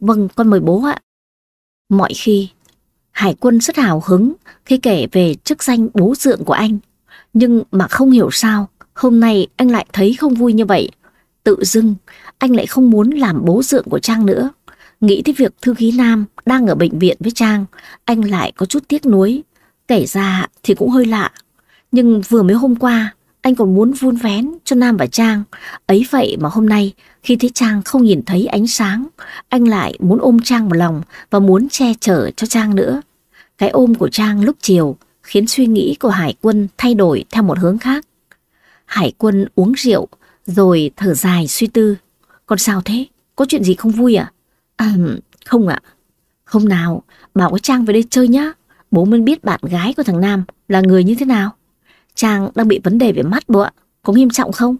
S1: Vâng, con mời bố ạ. Mọi khi, Hải quân rất hào hứng khi kể về chức danh bố dượng của anh. Nhưng mà không hiểu sao, hôm nay anh lại thấy không vui như vậy. Tự dưng, anh lại không muốn làm bố dượng của Trang nữa. Nghĩ tới việc Thư Ký Nam đang ở bệnh viện với Trang, anh lại có chút tiếc nuối. Kể ra thì cũng hơi lạ. Nhưng vừa mới hôm qua, anh còn muốn vun vén cho Nam và Trang. Ấy vậy mà hôm nay, khi thấy Trang không nhìn thấy ánh sáng, anh lại muốn ôm Trang vào lòng và muốn che chở cho Trang nữa. Cái ôm của Trang lúc chiều khiến suy nghĩ của Hải quân thay đổi theo một hướng khác. Hải quân uống rượu rồi thở dài suy tư. Còn sao thế? Có chuyện gì không vui à? À, không ạ. Hôm nào, bảo có Trang về đây chơi nhá. Bố mới biết bạn gái của thằng Nam là người như thế nào. Trang đang bị vấn đề về mắt bố ạ. Có nghiêm trọng không?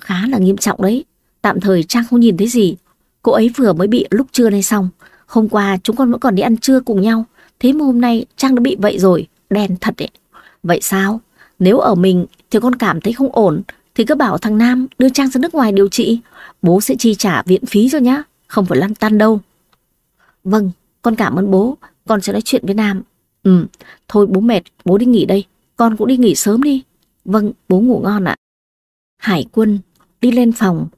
S1: Khá là nghiêm trọng đấy. Tạm thời Trang không nhìn thấy gì. Cô ấy vừa mới bị lúc trưa nay xong. Hôm qua chúng con vẫn còn đi ăn trưa cùng nhau. Thế mà hôm nay Trang đã bị vậy rồi. Đen thật đấy. Vậy sao? Nếu ở mình thì con cảm thấy không ổn thì cứ bảo thằng Nam đưa Trang ra nước ngoài điều trị. Bố sẽ chi trả viện phí cho nhá. Không phải lăn tan đâu. Vâng, con cảm ơn bố. Con sẽ nói chuyện với Nam. Ừ, thôi bố mệt, bố đi nghỉ đây. Con cũng đi nghỉ sớm đi. Vâng, bố ngủ ngon ạ. Hải quân đi lên phòng,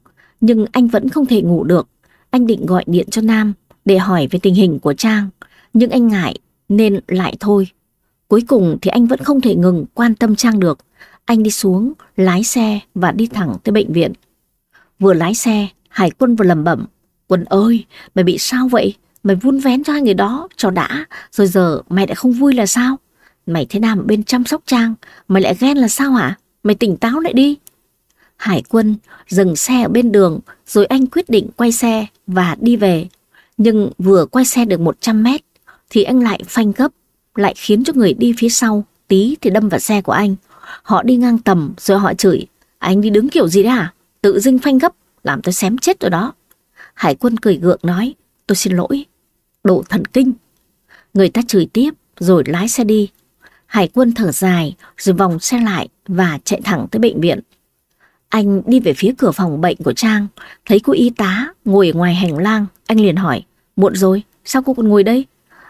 S1: nhưng anh vẫn không thể ngủ được. Anh định gọi điện cho Nam để hỏi về tình hình của Trang, nhưng anh ngại nên lại thôi. Cuối cùng thì anh vẫn không thể ngừng quan tâm Trang được. Anh đi xuống, lái xe và đi thẳng tới bệnh viện. Vừa lái xe, Hải quân vừa lầm bẩm. Quân ơi, mày bị sao vậy? Mày vun vén cho hai người đó, cho đã. Rồi giờ mày lại không vui là sao? Mày thế nào bên chăm sóc Trang, mày lại ghen là sao hả? Mày tỉnh táo lại đi. Hải quân dừng xe ở bên đường, rồi anh quyết định quay xe và đi về. Nhưng vừa quay xe được 100 mét, thì anh lại phanh gấp, lại khiến cho người đi phía sau tí thì đâm vào xe của anh. Họ đi ngang tầm rồi họ chửi, anh đi đứng kiểu gì đấy hả? Tự dưng phanh gấp, làm tôi xém chết rồi đó. Hải quân cười gượng nói, tôi xin lỗi, độ thần kinh. Người ta chửi tiếp rồi lái xe đi. Hải quân thở dài rồi vòng xe lại và chạy thẳng tới bệnh viện. Anh đi về phía cửa phòng bệnh của Trang, thấy cô y tá ngồi ở ngoài hành lang, anh liền hỏi, muộn rồi, sao cô còn ngồi đây?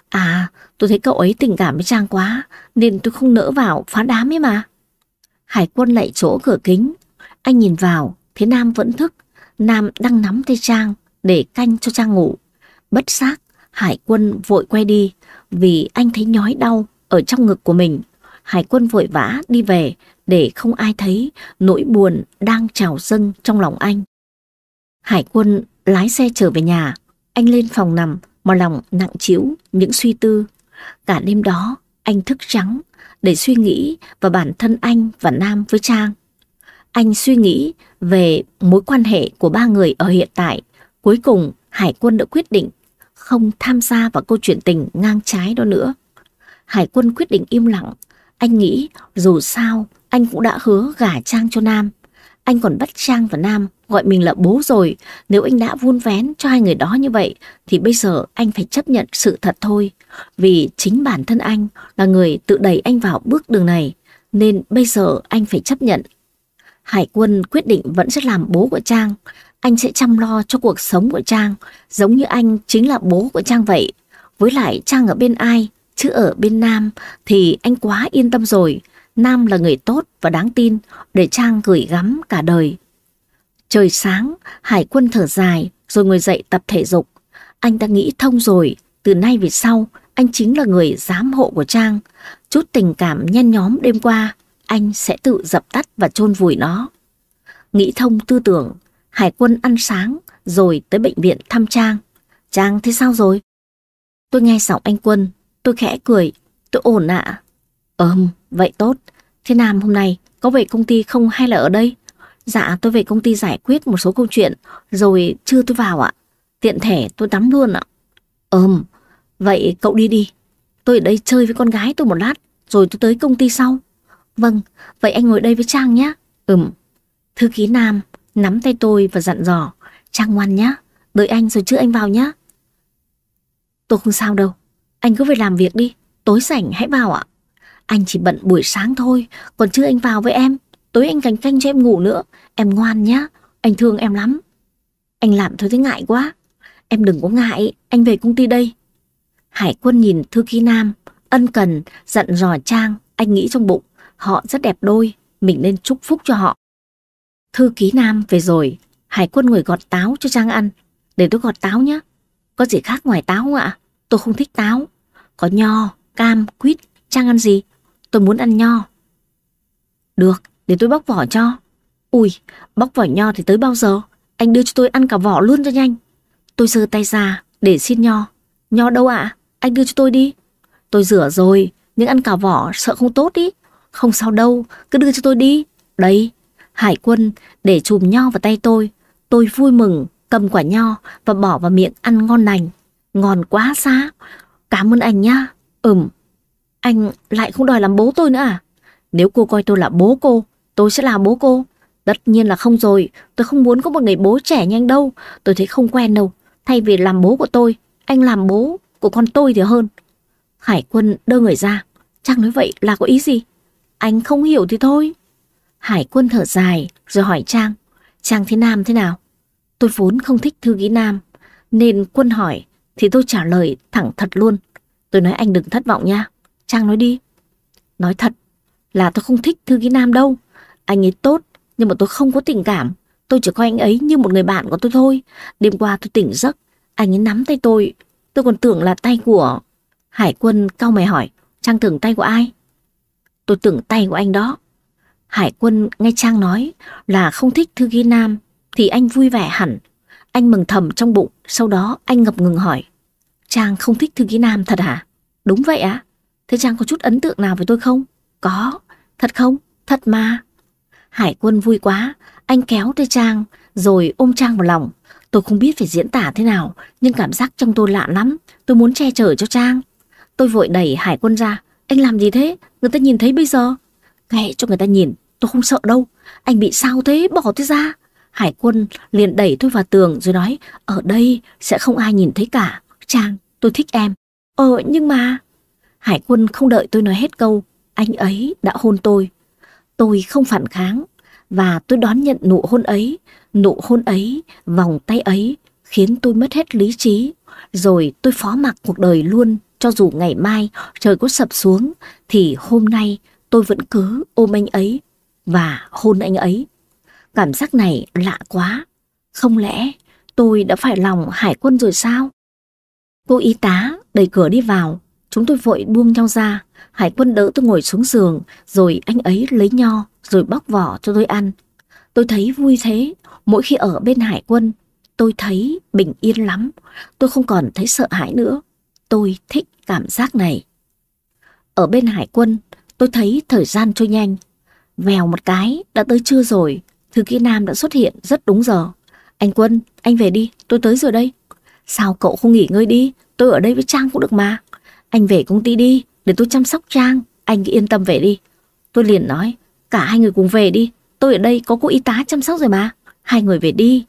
S1: À, tôi thấy cậu ấy tình cảm với Trang quá, nên tôi không nỡ vào phá đám ấy mà. Hải quân lạy chỗ cửa kính, anh nhìn vào, thấy Nam vẫn thức, Nam đang nắm tay Trang để canh cho Trang ngủ. Bất giác, Hải quân vội quay đi vì anh thấy nhói đau ở trong ngực của mình. Hải quân vội vã đi về để không ai thấy nỗi buồn đang trào dâng trong lòng anh. Hải quân lái xe trở về nhà, anh lên phòng nằm mà lòng nặng trĩu những suy tư. Cả đêm đó, anh thức trắng để suy nghĩ về bản thân anh và Nam với Trang. Anh suy nghĩ về mối quan hệ của ba người ở hiện tại. Cuối cùng, Hải quân đã quyết định không tham gia vào câu chuyện tình ngang trái đó nữa. Hải quân quyết định im lặng. Anh nghĩ dù sao anh cũng đã hứa gả Trang cho Nam. Anh còn bắt Trang và Nam gọi mình là bố rồi. Nếu anh đã vun vén cho hai người đó như vậy thì bây giờ anh phải chấp nhận sự thật thôi. Vì chính bản thân anh là người tự đẩy anh vào bước đường này. Nên bây giờ anh phải chấp nhận. Hải quân quyết định vẫn sẽ làm bố của Trang. Anh sẽ chăm lo cho cuộc sống của Trang giống như anh chính là bố của Trang vậy. Với lại Trang ở bên ai chứ ở bên Nam thì anh quá yên tâm rồi. Nam là người tốt và đáng tin để Trang gửi gắm cả đời. Trời sáng, Hải quân thở dài rồi ngồi dậy tập thể dục. Anh đã nghĩ thông rồi, từ nay về sau anh chính là người giám hộ của Trang. Chút tình cảm nhen nhóm đêm qua, anh sẽ tự dập tắt và chôn vùi nó. Nghĩ thông tư tưởng, Hải quân ăn sáng rồi tới bệnh viện thăm Trang. Trang thế sao rồi? Tôi nghe giọng anh Quân, tôi khẽ cười, tôi ổn ạ. À? Ừm, vậy tốt. Thế Nam hôm nay có về công ty không hay là ở đây? Dạ tôi về công ty giải quyết một số câu chuyện rồi chưa tôi vào ạ. Tiện thể tôi tắm luôn ạ. Ừm, vậy cậu đi đi. Tôi ở đây chơi với con gái tôi một lát rồi tôi tới công ty sau. Vâng, vậy anh ngồi đây với Trang nhé. Ừm, thư ký Nam nắm tay tôi và dặn dò. Trang ngoan nhá đợi anh rồi chứ anh vào nhá Tôi không sao đâu, anh cứ về làm việc đi, tối rảnh hãy vào ạ. Anh chỉ bận buổi sáng thôi, còn chưa anh vào với em. Tối anh canh canh cho em ngủ nữa. Em ngoan nhá. anh thương em lắm. Anh làm thôi thấy ngại quá. Em đừng có ngại, anh về công ty đây. Hải quân nhìn thư ký nam, ân cần, dặn dò Trang, anh nghĩ trong bụng, họ rất đẹp đôi, mình nên chúc phúc cho họ. Thư ký nam về rồi, Hải quân người gọt táo cho Trang ăn. Để tôi gọt táo nhé. Có gì khác ngoài táo không ạ? Tôi không thích táo. Có nho, cam, quýt, Trang ăn gì? Tôi muốn ăn nho. Được, để tôi bóc vỏ cho. Ui, bóc vỏ nho thì tới bao giờ? Anh đưa cho tôi ăn cả vỏ luôn cho nhanh. Tôi giơ tay ra để xin nho. Nho đâu ạ? Anh đưa cho tôi đi. Tôi rửa rồi, nhưng ăn cả vỏ sợ không tốt ý. Không sao đâu, cứ đưa cho tôi đi. Đây, Hải quân để chùm nho vào tay tôi. Tôi vui mừng, cầm quả nho và bỏ vào miệng ăn ngon lành. Ngon quá xá. Cảm ơn anh nhá. Ừm. Anh lại không đòi làm bố tôi nữa à? Nếu cô coi tôi là bố cô, tôi sẽ là bố cô. Tất nhiên là không rồi, tôi không muốn có một người bố trẻ nhanh đâu, tôi thấy không quen đâu. Thay vì làm bố của tôi, anh làm bố của con tôi thì hơn. Hải quân đơ người ra, Trang nói vậy là có ý gì? Anh không hiểu thì thôi. Hải quân thở dài rồi hỏi Trang, Trang thế Nam thế nào? Tôi vốn không thích thư ký Nam, nên quân hỏi thì tôi trả lời thẳng thật luôn. Tôi nói anh đừng thất vọng nha. Trang nói đi. Nói thật là tôi không thích thư ký Nam đâu. Anh ấy tốt, nhưng mà tôi không có tình cảm. Tôi chỉ coi anh ấy như một người bạn của tôi thôi. Đêm qua tôi tỉnh giấc, anh ấy nắm tay tôi. Tôi còn tưởng là tay của... Hải quân cao mày hỏi, Trang tưởng tay của ai? Tôi tưởng tay của anh đó. Hải quân nghe Trang nói là không thích thư Ghi nam thì anh vui vẻ hẳn. Anh mừng thầm trong bụng, sau đó anh ngập ngừng hỏi. Trang không thích thư Ghi nam thật hả? Đúng vậy ạ. Thế Trang có chút ấn tượng nào với tôi không? Có. Thật không? Thật mà. Hải quân vui quá, anh kéo tay Trang rồi ôm Trang vào lòng. Tôi không biết phải diễn tả thế nào, nhưng cảm giác trong tôi lạ lắm. Tôi muốn che chở cho Trang. Tôi vội đẩy Hải quân ra. Anh làm gì thế? Người ta nhìn thấy bây giờ. Kệ cho người ta nhìn, tôi không sợ đâu. Anh bị sao thế? Bỏ tôi ra. Hải quân liền đẩy tôi vào tường rồi nói, ở đây sẽ không ai nhìn thấy cả. Trang, tôi thích em. Ờ, nhưng mà... Hải quân không đợi tôi nói hết câu, anh ấy đã hôn tôi. Tôi không phản kháng, và tôi đón nhận nụ hôn ấy, nụ hôn ấy, vòng tay ấy, khiến tôi mất hết lý trí. Rồi tôi phó mặc cuộc đời luôn, cho dù ngày mai trời có sập xuống, thì hôm nay tôi vẫn cứ ôm anh ấy và hôn anh ấy. Cảm giác này lạ quá. Không lẽ tôi đã phải lòng hải quân rồi sao? Cô y tá đẩy cửa đi vào, chúng tôi vội buông nhau ra. Hải quân đỡ tôi ngồi xuống giường, rồi anh ấy lấy nho, rồi bóc vỏ cho tôi ăn. Tôi thấy vui thế, mỗi khi ở bên hải quân, tôi thấy bình yên lắm. Tôi không còn thấy sợ hãi nữa. Tôi thích cảm giác này. Ở bên hải quân, tôi thấy thời gian trôi nhanh. Vèo một cái, đã tới trưa rồi. Thư ký Nam đã xuất hiện rất đúng giờ. Anh Quân, anh về đi, tôi tới rồi đây. Sao cậu không nghỉ ngơi đi, tôi ở đây với Trang cũng được mà. Anh về công ty đi, để tôi chăm sóc Trang, anh cứ yên tâm về đi. Tôi liền nói, cả hai người cùng về đi, tôi ở đây có cô y tá chăm sóc rồi mà. Hai người về đi.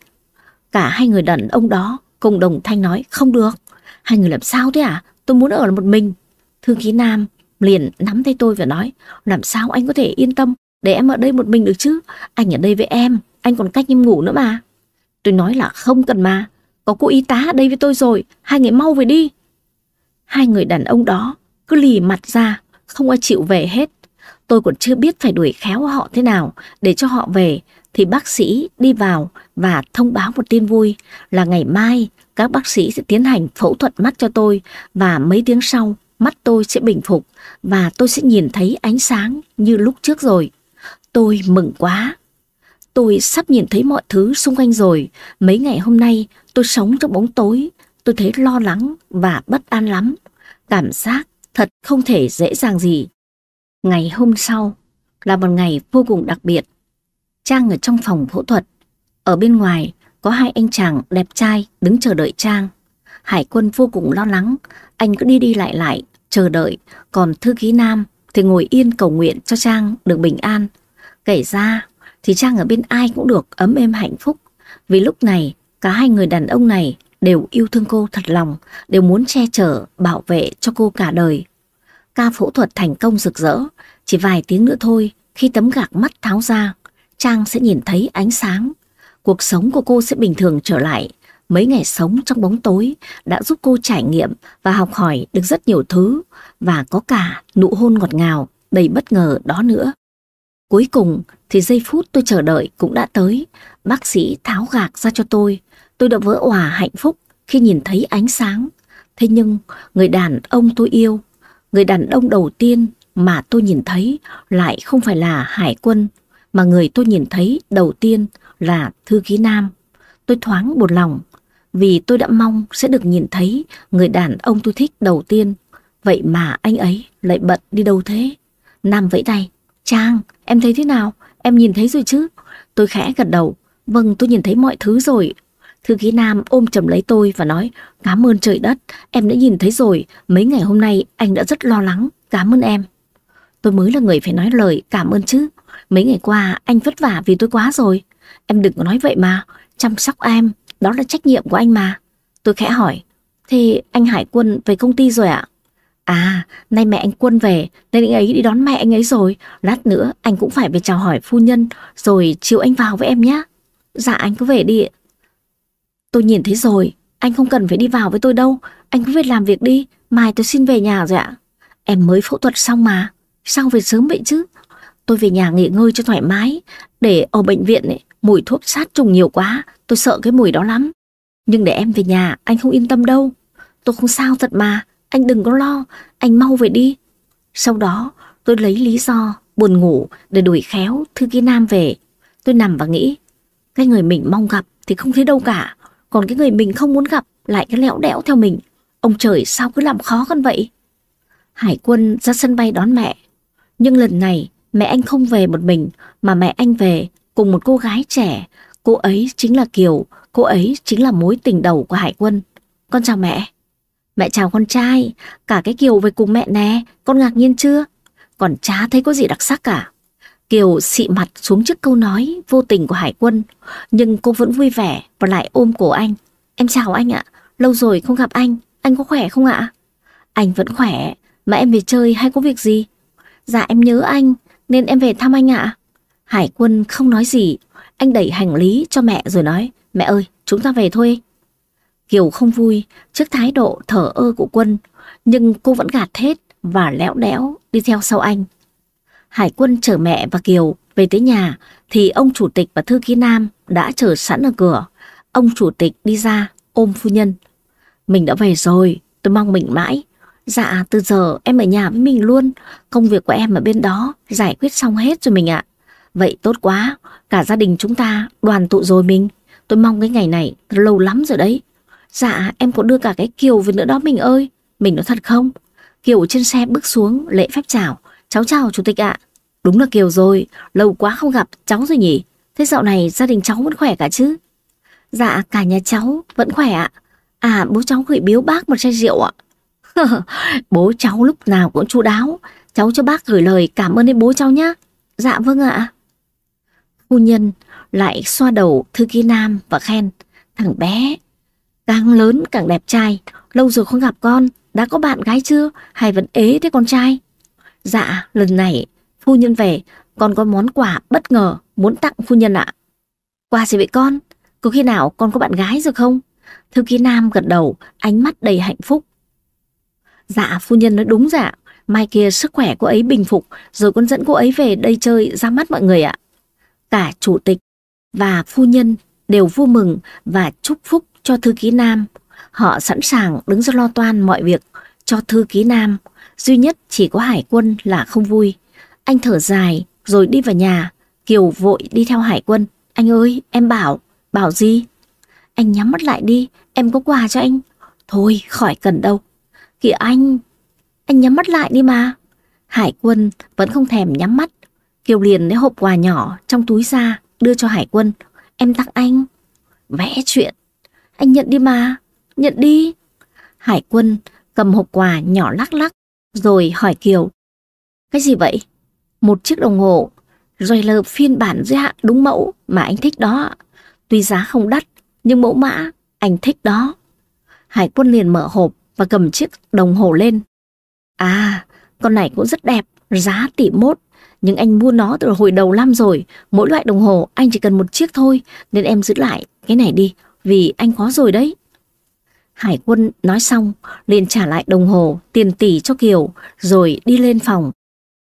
S1: Cả hai người đàn ông đó cùng đồng thanh nói, không được. Hai người làm sao thế à? Tôi muốn ở một mình. Thư ký Nam liền nắm tay tôi và nói, làm sao anh có thể yên tâm để em ở đây một mình được chứ? Anh ở đây với em, anh còn cách em ngủ nữa mà. Tôi nói là không cần mà, có cô y tá ở đây với tôi rồi, hai người mau về đi. Hai người đàn ông đó cứ lì mặt ra, không ai chịu về hết. Tôi còn chưa biết phải đuổi khéo họ thế nào để cho họ về, thì bác sĩ đi vào và thông báo một tin vui là ngày mai các bác sĩ sẽ tiến hành phẫu thuật mắt cho tôi và mấy tiếng sau mắt tôi sẽ bình phục và tôi sẽ nhìn thấy ánh sáng như lúc trước rồi. Tôi mừng quá. Tôi sắp nhìn thấy mọi thứ xung quanh rồi. Mấy ngày hôm nay tôi sống trong bóng tối. Tôi thấy lo lắng và bất an lắm. Cảm giác thật không thể dễ dàng gì. Ngày hôm sau là một ngày vô cùng đặc biệt. Trang ở trong phòng phẫu thuật. Ở bên ngoài có hai anh chàng đẹp trai đứng chờ đợi Trang. Hải quân vô cùng lo lắng. Anh cứ đi đi lại lại, chờ đợi. Còn thư ký Nam thì ngồi yên cầu nguyện cho Trang được bình an. Kể ra thì Trang ở bên ai cũng được ấm êm hạnh phúc. Vì lúc này cả hai người đàn ông này đều yêu thương cô thật lòng, đều muốn che chở, bảo vệ cho cô cả đời. Ca phẫu thuật thành công rực rỡ, chỉ vài tiếng nữa thôi, khi tấm gạc mắt tháo ra, Trang sẽ nhìn thấy ánh sáng. cuộc sống của cô sẽ bình thường trở lại. Mấy ngày sống trong bóng tối đã giúp cô trải nghiệm và học hỏi được rất nhiều thứ và có cả nụ hôn ngọt ngào đầy bất ngờ đó nữa. Cuối cùng thì giây phút tôi chờ đợi cũng đã tới. Bác sĩ tháo gạc ra cho tôi. Tôi đã vỡ hòa hạnh phúc khi nhìn thấy ánh sáng. Thế nhưng người đàn ông tôi yêu, người đàn ông đầu tiên mà tôi nhìn thấy lại không phải là Hải quân, mà người tôi nhìn thấy đầu tiên là Thư ký Nam. Tôi thoáng buồn lòng, vì tôi đã mong sẽ được nhìn thấy người đàn ông tôi thích đầu tiên. Vậy mà anh ấy lại bận đi đâu thế? Nam vẫy tay. Trang, em thấy thế nào? Em nhìn thấy rồi chứ? Tôi khẽ gật đầu. Vâng, tôi nhìn thấy mọi thứ rồi. Thư ký Nam ôm chầm lấy tôi và nói Cảm ơn trời đất, em đã nhìn thấy rồi. Mấy ngày hôm nay anh đã rất lo lắng. Cảm ơn em. Tôi mới là người phải nói lời cảm ơn chứ. Mấy ngày qua anh vất vả vì tôi quá rồi. Em đừng có nói vậy mà. Chăm sóc em, đó là trách nhiệm của anh mà. Tôi khẽ hỏi. Thì anh Hải Quân về công ty rồi ạ? À, à nay mẹ anh Quân về, nên anh ấy đi đón mẹ anh ấy rồi. Lát nữa anh cũng phải về chào hỏi phu nhân, rồi chiều anh vào với em nhé. Dạ anh cứ về đi. Tôi nhìn thấy rồi, anh không cần phải đi vào với tôi đâu. Anh cứ về làm việc đi, mai tôi xin về nhà rồi ạ. Em mới phẫu thuật xong mà, sao về sớm vậy chứ? Tôi về nhà nghỉ ngơi cho thoải mái, để ở bệnh viện ấy, mùi thuốc sát trùng nhiều quá, tôi sợ cái mùi đó lắm. Nhưng để em về nhà, anh không yên tâm đâu. Tôi không sao thật mà, anh đừng có lo, anh mau về đi. Sau đó, tôi lấy lý do buồn ngủ để đuổi khéo Thư Ký Nam về. Tôi nằm và nghĩ, cái người mình mong gặp thì không thấy đâu cả, còn cái người mình không muốn gặp lại cái lẽo đẽo theo mình. Ông trời sao cứ làm khó con vậy? Hải quân ra sân bay đón mẹ. Nhưng lần này mẹ anh không về một mình mà mẹ anh về cùng một cô gái trẻ. Cô ấy chính là Kiều, cô ấy chính là mối tình đầu của Hải quân. Con chào mẹ. Mẹ chào con trai, cả cái Kiều về cùng mẹ nè, con ngạc nhiên chưa? Còn chả thấy có gì đặc sắc cả. Kiều xị mặt xuống trước câu nói vô tình của Hải quân, nhưng cô vẫn vui vẻ và lại ôm cổ anh. Em chào anh ạ, lâu rồi không gặp anh, anh có khỏe không ạ? Anh vẫn khỏe, mà em về chơi hay có việc gì? Dạ em nhớ anh, nên em về thăm anh ạ. Hải quân không nói gì, anh đẩy hành lý cho mẹ rồi nói, mẹ ơi, chúng ta về thôi. Kiều không vui trước thái độ thở ơ của quân, nhưng cô vẫn gạt hết và lẽo đẽo đi theo sau anh. Hải quân chở mẹ và Kiều về tới nhà thì ông chủ tịch và thư ký Nam đã chờ sẵn ở cửa. Ông chủ tịch đi ra ôm phu nhân. Mình đã về rồi, tôi mong mình mãi. Dạ, từ giờ em ở nhà với mình luôn. Công việc của em ở bên đó giải quyết xong hết rồi mình ạ. Vậy tốt quá, cả gia đình chúng ta đoàn tụ rồi mình. Tôi mong cái ngày này lâu lắm rồi đấy. Dạ, em có đưa cả cái Kiều về nữa đó mình ơi. Mình nói thật không? Kiều trên xe bước xuống, lễ phép chào. Cháu chào chủ tịch ạ. Đúng là Kiều rồi, lâu quá không gặp cháu rồi nhỉ? Thế dạo này gia đình cháu vẫn khỏe cả chứ? Dạ, cả nhà cháu vẫn khỏe ạ. À, bố cháu gửi biếu bác một chai rượu ạ. (laughs) bố cháu lúc nào cũng chu đáo. Cháu cho bác gửi lời cảm ơn đến bố cháu nhé. Dạ vâng ạ. Phu nhân lại xoa đầu thư ký nam và khen. Thằng bé, càng lớn càng đẹp trai. Lâu rồi không gặp con, đã có bạn gái chưa? Hay vẫn ế thế con trai? Dạ, lần này phu nhân về, con có món quà bất ngờ muốn tặng phu nhân ạ. Quà gì vậy con? Có khi nào con có bạn gái rồi không? Thư ký nam gật đầu, ánh mắt đầy hạnh phúc. Dạ, phu nhân nói đúng dạ. Mai kia sức khỏe cô ấy bình phục, rồi con dẫn cô ấy về đây chơi ra mắt mọi người ạ. Cả chủ tịch và phu nhân đều vui mừng và chúc phúc cho thư ký nam. Họ sẵn sàng đứng ra lo toan mọi việc cho thư ký nam. Duy nhất chỉ có hải quân là không vui. Anh thở dài rồi đi vào nhà. Kiều vội đi theo hải quân. Anh ơi, em bảo. Bảo gì? Anh nhắm mắt lại đi, em có quà cho anh. Thôi, khỏi cần đâu. Kìa anh, anh nhắm mắt lại đi mà. Hải quân vẫn không thèm nhắm mắt. Kiều liền lấy hộp quà nhỏ trong túi ra, đưa cho Hải quân. Em tặng anh. Vẽ chuyện. Anh nhận đi mà, nhận đi. Hải quân cầm hộp quà nhỏ lắc lắc, rồi hỏi Kiều. Cái gì vậy? Một chiếc đồng hồ, rồi là phiên bản giới hạn đúng mẫu mà anh thích đó. Tuy giá không đắt, nhưng mẫu mã anh thích đó. Hải quân liền mở hộp và cầm chiếc đồng hồ lên. À, con này cũng rất đẹp, giá tỷ mốt, nhưng anh mua nó từ hồi đầu năm rồi. Mỗi loại đồng hồ anh chỉ cần một chiếc thôi, nên em giữ lại cái này đi, vì anh có rồi đấy. Hải quân nói xong, liền trả lại đồng hồ, tiền tỷ cho Kiều, rồi đi lên phòng.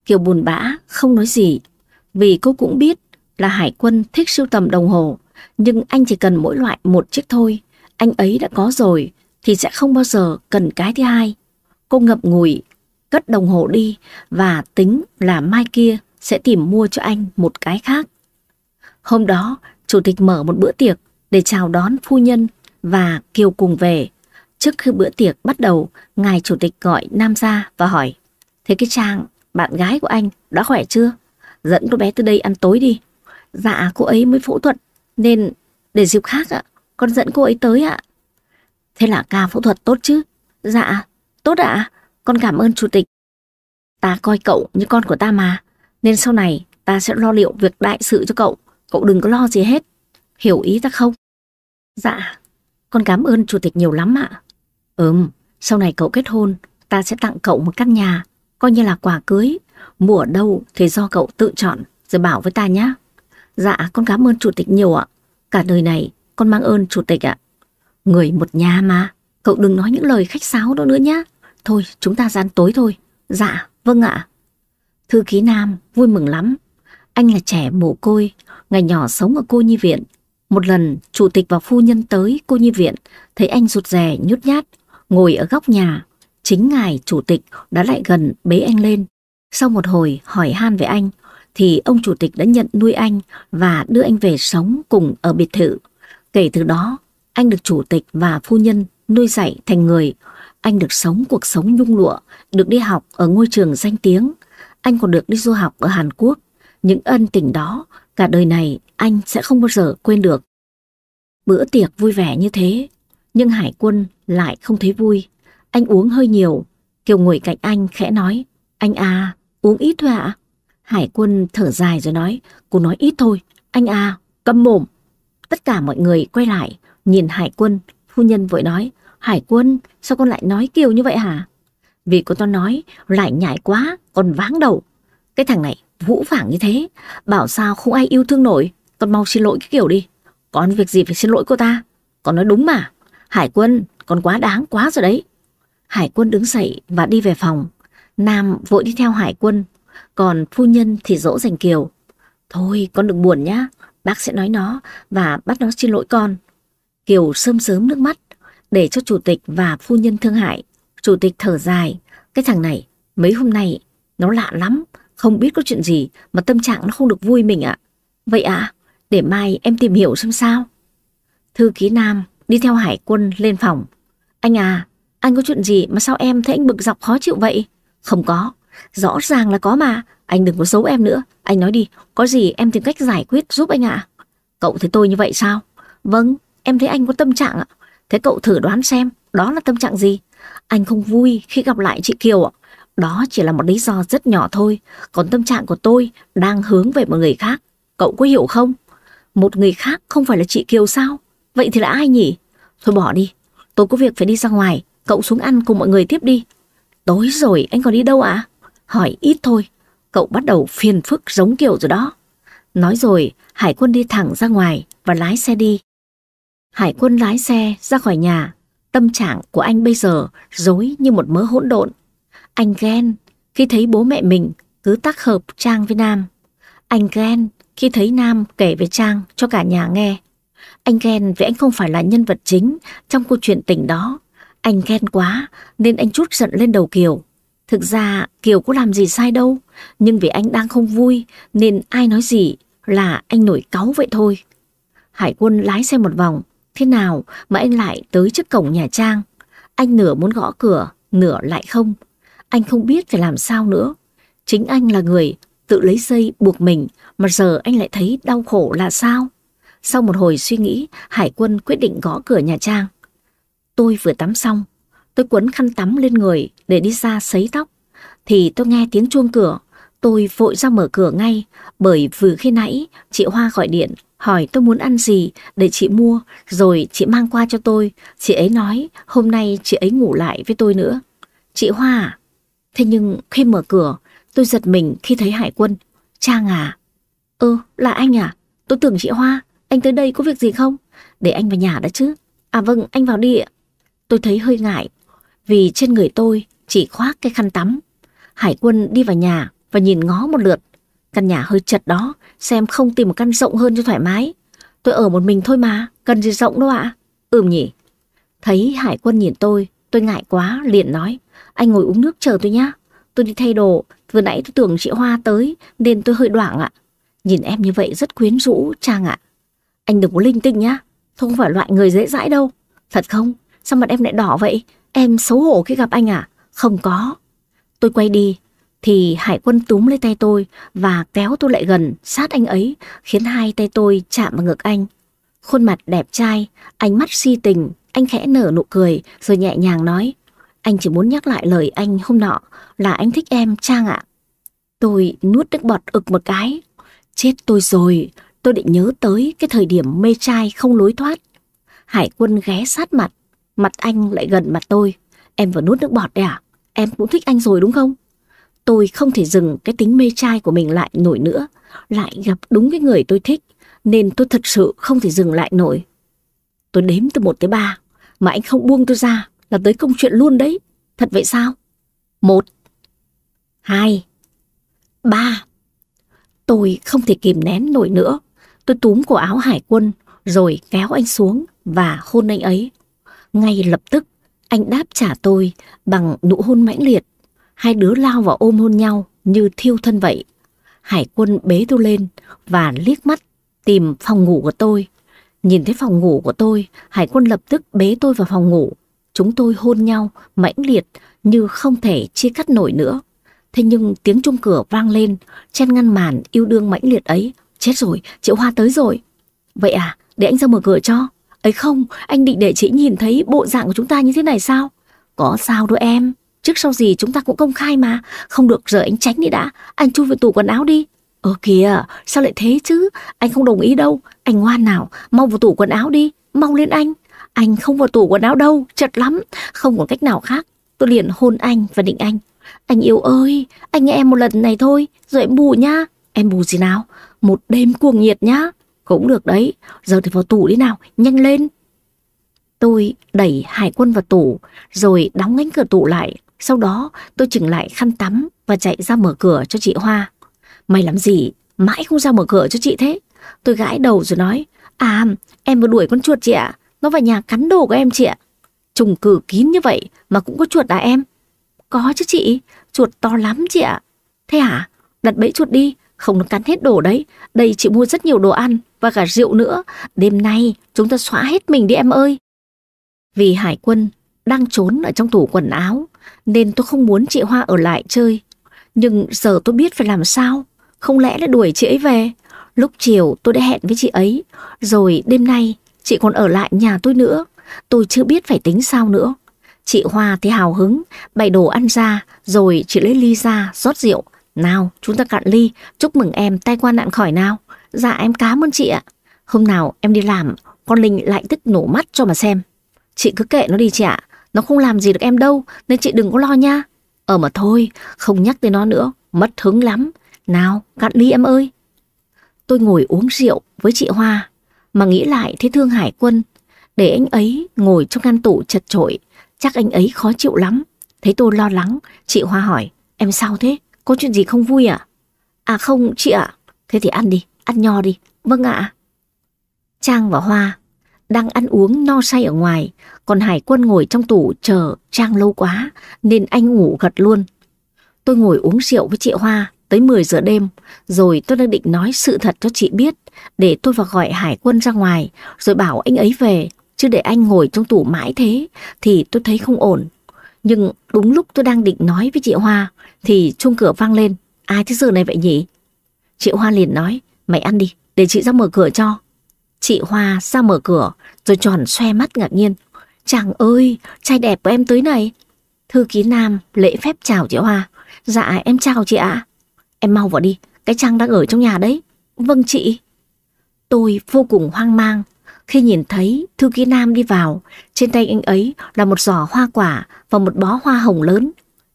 S1: Kiều buồn bã, không nói gì, vì cô cũng biết là Hải quân thích sưu tầm đồng hồ, nhưng anh chỉ cần mỗi loại một chiếc thôi. Anh ấy đã có rồi, thì sẽ không bao giờ cần cái thứ hai. Cô ngậm ngùi, cất đồng hồ đi và tính là mai kia sẽ tìm mua cho anh một cái khác. Hôm đó, chủ tịch mở một bữa tiệc để chào đón phu nhân và Kiều cùng về. Trước khi bữa tiệc bắt đầu, ngài chủ tịch gọi Nam ra và hỏi Thế cái Trang, bạn gái của anh, đã khỏe chưa? Dẫn cô bé từ đây ăn tối đi. Dạ, cô ấy mới phẫu thuật, nên để dịp khác ạ, con dẫn cô ấy tới ạ. Thế là ca phẫu thuật tốt chứ? Dạ, tốt ạ, con cảm ơn chủ tịch. Ta coi cậu như con của ta mà, nên sau này ta sẽ lo liệu việc đại sự cho cậu, cậu đừng có lo gì hết. Hiểu ý ta không? Dạ, con cảm ơn chủ tịch nhiều lắm ạ. Ừm, sau này cậu kết hôn, ta sẽ tặng cậu một căn nhà, coi như là quà cưới. Mua ở đâu thì do cậu tự chọn, rồi bảo với ta nhé. Dạ, con cảm ơn chủ tịch nhiều ạ. Cả đời này, con mang ơn chủ tịch ạ. Người một nhà mà, cậu đừng nói những lời khách sáo đó nữa nhé. Thôi, chúng ta gian tối thôi. Dạ, vâng ạ. Thư ký Nam vui mừng lắm. Anh là trẻ mồ côi, ngày nhỏ sống ở cô nhi viện. Một lần, chủ tịch và phu nhân tới cô nhi viện, thấy anh rụt rè nhút nhát, ngồi ở góc nhà. Chính ngài chủ tịch đã lại gần bế anh lên. Sau một hồi hỏi han về anh, thì ông chủ tịch đã nhận nuôi anh và đưa anh về sống cùng ở biệt thự. Kể từ đó, anh được chủ tịch và phu nhân nuôi dạy thành người. Anh được sống cuộc sống nhung lụa, được đi học ở ngôi trường danh tiếng. Anh còn được đi du học ở Hàn Quốc. Những ân tình đó, cả đời này anh sẽ không bao giờ quên được. Bữa tiệc vui vẻ như thế, nhưng Hải quân lại không thấy vui. Anh uống hơi nhiều, Kiều ngồi cạnh anh khẽ nói, anh à, uống ít thôi ạ. Hải quân thở dài rồi nói, cô nói ít thôi, anh à, câm mồm. Tất cả mọi người quay lại, nhìn Hải quân, phu nhân vội nói, Hải quân, sao con lại nói Kiều như vậy hả? Vì cô ta nói, lại nhảy quá, còn váng đầu. Cái thằng này vũ phảng như thế, bảo sao không ai yêu thương nổi, con mau xin lỗi cái kiểu đi. Con việc gì phải xin lỗi cô ta? Con nói đúng mà. Hải quân, con quá đáng quá rồi đấy. Hải quân đứng dậy và đi về phòng. Nam vội đi theo hải quân, còn phu nhân thì dỗ dành Kiều. Thôi con đừng buồn nhá, bác sẽ nói nó và bắt nó xin lỗi con. Kiều sơm sớm nước mắt, để cho chủ tịch và phu nhân thương hại. Chủ tịch thở dài, cái thằng này mấy hôm nay nó lạ lắm, không biết có chuyện gì mà tâm trạng nó không được vui mình ạ. Vậy ạ, để mai em tìm hiểu xem sao. Thư ký Nam đi theo hải quân lên phòng. Anh à, anh có chuyện gì mà sao em thấy anh bực dọc khó chịu vậy? Không có, rõ ràng là có mà, anh đừng có giấu em nữa. Anh nói đi, có gì em tìm cách giải quyết giúp anh ạ. Cậu thấy tôi như vậy sao? Vâng, em thấy anh có tâm trạng ạ. Thế cậu thử đoán xem, đó là tâm trạng gì? Anh không vui khi gặp lại chị Kiều ạ. Đó chỉ là một lý do rất nhỏ thôi, còn tâm trạng của tôi đang hướng về một người khác. Cậu có hiểu không? Một người khác không phải là chị Kiều sao? Vậy thì là ai nhỉ? Thôi bỏ đi, tôi có việc phải đi ra ngoài, cậu xuống ăn cùng mọi người tiếp đi. Tối rồi anh còn đi đâu ạ? Hỏi ít thôi, cậu bắt đầu phiền phức giống kiểu rồi đó. Nói rồi, Hải quân đi thẳng ra ngoài và lái xe đi. Hải quân lái xe ra khỏi nhà, tâm trạng của anh bây giờ dối như một mớ hỗn độn. Anh ghen khi thấy bố mẹ mình cứ tác hợp Trang với Nam. Anh ghen khi thấy Nam kể với Trang cho cả nhà nghe. Anh ghen vì anh không phải là nhân vật chính trong câu chuyện tình đó. Anh ghen quá nên anh chút giận lên đầu Kiều. Thực ra Kiều có làm gì sai đâu, nhưng vì anh đang không vui nên ai nói gì là anh nổi cáu vậy thôi. Hải quân lái xe một vòng, thế nào mà anh lại tới trước cổng nhà Trang? Anh nửa muốn gõ cửa, nửa lại không. Anh không biết phải làm sao nữa. Chính anh là người tự lấy dây buộc mình mà giờ anh lại thấy đau khổ là sao? Sau một hồi suy nghĩ, Hải quân quyết định gõ cửa nhà Trang. Tôi vừa tắm xong, tôi quấn khăn tắm lên người để đi ra sấy tóc. Thì tôi nghe tiếng chuông cửa, tôi vội ra mở cửa ngay bởi vừa khi nãy chị Hoa gọi điện hỏi tôi muốn ăn gì để chị mua rồi chị mang qua cho tôi. Chị ấy nói hôm nay chị ấy ngủ lại với tôi nữa. Chị Hoa à? Thế nhưng khi mở cửa tôi giật mình khi thấy Hải quân. Trang à? Ừ, là anh à? Tôi tưởng chị Hoa, anh tới đây có việc gì không? Để anh vào nhà đã chứ. À vâng, anh vào đi ạ. Tôi thấy hơi ngại, vì trên người tôi chỉ khoác cái khăn tắm. Hải quân đi vào nhà và nhìn ngó một lượt. Căn nhà hơi chật đó, xem không tìm một căn rộng hơn cho thoải mái. Tôi ở một mình thôi mà, cần gì rộng đâu ạ. À? Ừm nhỉ. Thấy Hải quân nhìn tôi, tôi ngại quá, liền nói. Anh ngồi uống nước chờ tôi nhá. Tôi đi thay đồ, vừa nãy tôi tưởng chị Hoa tới nên tôi hơi đoảng ạ. Nhìn em như vậy rất quyến rũ, Trang ạ. Anh đừng có linh tinh nhá, tôi không phải loại người dễ dãi đâu. Thật không? Sao mặt em lại đỏ vậy? Em xấu hổ khi gặp anh à? Không có. Tôi quay đi, thì Hải quân túm lấy tay tôi và kéo tôi lại gần sát anh ấy, khiến hai tay tôi chạm vào ngực anh. Khuôn mặt đẹp trai, ánh mắt si tình, anh khẽ nở nụ cười rồi nhẹ nhàng nói. Anh chỉ muốn nhắc lại lời anh hôm nọ là anh thích em Trang ạ. Tôi nuốt nước bọt ực một cái. Chết tôi rồi, tôi định nhớ tới cái thời điểm mê trai không lối thoát. Hải quân ghé sát mặt, mặt anh lại gần mặt tôi. Em vừa nuốt nước bọt đấy à? Em cũng thích anh rồi đúng không? Tôi không thể dừng cái tính mê trai của mình lại nổi nữa. Lại gặp đúng cái người tôi thích, nên tôi thật sự không thể dừng lại nổi. Tôi đếm từ một tới ba, mà anh không buông tôi ra là tới công chuyện luôn đấy. Thật vậy sao? Một, hai, ba. Tôi không thể kìm nén nổi nữa. Tôi túm cổ áo hải quân rồi kéo anh xuống và hôn anh ấy. Ngay lập tức, anh đáp trả tôi bằng nụ hôn mãnh liệt. Hai đứa lao vào ôm hôn nhau như thiêu thân vậy. Hải quân bế tôi lên và liếc mắt tìm phòng ngủ của tôi. Nhìn thấy phòng ngủ của tôi, Hải quân lập tức bế tôi vào phòng ngủ. Chúng tôi hôn nhau mãnh liệt như không thể chia cắt nổi nữa. Thế nhưng tiếng chuông cửa vang lên, chen ngăn màn yêu đương mãnh liệt ấy. Chết rồi, chị Hoa tới rồi. Vậy à, để anh ra mở cửa cho. Ấy không, anh định để chị nhìn thấy bộ dạng của chúng ta như thế này sao? Có sao đâu em, trước sau gì chúng ta cũng công khai mà. Không được giờ anh tránh đi đã, anh chui vào tủ quần áo đi. Ờ kìa, sao lại thế chứ? Anh không đồng ý đâu. Anh ngoan nào, mau vào tủ quần áo đi, mau lên anh. Anh không vào tủ quần áo đâu, chật lắm, không còn cách nào khác. Tôi liền hôn anh và định anh. Anh yêu ơi, anh nghe em một lần này thôi, rồi em bù nhá. Em bù gì nào? Một đêm cuồng nhiệt nhá. Cũng được đấy, giờ thì vào tủ đi nào, nhanh lên. Tôi đẩy hải quân vào tủ, rồi đóng cánh cửa tủ lại. Sau đó tôi chỉnh lại khăn tắm và chạy ra mở cửa cho chị Hoa. Mày làm gì? Mãi không ra mở cửa cho chị thế. Tôi gãi đầu rồi nói, à em vừa đuổi con chuột chị ạ, nó vào nhà cắn đồ của em chị ạ. Trùng cử kín như vậy mà cũng có chuột à em? Có chứ chị, chuột to lắm chị ạ. Thế hả? Đặt bẫy chuột đi, không nó cắn hết đồ đấy. Đây chị mua rất nhiều đồ ăn và cả rượu nữa. Đêm nay chúng ta xóa hết mình đi em ơi. Vì Hải quân đang trốn ở trong tủ quần áo nên tôi không muốn chị Hoa ở lại chơi. Nhưng giờ tôi biết phải làm sao. Không lẽ là đuổi chị ấy về? Lúc chiều tôi đã hẹn với chị ấy. Rồi đêm nay chị còn ở lại nhà tôi nữa. Tôi chưa biết phải tính sao nữa. Chị Hoa thì hào hứng, bày đồ ăn ra, rồi chị lấy ly ra, rót rượu. Nào, chúng ta cạn ly, chúc mừng em tay qua nạn khỏi nào. Dạ em cảm ơn chị ạ. Hôm nào em đi làm, con Linh lại tức nổ mắt cho mà xem. Chị cứ kệ nó đi chị ạ, nó không làm gì được em đâu, nên chị đừng có lo nha. Ờ mà thôi, không nhắc tới nó nữa, mất hứng lắm. Nào, cạn ly em ơi. Tôi ngồi uống rượu với chị Hoa, mà nghĩ lại thấy thương Hải Quân, để anh ấy ngồi trong ngăn tủ chật trội, chắc anh ấy khó chịu lắm. Thấy tôi lo lắng, chị Hoa hỏi, em sao thế? Có chuyện gì không vui à? À không, chị ạ. Thế thì ăn đi, ăn nho đi. Vâng ạ. Trang và Hoa đang ăn uống no say ở ngoài, còn Hải Quân ngồi trong tủ chờ Trang lâu quá, nên anh ngủ gật luôn. Tôi ngồi uống rượu với chị Hoa tới 10 giờ đêm, rồi tôi đang định nói sự thật cho chị biết, để tôi vào gọi Hải Quân ra ngoài, rồi bảo anh ấy về, chứ để anh ngồi trong tủ mãi thế, thì tôi thấy không ổn. Nhưng đúng lúc tôi đang định nói với chị Hoa, thì chuông cửa vang lên, ai thế giờ này vậy nhỉ? Chị Hoa liền nói, mày ăn đi, để chị ra mở cửa cho. Chị Hoa ra mở cửa, rồi tròn xoe mắt ngạc nhiên. Chàng ơi, trai đẹp của em tới này. Thư ký Nam lễ phép chào chị Hoa. Dạ em chào chị ạ. Em mau vào đi, cái Trang đang ở trong nhà đấy. Vâng chị. Tôi vô cùng hoang mang khi nhìn thấy thư ký Nam đi vào. Trên tay anh ấy là một giỏ hoa quả và một bó hoa hồng lớn.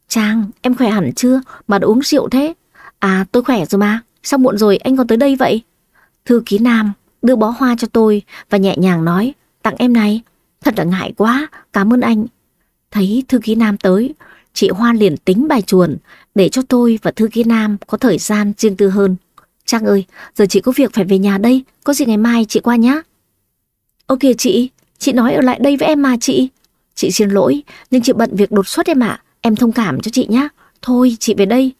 S1: Trang, em khỏe hẳn chưa mà đã uống rượu thế? À tôi khỏe rồi mà, sao muộn rồi anh còn tới đây vậy? Thư ký Nam đưa bó hoa cho tôi và nhẹ nhàng nói, tặng em này. Thật là ngại quá, cảm ơn anh. Thấy thư ký Nam tới, chị Hoa liền tính bài chuồn để cho tôi và thư ký Nam có thời gian riêng tư hơn. Trang ơi, giờ chị có việc phải về nhà đây, có gì ngày mai chị qua nhá. Ok chị, chị nói ở lại đây với em mà chị. Chị xin lỗi, nhưng chị bận việc đột xuất em ạ, em thông cảm cho chị nhá. Thôi, chị về đây.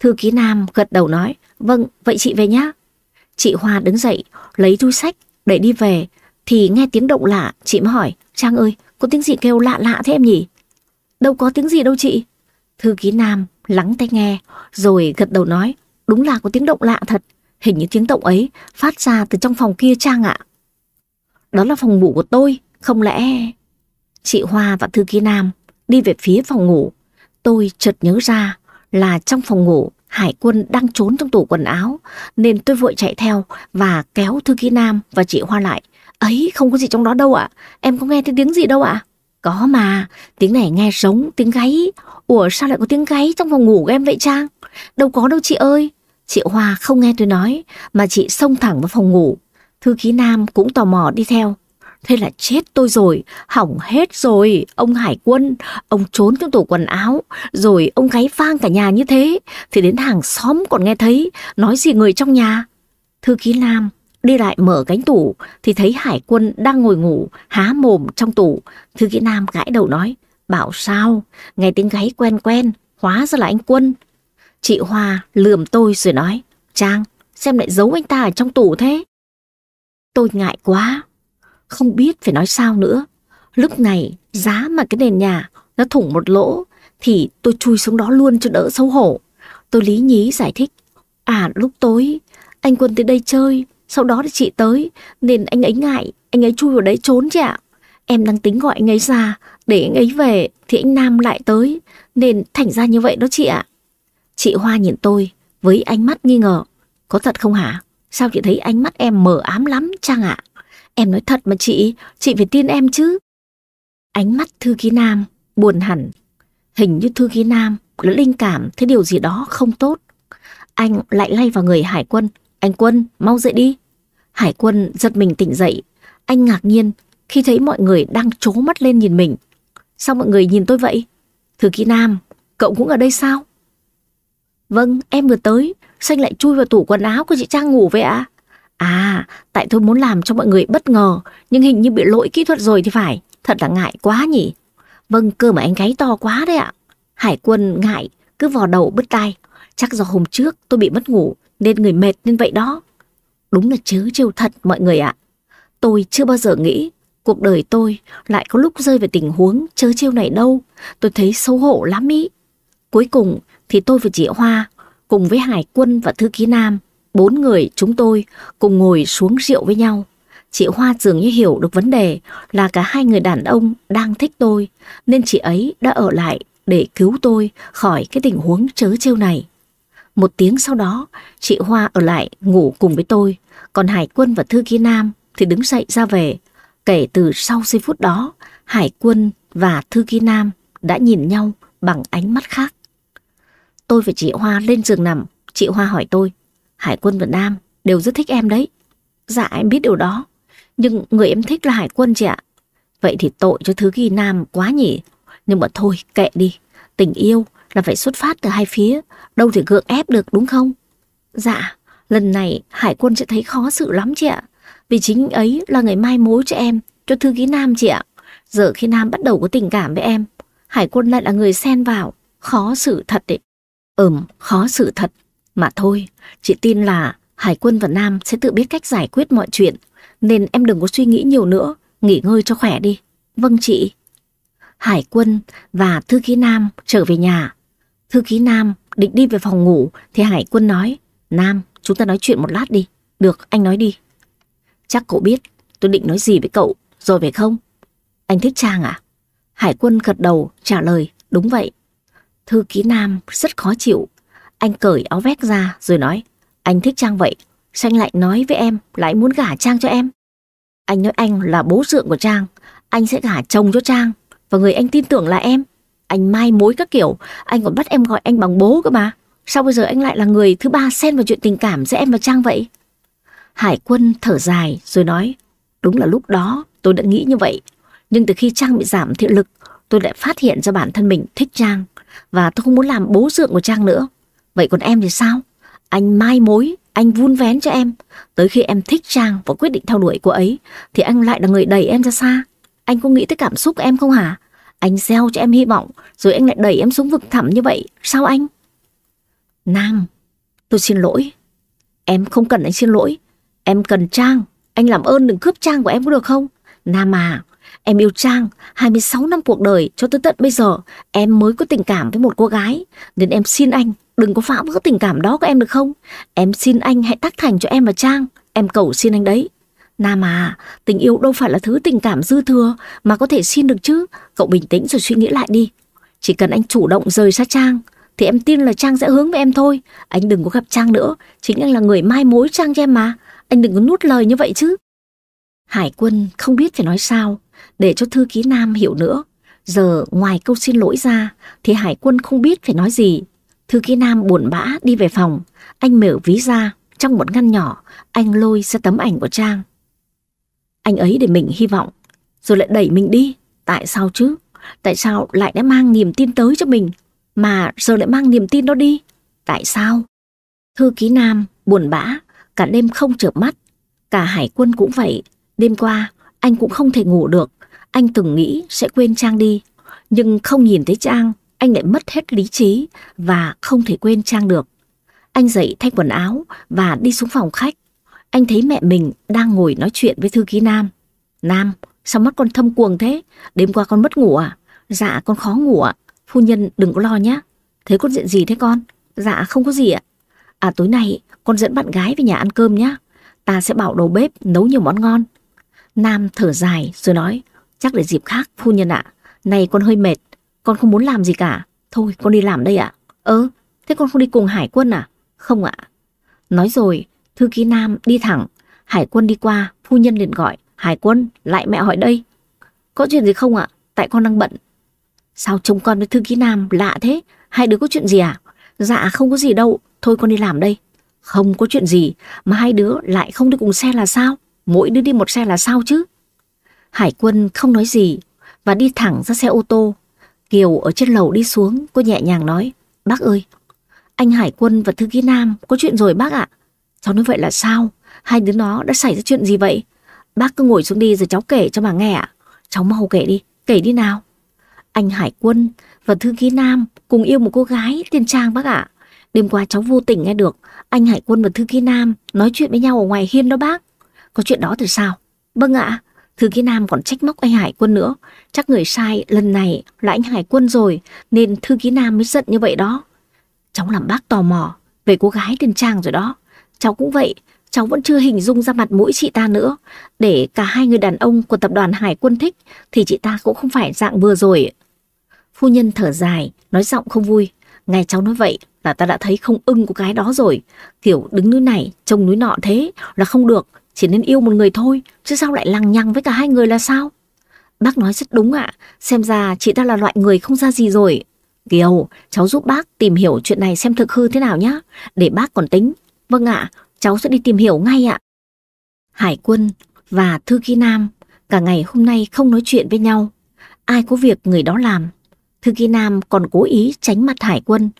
S1: Thư ký Nam gật đầu nói, vâng, vậy chị về nhá. Chị Hoa đứng dậy, lấy túi sách để đi về, thì nghe tiếng động lạ, chị mới hỏi, Trang ơi, có tiếng gì kêu lạ lạ thế em nhỉ? Đâu có tiếng gì đâu chị. Thư ký Nam lắng tai nghe, rồi gật đầu nói, đúng là có tiếng động lạ thật. Hình như tiếng động ấy phát ra từ trong phòng kia Trang ạ. Đó là phòng ngủ của tôi, không lẽ... Chị Hoa và Thư ký Nam đi về phía phòng ngủ. Tôi chợt nhớ ra là trong phòng ngủ Hải quân đang trốn trong tủ quần áo nên tôi vội chạy theo và kéo Thư ký Nam và chị Hoa lại. Ấy không có gì trong đó đâu ạ, em có nghe thấy tiếng gì đâu ạ? Có mà, tiếng này nghe giống tiếng gáy. Ủa sao lại có tiếng gáy trong phòng ngủ của em vậy Trang? Đâu có đâu chị ơi. Chị Hoa không nghe tôi nói mà chị xông thẳng vào phòng ngủ. Thư ký Nam cũng tò mò đi theo. Thế là chết tôi rồi, hỏng hết rồi. Ông Hải quân, ông trốn trong tủ quần áo, rồi ông gáy vang cả nhà như thế. Thì đến hàng xóm còn nghe thấy, nói gì người trong nhà. Thư ký Nam đi lại mở cánh tủ thì thấy Hải quân đang ngồi ngủ, há mồm trong tủ. Thư ký Nam gãi đầu nói, bảo sao, nghe tiếng gáy quen quen, hóa ra là anh quân. Chị Hoa lườm tôi rồi nói, Trang, xem lại giấu anh ta ở trong tủ thế. Tôi ngại quá, không biết phải nói sao nữa. Lúc này, giá mà cái nền nhà nó thủng một lỗ, thì tôi chui xuống đó luôn cho đỡ xấu hổ. Tôi lý nhí giải thích. À lúc tối, anh Quân tới đây chơi, sau đó thì chị tới, nên anh ấy ngại, anh ấy chui vào đấy trốn chị ạ. Em đang tính gọi anh ấy ra, để anh ấy về thì anh Nam lại tới, nên thành ra như vậy đó chị ạ. Chị Hoa nhìn tôi với ánh mắt nghi ngờ. Có thật không hả? Sao chị thấy ánh mắt em mờ ám lắm Trang ạ? Em nói thật mà chị, chị phải tin em chứ. Ánh mắt thư ký nam buồn hẳn. Hình như thư ký nam đã linh cảm thấy điều gì đó không tốt. Anh lại lay vào người hải quân. Anh quân, mau dậy đi. Hải quân giật mình tỉnh dậy. Anh ngạc nhiên khi thấy mọi người đang trố mắt lên nhìn mình. Sao mọi người nhìn tôi vậy? Thư ký nam, cậu cũng ở đây sao? Vâng, em vừa tới. Xanh lại chui vào tủ quần áo của chị Trang ngủ vậy ạ? À? À, tại tôi muốn làm cho mọi người bất ngờ, nhưng hình như bị lỗi kỹ thuật rồi thì phải. Thật là ngại quá nhỉ. Vâng, cơ mà anh gáy to quá đấy ạ. Hải quân ngại, cứ vò đầu bứt tai. Chắc do hôm trước tôi bị mất ngủ, nên người mệt nên vậy đó. Đúng là chớ trêu thật mọi người ạ. Tôi chưa bao giờ nghĩ cuộc đời tôi lại có lúc rơi vào tình huống chớ trêu này đâu. Tôi thấy xấu hổ lắm ý. Cuối cùng thì tôi và chị Hoa cùng với Hải quân và Thư ký Nam Bốn người chúng tôi cùng ngồi xuống rượu với nhau. Chị Hoa dường như hiểu được vấn đề là cả hai người đàn ông đang thích tôi, nên chị ấy đã ở lại để cứu tôi khỏi cái tình huống chớ trêu này. Một tiếng sau đó, chị Hoa ở lại ngủ cùng với tôi, còn Hải Quân và Thư Ký Nam thì đứng dậy ra về. Kể từ sau giây phút đó, Hải Quân và Thư Ký Nam đã nhìn nhau bằng ánh mắt khác. Tôi và chị Hoa lên giường nằm, chị Hoa hỏi tôi, Hải quân và Nam đều rất thích em đấy. Dạ em biết điều đó. Nhưng người em thích là Hải quân chị ạ. Vậy thì tội cho Thư Ký Nam quá nhỉ. Nhưng mà thôi kệ đi. Tình yêu là phải xuất phát từ hai phía. Đâu thể gượng ép được đúng không? Dạ, lần này Hải quân sẽ thấy khó xử lắm chị ạ. Vì chính ấy là người mai mối cho em, cho thư ký Nam chị ạ. Giờ khi Nam bắt đầu có tình cảm với em, Hải quân lại là người xen vào. Khó xử thật đấy. Ừm, khó xử thật. Mà thôi, chị tin là Hải quân và Nam sẽ tự biết cách giải quyết mọi chuyện, nên em đừng có suy nghĩ nhiều nữa, nghỉ ngơi cho khỏe đi. Vâng chị. Hải quân và thư ký Nam trở về nhà. Thư ký Nam định đi về phòng ngủ thì Hải quân nói, Nam, chúng ta nói chuyện một lát đi. Được, anh nói đi. Chắc cậu biết tôi định nói gì với cậu, rồi phải không? Anh thích Trang à? Hải quân gật đầu trả lời, đúng vậy. Thư ký Nam rất khó chịu anh cởi áo vest ra rồi nói, anh thích Trang vậy, Xanh lại nói với em lại muốn gả Trang cho em. Anh nói anh là bố dượng của Trang, anh sẽ gả chồng cho Trang, và người anh tin tưởng là em. Anh mai mối các kiểu, anh còn bắt em gọi anh bằng bố cơ mà. Sao bây giờ anh lại là người thứ ba xen vào chuyện tình cảm giữa em và Trang vậy? Hải quân thở dài rồi nói, đúng là lúc đó tôi đã nghĩ như vậy. Nhưng từ khi Trang bị giảm thị lực, tôi lại phát hiện ra bản thân mình thích Trang. Và tôi không muốn làm bố dượng của Trang nữa. Vậy còn em thì sao? Anh mai mối, anh vun vén cho em. Tới khi em thích Trang và quyết định theo đuổi cô ấy, thì anh lại là người đẩy em ra xa. Anh có nghĩ tới cảm xúc của em không hả? Anh gieo cho em hy vọng, rồi anh lại đẩy em xuống vực thẳm như vậy. Sao anh? Nam, tôi xin lỗi. Em không cần anh xin lỗi. Em cần Trang. Anh làm ơn đừng cướp Trang của em có được không? Nam à, em yêu Trang 26 năm cuộc đời cho tới tận bây giờ em mới có tình cảm với một cô gái. Nên em xin anh đừng có phá vỡ tình cảm đó của em được không? Em xin anh hãy tác thành cho em và Trang. Em cầu xin anh đấy. Nam à, tình yêu đâu phải là thứ tình cảm dư thừa mà có thể xin được chứ. Cậu bình tĩnh rồi suy nghĩ lại đi. Chỉ cần anh chủ động rời xa Trang, thì em tin là Trang sẽ hướng với em thôi. Anh đừng có gặp Trang nữa, chính anh là người mai mối Trang cho em mà. Anh đừng có nuốt lời như vậy chứ. Hải quân không biết phải nói sao, để cho thư ký Nam hiểu nữa. Giờ ngoài câu xin lỗi ra, thì Hải quân không biết phải nói gì. Thư ký Nam buồn bã đi về phòng, anh mở ví ra, trong một ngăn nhỏ, anh lôi ra tấm ảnh của Trang. Anh ấy để mình hy vọng, rồi lại đẩy mình đi. Tại sao chứ? Tại sao lại đã mang niềm tin tới cho mình, mà giờ lại mang niềm tin đó đi? Tại sao? Thư ký Nam buồn bã, cả đêm không chợp mắt. Cả hải quân cũng vậy. Đêm qua, anh cũng không thể ngủ được. Anh từng nghĩ sẽ quên Trang đi. Nhưng không nhìn thấy Trang, anh lại mất hết lý trí và không thể quên Trang được. Anh dậy thay quần áo và đi xuống phòng khách. Anh thấy mẹ mình đang ngồi nói chuyện với thư ký Nam. Nam, sao mắt con thâm cuồng thế? Đêm qua con mất ngủ à? Dạ con khó ngủ ạ. Phu nhân đừng có lo nhé. Thế con diện gì thế con? Dạ không có gì ạ. À tối nay con dẫn bạn gái về nhà ăn cơm nhé. Ta sẽ bảo đầu bếp nấu nhiều món ngon. Nam thở dài rồi nói. Chắc để dịp khác phu nhân ạ. Này con hơi mệt. Con không muốn làm gì cả. Thôi con đi làm đây ạ. Ơ, thế con không đi cùng hải quân à? Không ạ. Nói rồi, thư ký Nam đi thẳng. Hải quân đi qua, phu nhân liền gọi. Hải quân, lại mẹ hỏi đây. Có chuyện gì không ạ? Tại con đang bận. Sao chồng con với thư ký Nam lạ thế? Hai đứa có chuyện gì à? Dạ không có gì đâu, thôi con đi làm đây. Không có chuyện gì, mà hai đứa lại không đi cùng xe là sao? Mỗi đứa đi một xe là sao chứ? Hải quân không nói gì và đi thẳng ra xe ô tô. Kiều ở trên lầu đi xuống, cô nhẹ nhàng nói, bác ơi, anh Hải quân và thư ký Nam có chuyện rồi bác ạ. Cháu nói vậy là sao? Hai đứa nó đã xảy ra chuyện gì vậy? Bác cứ ngồi xuống đi rồi cháu kể cho bà nghe ạ. Cháu mau kể đi, kể đi nào. Anh Hải quân và thư ký Nam cùng yêu một cô gái tên Trang bác ạ. Đêm qua cháu vô tình nghe được anh Hải quân và thư ký Nam nói chuyện với nhau ở ngoài hiên đó bác. Có chuyện đó thì sao? Vâng ạ. Thư ký Nam còn trách móc anh Hải quân nữa. Chắc người sai lần này là anh Hải quân rồi nên thư ký Nam mới giận như vậy đó. Cháu làm bác tò mò về cô gái tên Trang rồi đó. Cháu cũng vậy, cháu vẫn chưa hình dung ra mặt mũi chị ta nữa. Để cả hai người đàn ông của tập đoàn Hải quân thích thì chị ta cũng không phải dạng vừa rồi. Phu nhân thở dài, nói giọng không vui. Nghe cháu nói vậy là ta đã thấy không ưng của cái đó rồi. Kiểu đứng núi này, trông núi nọ thế là không được. Chỉ nên yêu một người thôi, chứ sao lại lằng nhằng với cả hai người là sao? Bác nói rất đúng ạ, xem ra chị ta là loại người không ra gì rồi. Kiều, cháu giúp bác tìm hiểu chuyện này xem thực hư thế nào nhá, để bác còn tính. Vâng ạ, cháu sẽ đi tìm hiểu ngay ạ. Hải quân và Thư Ký Nam cả ngày hôm nay không nói chuyện với nhau. Ai có việc người đó làm. Thư Ký Nam còn cố ý tránh mặt Hải quân.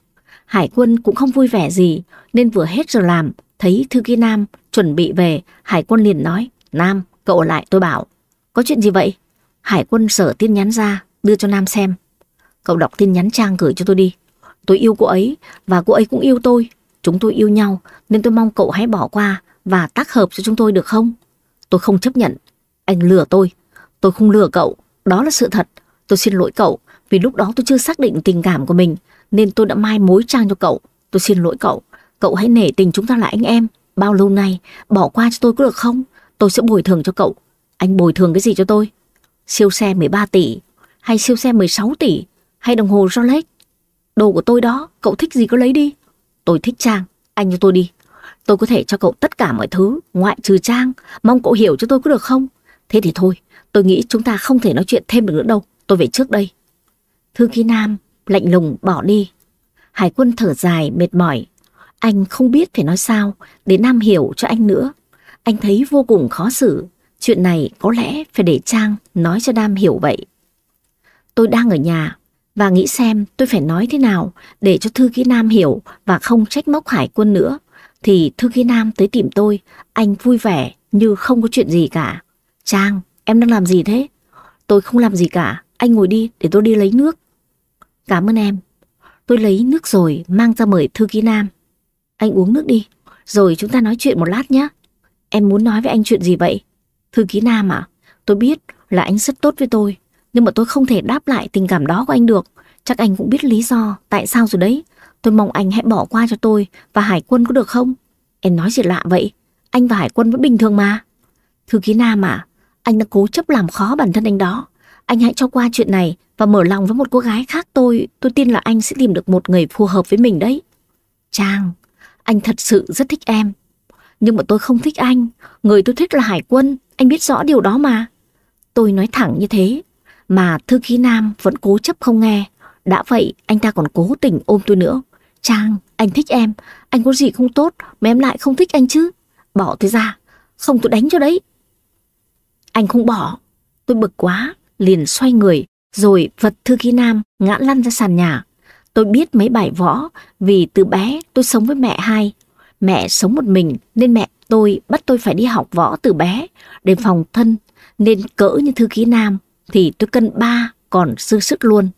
S1: Hải quân cũng không vui vẻ gì nên vừa hết giờ làm thấy Thư Ký Nam chuẩn bị về Hải quân liền nói Nam cậu lại tôi bảo Có chuyện gì vậy? Hải quân sở tin nhắn ra đưa cho Nam xem Cậu đọc tin nhắn Trang gửi cho tôi đi Tôi yêu cô ấy và cô ấy cũng yêu tôi Chúng tôi yêu nhau nên tôi mong cậu hãy bỏ qua và tác hợp cho chúng tôi được không? Tôi không chấp nhận. Anh lừa tôi. Tôi không lừa cậu. Đó là sự thật. Tôi xin lỗi cậu vì lúc đó tôi chưa xác định tình cảm của mình nên tôi đã mai mối trang cho cậu. Tôi xin lỗi cậu. Cậu hãy nể tình chúng ta là anh em. Bao lâu nay bỏ qua cho tôi có được không? Tôi sẽ bồi thường cho cậu. Anh bồi thường cái gì cho tôi? Siêu xe 13 tỷ hay siêu xe 16 tỷ hay đồng hồ Rolex? Đồ của tôi đó, cậu thích gì cứ lấy đi. Tôi thích Trang, anh cho tôi đi. Tôi có thể cho cậu tất cả mọi thứ, ngoại trừ Trang. Mong cậu hiểu cho tôi có được không? Thế thì thôi, tôi nghĩ chúng ta không thể nói chuyện thêm được nữa đâu. Tôi về trước đây. Thư ký Nam lạnh lùng bỏ đi. Hải quân thở dài, mệt mỏi. Anh không biết phải nói sao để Nam hiểu cho anh nữa. Anh thấy vô cùng khó xử. Chuyện này có lẽ phải để Trang nói cho Nam hiểu vậy. Tôi đang ở nhà và nghĩ xem tôi phải nói thế nào để cho thư ký Nam hiểu và không trách móc Hải quân nữa. Thì thư ký Nam tới tìm tôi, anh vui vẻ như không có chuyện gì cả. Trang, em đang làm gì thế? Tôi không làm gì cả, anh ngồi đi để tôi đi lấy nước. Cảm ơn em. Tôi lấy nước rồi mang ra mời thư ký Nam. Anh uống nước đi, rồi chúng ta nói chuyện một lát nhé. Em muốn nói với anh chuyện gì vậy? Thư ký Nam à? Tôi biết là anh rất tốt với tôi, nhưng mà tôi không thể đáp lại tình cảm đó của anh được. Chắc anh cũng biết lý do tại sao rồi đấy. Tôi mong anh hãy bỏ qua cho tôi và Hải quân có được không? Em nói gì lạ vậy? Anh và Hải quân vẫn bình thường mà. Thư ký Nam à, anh đã cố chấp làm khó bản thân anh đó. Anh hãy cho qua chuyện này và mở lòng với một cô gái khác tôi. Tôi tin là anh sẽ tìm được một người phù hợp với mình đấy. Trang, anh thật sự rất thích em. Nhưng mà tôi không thích anh. Người tôi thích là Hải quân. Anh biết rõ điều đó mà. Tôi nói thẳng như thế. Mà thư ký Nam vẫn cố chấp không nghe. Đã vậy anh ta còn cố tình ôm tôi nữa. Trang, anh thích em. Anh có gì không tốt mà em lại không thích anh chứ. Bỏ tôi ra. Không tôi đánh cho đấy. Anh không bỏ. Tôi bực quá. Liền xoay người. Rồi vật thư ký Nam ngã lăn ra sàn nhà. Tôi biết mấy bài võ vì từ bé tôi sống với mẹ hai. Mẹ sống một mình nên mẹ tôi bắt tôi phải đi học võ từ bé để phòng thân. Nên cỡ như thư ký Nam thì tôi cân ba còn dư sức luôn.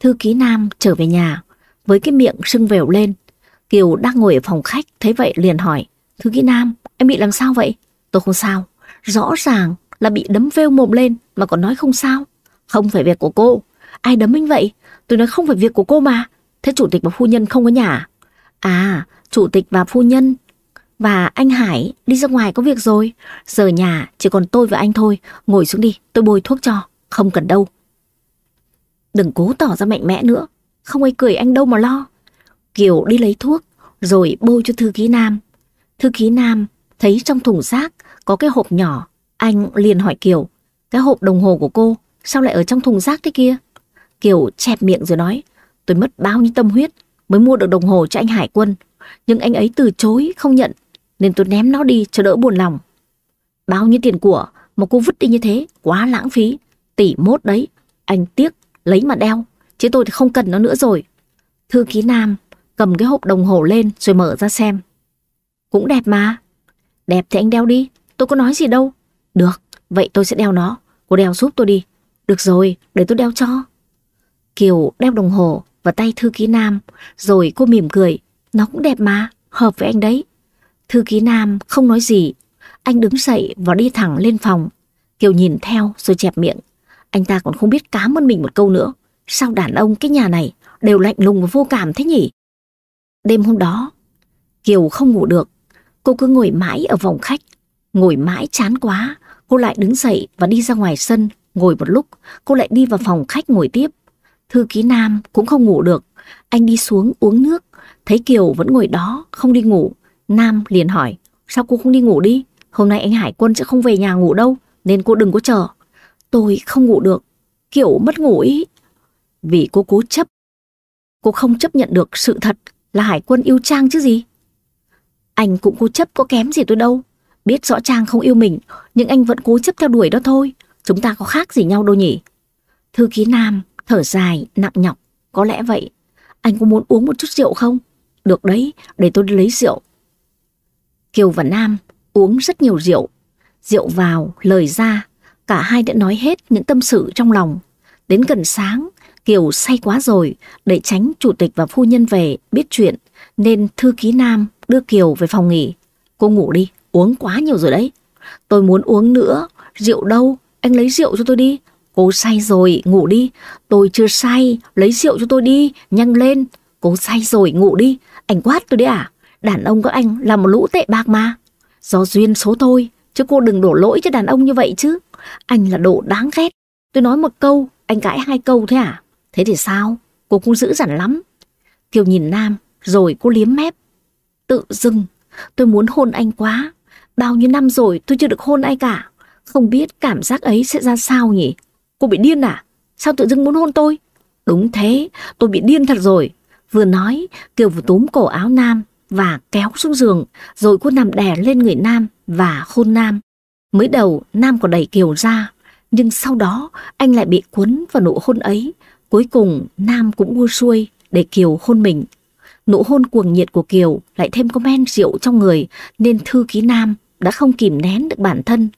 S1: Thư ký Nam trở về nhà, với cái miệng sưng vèo lên. Kiều đang ngồi ở phòng khách, thấy vậy liền hỏi, Thư ký Nam, em bị làm sao vậy? Tôi không sao. Rõ ràng là bị đấm vêu mồm lên, mà còn nói không sao. Không phải việc của cô. Ai đấm anh vậy? Tôi nói không phải việc của cô mà. Thế chủ tịch và phu nhân không có nhà à? à chủ tịch và phu nhân và anh Hải đi ra ngoài có việc rồi. Giờ nhà chỉ còn tôi và anh thôi. Ngồi xuống đi, tôi bôi thuốc cho. Không cần đâu. Đừng cố tỏ ra mạnh mẽ nữa. Không ai cười anh đâu mà lo. Kiều đi lấy thuốc, rồi bôi cho thư ký Nam. Thư ký Nam thấy trong thùng rác có cái hộp nhỏ. Anh liền hỏi Kiều, cái hộp đồng hồ của cô sao lại ở trong thùng rác thế kia? Kiều chẹp miệng rồi nói, tôi mất bao nhiêu tâm huyết mới mua được đồng hồ cho anh Hải quân. Nhưng anh ấy từ chối, không nhận, nên tôi ném nó đi cho đỡ buồn lòng. Bao nhiêu tiền của mà cô vứt đi như thế, quá lãng phí. Tỷ mốt đấy, anh tiếc, lấy mà đeo, chứ tôi thì không cần nó nữa rồi. Thư ký Nam cầm cái hộp đồng hồ lên rồi mở ra xem. Cũng đẹp mà. Đẹp thì anh đeo đi, tôi có nói gì đâu. Được, vậy tôi sẽ đeo nó, cô đeo giúp tôi đi. Được rồi, để tôi đeo cho. Kiều đeo đồng hồ vào tay thư ký Nam, rồi cô mỉm cười. Nó cũng đẹp mà, hợp với anh đấy. Thư ký Nam không nói gì. Anh đứng dậy và đi thẳng lên phòng. Kiều nhìn theo rồi chẹp miệng. Anh ta còn không biết cám ơn mình một câu nữa. Sao đàn ông cái nhà này đều lạnh lùng và vô cảm thế nhỉ? Đêm hôm đó, Kiều không ngủ được. Cô cứ ngồi mãi ở phòng khách. Ngồi mãi chán quá, cô lại đứng dậy và đi ra ngoài sân. Ngồi một lúc, cô lại đi vào phòng khách ngồi tiếp. Thư ký Nam cũng không ngủ được. Anh đi xuống uống nước. Thấy Kiều vẫn ngồi đó, không đi ngủ. Nam liền hỏi, sao cô không đi ngủ đi? Hôm nay anh Hải quân sẽ không về nhà ngủ đâu, nên cô đừng có chờ. Tôi không ngủ được, kiểu mất ngủ ý. Vì cô cố chấp. Cô không chấp nhận được sự thật là Hải quân yêu Trang chứ gì. Anh cũng cố chấp có kém gì tôi đâu. Biết rõ Trang không yêu mình, nhưng anh vẫn cố chấp theo đuổi đó thôi. Chúng ta có khác gì nhau đâu nhỉ? Thư ký Nam thở dài, nặng nhọc. Có lẽ vậy. Anh có muốn uống một chút rượu không? Được đấy, để tôi đi lấy rượu. Kiều và Nam uống rất nhiều rượu. Rượu vào, lời ra, cả hai đã nói hết những tâm sự trong lòng. Đến gần sáng, Kiều say quá rồi, để tránh chủ tịch và phu nhân về biết chuyện, nên thư ký Nam đưa Kiều về phòng nghỉ. Cô ngủ đi, uống quá nhiều rồi đấy. Tôi muốn uống nữa, rượu đâu, anh lấy rượu cho tôi đi. Cô say rồi, ngủ đi. Tôi chưa say, lấy rượu cho tôi đi, nhanh lên. Cô say rồi, ngủ đi. Anh quát tôi đấy à? Đàn ông các anh là một lũ tệ bạc mà. Do duyên số thôi, chứ cô đừng đổ lỗi cho đàn ông như vậy chứ. Anh là đồ đáng ghét. Tôi nói một câu, anh cãi hai câu thế à? Thế thì sao? Cô cũng dữ dằn lắm. Kiều nhìn Nam, rồi cô liếm mép. Tự dưng, tôi muốn hôn anh quá. Bao nhiêu năm rồi tôi chưa được hôn ai cả. Không biết cảm giác ấy sẽ ra sao nhỉ? Cô bị điên à? Sao tự dưng muốn hôn tôi? Đúng thế, tôi bị điên thật rồi. Vừa nói, Kiều vừa túm cổ áo Nam và kéo xuống giường, rồi cô nằm đè lên người Nam và hôn Nam. Mới đầu Nam còn đẩy Kiều ra, nhưng sau đó anh lại bị cuốn vào nụ hôn ấy. Cuối cùng Nam cũng mua xuôi để Kiều hôn mình. Nụ hôn cuồng nhiệt của Kiều lại thêm có men rượu trong người nên thư ký Nam đã không kìm nén được bản thân.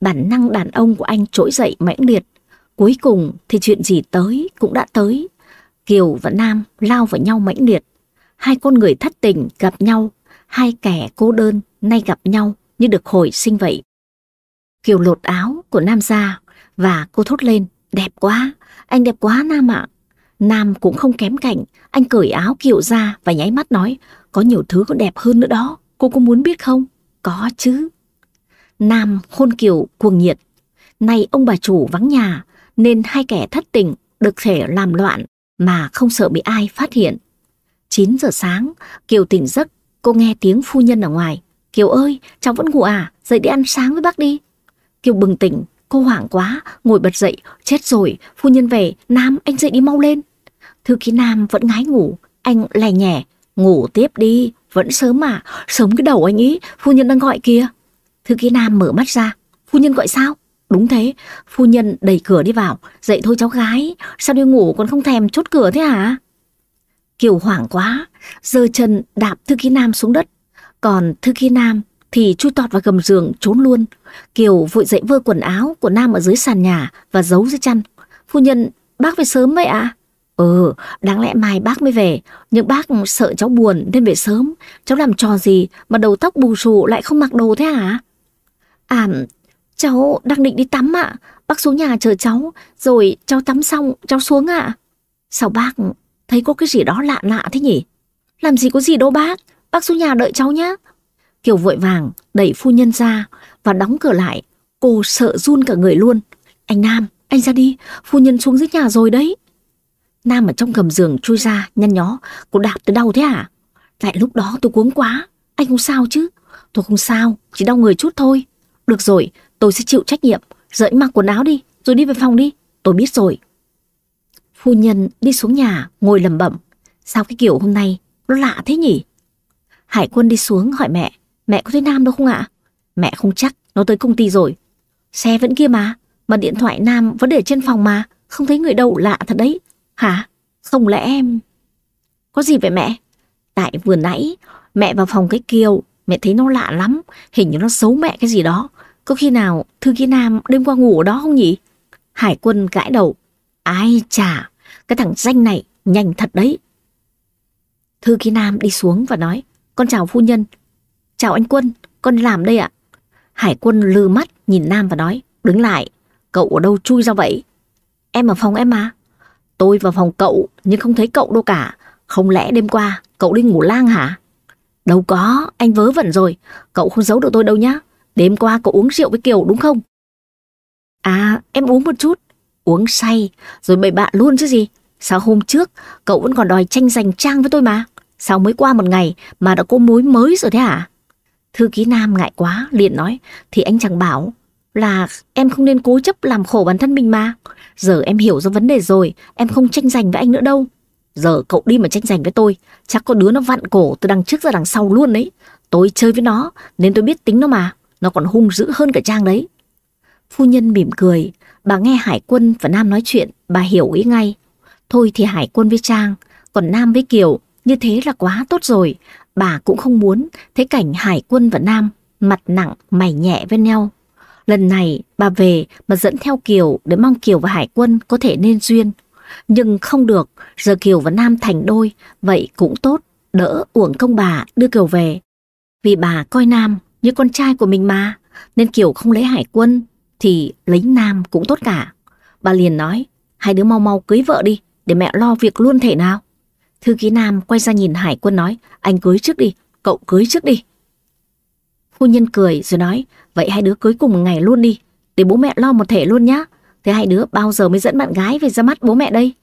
S1: Bản năng đàn ông của anh trỗi dậy mãnh liệt. Cuối cùng thì chuyện gì tới cũng đã tới. Kiều và Nam lao vào nhau mãnh liệt. Hai con người thất tình gặp nhau, hai kẻ cô đơn nay gặp nhau như được hồi sinh vậy. Kiều lột áo của Nam ra và cô thốt lên, đẹp quá, anh đẹp quá Nam ạ. Nam cũng không kém cạnh, anh cởi áo Kiều ra và nháy mắt nói, có nhiều thứ còn đẹp hơn nữa đó, cô có muốn biết không? Có chứ. Nam hôn Kiều cuồng nhiệt. Nay ông bà chủ vắng nhà, nên hai kẻ thất tình được thể làm loạn mà không sợ bị ai phát hiện. 9 giờ sáng, Kiều tỉnh giấc, cô nghe tiếng phu nhân ở ngoài. Kiều ơi, cháu vẫn ngủ à, dậy đi ăn sáng với bác đi. Kiều bừng tỉnh, cô hoảng quá, ngồi bật dậy, chết rồi, phu nhân về, Nam anh dậy đi mau lên. Thư ký Nam vẫn ngái ngủ, anh lè nhẹ, ngủ tiếp đi, vẫn sớm mà, sớm cái đầu anh ý, phu nhân đang gọi kìa. Thư ký Nam mở mắt ra, phu nhân gọi sao? Đúng thế, phu nhân đẩy cửa đi vào, dậy thôi cháu gái, sao đi ngủ còn không thèm chốt cửa thế hả? Kiều hoảng quá, giơ chân đạp Thư ký Nam xuống đất, còn Thư ký Nam thì chui tọt vào gầm giường trốn luôn. Kiều vội dậy vơ quần áo của Nam ở dưới sàn nhà và giấu dưới chăn. Phu nhân, bác về sớm vậy ạ? À? Ừ, đáng lẽ mai bác mới về, nhưng bác sợ cháu buồn nên về sớm. Cháu làm trò gì mà đầu tóc bù xù lại không mặc đồ thế hả? À, cháu đang định đi tắm ạ. Bác xuống nhà chờ cháu, rồi cháu tắm xong cháu xuống ạ. Sao bác thấy có cái gì đó lạ lạ thế nhỉ? Làm gì có gì đâu bác, bác xuống nhà đợi cháu nhé. Kiều vội vàng đẩy phu nhân ra và đóng cửa lại. Cô sợ run cả người luôn. Anh Nam, anh ra đi, phu nhân xuống dưới nhà rồi đấy. Nam ở trong gầm giường chui ra, nhăn nhó. Cô đạp tới đâu thế à? Tại lúc đó tôi cuống quá. Anh không sao chứ? Tôi không sao, chỉ đau người chút thôi. Được rồi, tôi sẽ chịu trách nhiệm. Dậy mặc quần áo đi, rồi đi về phòng đi. Tôi biết rồi. Phu nhân đi xuống nhà, ngồi lầm bẩm. Sao cái kiểu hôm nay nó lạ thế nhỉ? Hải quân đi xuống hỏi mẹ. Mẹ có thấy Nam đâu không ạ? Mẹ không chắc, nó tới công ty rồi. Xe vẫn kia mà, mà điện thoại Nam vẫn để trên phòng mà. Không thấy người đâu lạ thật đấy. Hả? Không lẽ em... Có gì vậy mẹ? Tại vừa nãy, mẹ vào phòng cái Kiều, mẹ thấy nó lạ lắm, hình như nó xấu mẹ cái gì đó. Có khi nào Thư Ký Nam đêm qua ngủ ở đó không nhỉ? Hải quân gãi đầu. Ai chà, cái thằng danh này nhanh thật đấy. Thư Ký Nam đi xuống và nói, con chào phu nhân. Chào anh Quân, con làm đây ạ. Hải quân lư mắt nhìn Nam và nói, đứng lại, cậu ở đâu chui ra vậy? Em ở phòng em mà. Tôi vào phòng cậu nhưng không thấy cậu đâu cả. Không lẽ đêm qua cậu đi ngủ lang hả? Đâu có, anh vớ vẩn rồi. Cậu không giấu được tôi đâu nhá. Đêm qua cậu uống rượu với Kiều đúng không? À, em uống một chút. Uống say, rồi bậy bạ luôn chứ gì. Sao hôm trước cậu vẫn còn đòi tranh giành trang với tôi mà? Sao mới qua một ngày mà đã có mối mới rồi thế hả? Thư ký Nam ngại quá, liền nói. Thì anh chẳng bảo là em không nên cố chấp làm khổ bản thân mình mà. Giờ em hiểu ra vấn đề rồi, em không tranh giành với anh nữa đâu. Giờ cậu đi mà tranh giành với tôi, chắc có đứa nó vặn cổ từ đằng trước ra đằng sau luôn đấy. Tôi chơi với nó, nên tôi biết tính nó mà. Nó còn hung dữ hơn cả Trang đấy. Phu nhân mỉm cười, bà nghe Hải Quân và Nam nói chuyện, bà hiểu ý ngay. Thôi thì Hải Quân với Trang, còn Nam với Kiều, như thế là quá tốt rồi. Bà cũng không muốn thấy cảnh Hải Quân và Nam mặt nặng mày nhẹ với nhau. Lần này bà về mà dẫn theo Kiều để mong Kiều và Hải Quân có thể nên duyên. Nhưng không được, giờ Kiều và Nam thành đôi, vậy cũng tốt, đỡ uổng công bà đưa Kiều về. Vì bà coi Nam như con trai của mình mà, nên Kiều không lấy Hải Quân, thì lấy Nam cũng tốt cả. Bà liền nói, hai đứa mau mau cưới vợ đi, để mẹ lo việc luôn thể nào. Thư ký Nam quay ra nhìn Hải Quân nói, anh cưới trước đi, cậu cưới trước đi. Phu nhân cười rồi nói, vậy hai đứa cưới cùng một ngày luôn đi, để bố mẹ lo một thể luôn nhá. Thế hai đứa bao giờ mới dẫn bạn gái về ra mắt bố mẹ đây?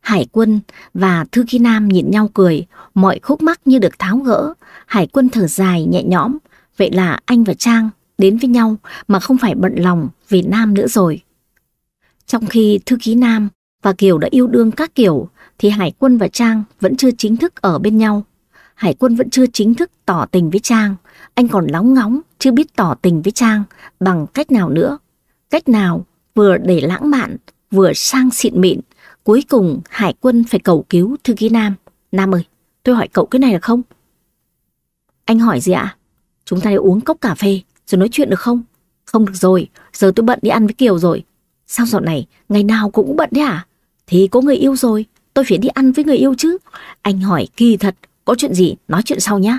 S1: Hải quân và Thư Ký Nam nhìn nhau cười, mọi khúc mắc như được tháo gỡ. Hải quân thở dài nhẹ nhõm, vậy là anh và Trang đến với nhau mà không phải bận lòng vì Nam nữa rồi. Trong khi Thư Ký Nam và Kiều đã yêu đương các kiểu, thì Hải quân và Trang vẫn chưa chính thức ở bên nhau. Hải quân vẫn chưa chính thức tỏ tình với Trang. Anh còn lóng ngóng, chưa biết tỏ tình với Trang bằng cách nào nữa. Cách nào vừa để lãng mạn, vừa sang xịn mịn. Cuối cùng Hải quân phải cầu cứu thư ký Nam. Nam ơi, tôi hỏi cậu cái này được không? Anh hỏi gì ạ? Chúng ta đi uống cốc cà phê rồi nói chuyện được không? Không được rồi, giờ tôi bận đi ăn với Kiều rồi. Sao dạo này, ngày nào cũng bận đấy à? Thì có người yêu rồi, tôi phải đi ăn với người yêu chứ. Anh hỏi kỳ thật, có chuyện gì, nói chuyện sau nhá.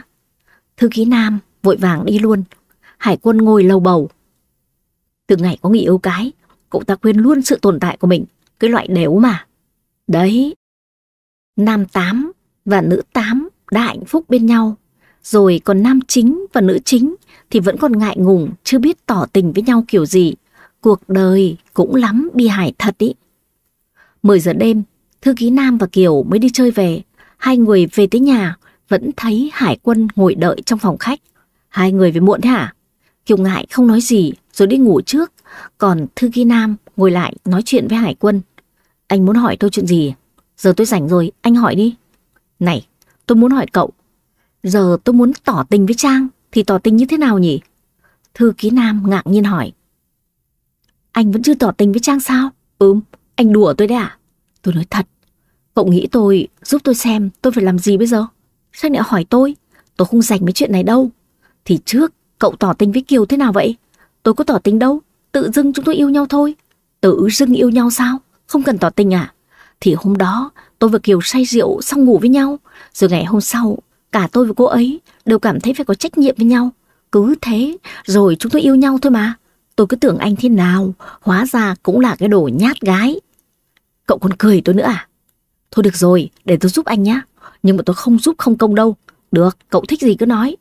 S1: Thư ký Nam vội vàng đi luôn. Hải quân ngồi lầu bầu. Từ ngày có người yêu cái, cậu ta quên luôn sự tồn tại của mình, cái loại đéo mà. Đấy, nam tám và nữ tám đã hạnh phúc bên nhau. Rồi còn nam chính và nữ chính thì vẫn còn ngại ngùng, chưa biết tỏ tình với nhau kiểu gì. Cuộc đời cũng lắm bi hài thật ý. 10 giờ đêm, thư ký Nam và Kiều mới đi chơi về. Hai người về tới nhà, vẫn thấy Hải quân ngồi đợi trong phòng khách. Hai người về muộn thế hả? Kiều ngại không nói gì rồi đi ngủ trước. Còn thư ký Nam ngồi lại nói chuyện với Hải quân. Anh muốn hỏi tôi chuyện gì? Giờ tôi rảnh rồi, anh hỏi đi. Này, tôi muốn hỏi cậu. Giờ tôi muốn tỏ tình với Trang thì tỏ tình như thế nào nhỉ? Thư ký Nam ngạc nhiên hỏi. Anh vẫn chưa tỏ tình với Trang sao? Ừm, anh đùa tôi đấy à? Tôi nói thật. Cậu nghĩ tôi, giúp tôi xem tôi phải làm gì bây giờ? Sao lại hỏi tôi? Tôi không dành mấy chuyện này đâu. Thì trước, cậu tỏ tình với Kiều thế nào vậy? Tôi có tỏ tình đâu. Tự dưng chúng tôi yêu nhau thôi. Tự dưng yêu nhau sao? Không cần tỏ tình à? Thì hôm đó, tôi và Kiều say rượu xong ngủ với nhau. Rồi ngày hôm sau, cả tôi và cô ấy đều cảm thấy phải có trách nhiệm với nhau. Cứ thế, rồi chúng tôi yêu nhau thôi mà. Tôi cứ tưởng anh thế nào, hóa ra cũng là cái đồ nhát gái. Cậu còn cười tôi nữa à? Thôi được rồi, để tôi giúp anh nhé. Nhưng mà tôi không giúp không công đâu. Được, cậu thích gì cứ nói.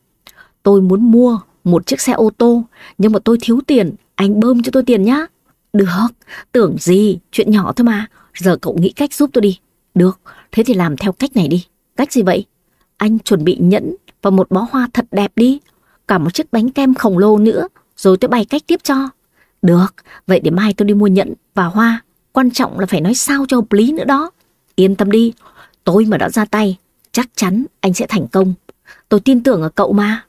S1: Tôi muốn mua một chiếc xe ô tô, nhưng mà tôi thiếu tiền, anh bơm cho tôi tiền nhá. Được, tưởng gì, chuyện nhỏ thôi mà. Giờ cậu nghĩ cách giúp tôi đi. Được, thế thì làm theo cách này đi. Cách gì vậy? Anh chuẩn bị nhẫn và một bó hoa thật đẹp đi. Cả một chiếc bánh kem khổng lồ nữa, rồi tôi bày cách tiếp cho. Được, vậy để mai tôi đi mua nhẫn và hoa. Quan trọng là phải nói sao cho hợp lý nữa đó. Yên tâm đi, tôi mà đã ra tay, chắc chắn anh sẽ thành công. Tôi tin tưởng ở cậu mà.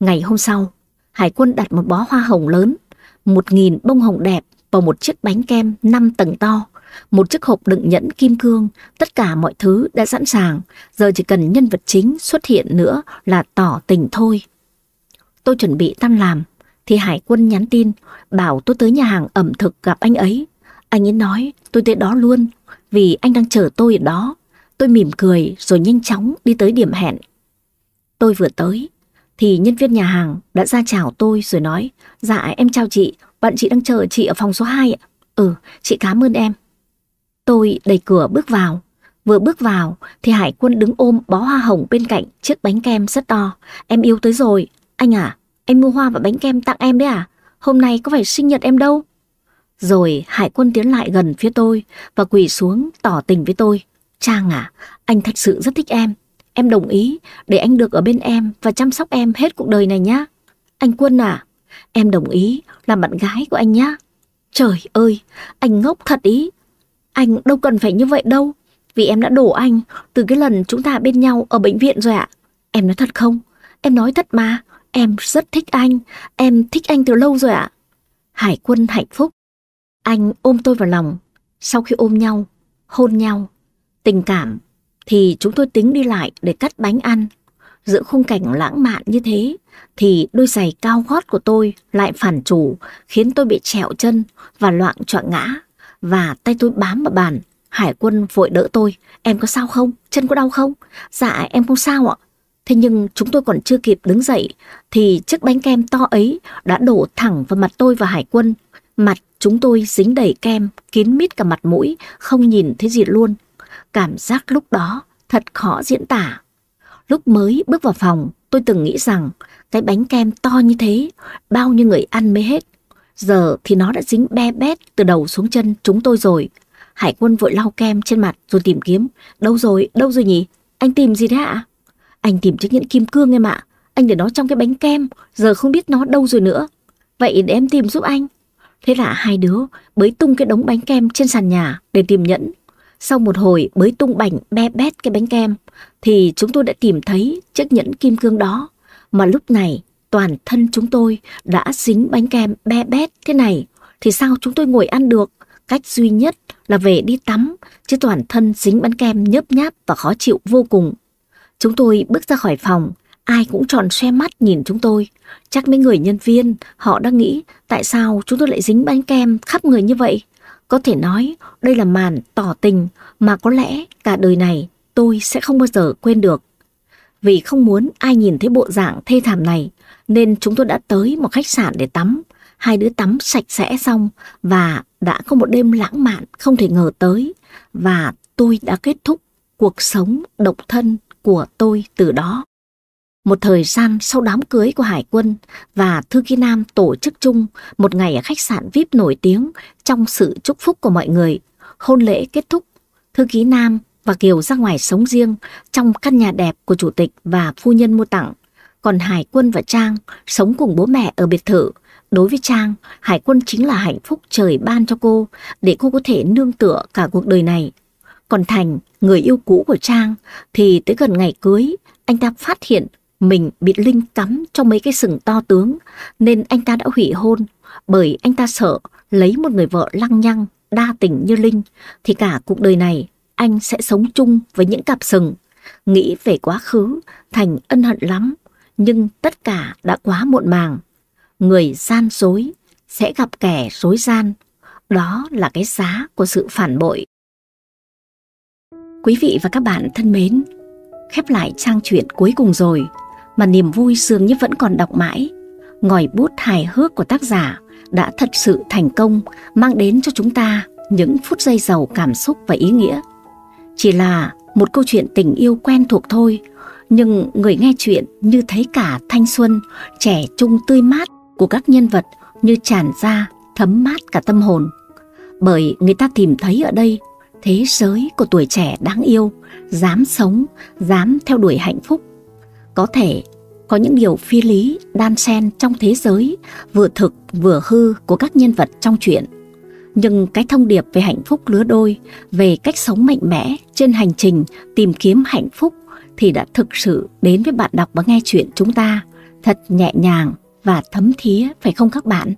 S1: Ngày hôm sau, Hải quân đặt một bó hoa hồng lớn, một nghìn bông hồng đẹp vào một chiếc bánh kem 5 tầng to, một chiếc hộp đựng nhẫn kim cương, tất cả mọi thứ đã sẵn sàng, giờ chỉ cần nhân vật chính xuất hiện nữa là tỏ tình thôi. Tôi chuẩn bị tan làm, thì Hải quân nhắn tin bảo tôi tới nhà hàng ẩm thực gặp anh ấy. Anh ấy nói tôi tới đó luôn vì anh đang chờ tôi ở đó. Tôi mỉm cười rồi nhanh chóng đi tới điểm hẹn. Tôi vừa tới thì nhân viên nhà hàng đã ra chào tôi rồi nói Dạ em chào chị, bạn chị đang chờ chị ở phòng số 2 ạ. Ừ, chị cảm ơn em. Tôi đẩy cửa bước vào. Vừa bước vào thì Hải quân đứng ôm bó hoa hồng bên cạnh chiếc bánh kem rất to. Em yêu tới rồi. Anh à, anh mua hoa và bánh kem tặng em đấy à? Hôm nay có phải sinh nhật em đâu? Rồi Hải quân tiến lại gần phía tôi và quỳ xuống tỏ tình với tôi. Trang à, anh thật sự rất thích em. Em đồng ý để anh được ở bên em và chăm sóc em hết cuộc đời này nhá. Anh Quân à, em đồng ý làm bạn gái của anh nhá. Trời ơi, anh ngốc thật ý. Anh đâu cần phải như vậy đâu. Vì em đã đổ anh từ cái lần chúng ta bên nhau ở bệnh viện rồi ạ. Em nói thật không? Em nói thật mà. Em rất thích anh. Em thích anh từ lâu rồi ạ. Hải quân hạnh phúc. Anh ôm tôi vào lòng. Sau khi ôm nhau, hôn nhau, tình cảm, thì chúng tôi tính đi lại để cắt bánh ăn. Giữa khung cảnh lãng mạn như thế, thì đôi giày cao gót của tôi lại phản chủ, khiến tôi bị trẹo chân và loạn trọn ngã. Và tay tôi bám vào bàn, Hải quân vội đỡ tôi. Em có sao không? Chân có đau không? Dạ em không sao ạ. Thế nhưng chúng tôi còn chưa kịp đứng dậy thì chiếc bánh kem to ấy đã đổ thẳng vào mặt tôi và Hải quân. Mặt chúng tôi dính đầy kem, kín mít cả mặt mũi, không nhìn thấy gì luôn. Cảm giác lúc đó thật khó diễn tả. Lúc mới bước vào phòng, tôi từng nghĩ rằng cái bánh kem to như thế, bao nhiêu người ăn mới hết. Giờ thì nó đã dính be bét từ đầu xuống chân chúng tôi rồi. Hải quân vội lau kem trên mặt rồi tìm kiếm. Đâu rồi, đâu rồi nhỉ? Anh tìm gì thế ạ? Anh tìm chiếc nhẫn kim cương em ạ. Anh để nó trong cái bánh kem, giờ không biết nó đâu rồi nữa. Vậy để em tìm giúp anh. Thế là hai đứa bới tung cái đống bánh kem trên sàn nhà để tìm nhẫn. Sau một hồi bới tung bảnh be bét cái bánh kem, thì chúng tôi đã tìm thấy chiếc nhẫn kim cương đó. Mà lúc này toàn thân chúng tôi đã dính bánh kem be bét thế này, thì sao chúng tôi ngồi ăn được? Cách duy nhất là về đi tắm, chứ toàn thân dính bánh kem nhớp nháp và khó chịu vô cùng. Chúng tôi bước ra khỏi phòng, ai cũng tròn xoe mắt nhìn chúng tôi. Chắc mấy người nhân viên, họ đang nghĩ tại sao chúng tôi lại dính bánh kem khắp người như vậy. Có thể nói đây là màn tỏ tình mà có lẽ cả đời này tôi sẽ không bao giờ quên được. Vì không muốn ai nhìn thấy bộ dạng thê thảm này nên chúng tôi đã tới một khách sạn để tắm. Hai đứa tắm sạch sẽ xong và đã có một đêm lãng mạn không thể ngờ tới. Và tôi đã kết thúc cuộc sống độc thân của tôi từ đó. Một thời gian sau đám cưới của Hải quân và Thư ký Nam tổ chức chung một ngày ở khách sạn VIP nổi tiếng trong sự chúc phúc của mọi người. Hôn lễ kết thúc, Thư ký Nam và Kiều ra ngoài sống riêng trong căn nhà đẹp của chủ tịch và phu nhân mua tặng. Còn Hải quân và Trang sống cùng bố mẹ ở biệt thự. Đối với Trang, Hải quân chính là hạnh phúc trời ban cho cô để cô có thể nương tựa cả cuộc đời này. Còn Thành, người yêu cũ của Trang, thì tới gần ngày cưới, anh ta phát hiện mình bị Linh cắm trong mấy cái sừng to tướng, nên anh ta đã hủy hôn, bởi anh ta sợ lấy một người vợ lăng nhăng, đa tình như Linh, thì cả cuộc đời này anh sẽ sống chung với những cặp sừng. Nghĩ về quá khứ, Thành ân hận lắm, nhưng tất cả đã quá muộn màng. Người gian dối sẽ gặp kẻ dối gian, đó là cái giá của sự phản bội. Quý vị và các bạn thân mến, khép lại trang truyện cuối cùng rồi, mà niềm vui dường như vẫn còn đọc mãi. Ngòi bút hài hước của tác giả đã thật sự thành công mang đến cho chúng ta những phút giây giàu cảm xúc và ý nghĩa. Chỉ là một câu chuyện tình yêu quen thuộc thôi, nhưng người nghe chuyện như thấy cả thanh xuân, trẻ trung tươi mát của các nhân vật như tràn ra, thấm mát cả tâm hồn. Bởi người ta tìm thấy ở đây thế giới của tuổi trẻ đáng yêu, dám sống, dám theo đuổi hạnh phúc. Có thể có những điều phi lý đan xen trong thế giới vừa thực vừa hư của các nhân vật trong truyện. Nhưng cái thông điệp về hạnh phúc lứa đôi, về cách sống mạnh mẽ trên hành trình tìm kiếm hạnh phúc thì đã thực sự đến với bạn đọc và nghe chuyện chúng ta thật nhẹ nhàng và thấm thía, phải không các bạn?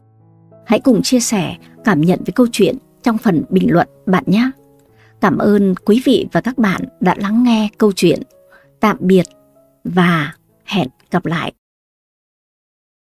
S1: Hãy cùng chia sẻ cảm nhận với câu chuyện trong phần bình luận bạn nhé. Cảm ơn quý vị và các bạn đã lắng nghe câu chuyện. Tạm biệt và hẹn gặp lại.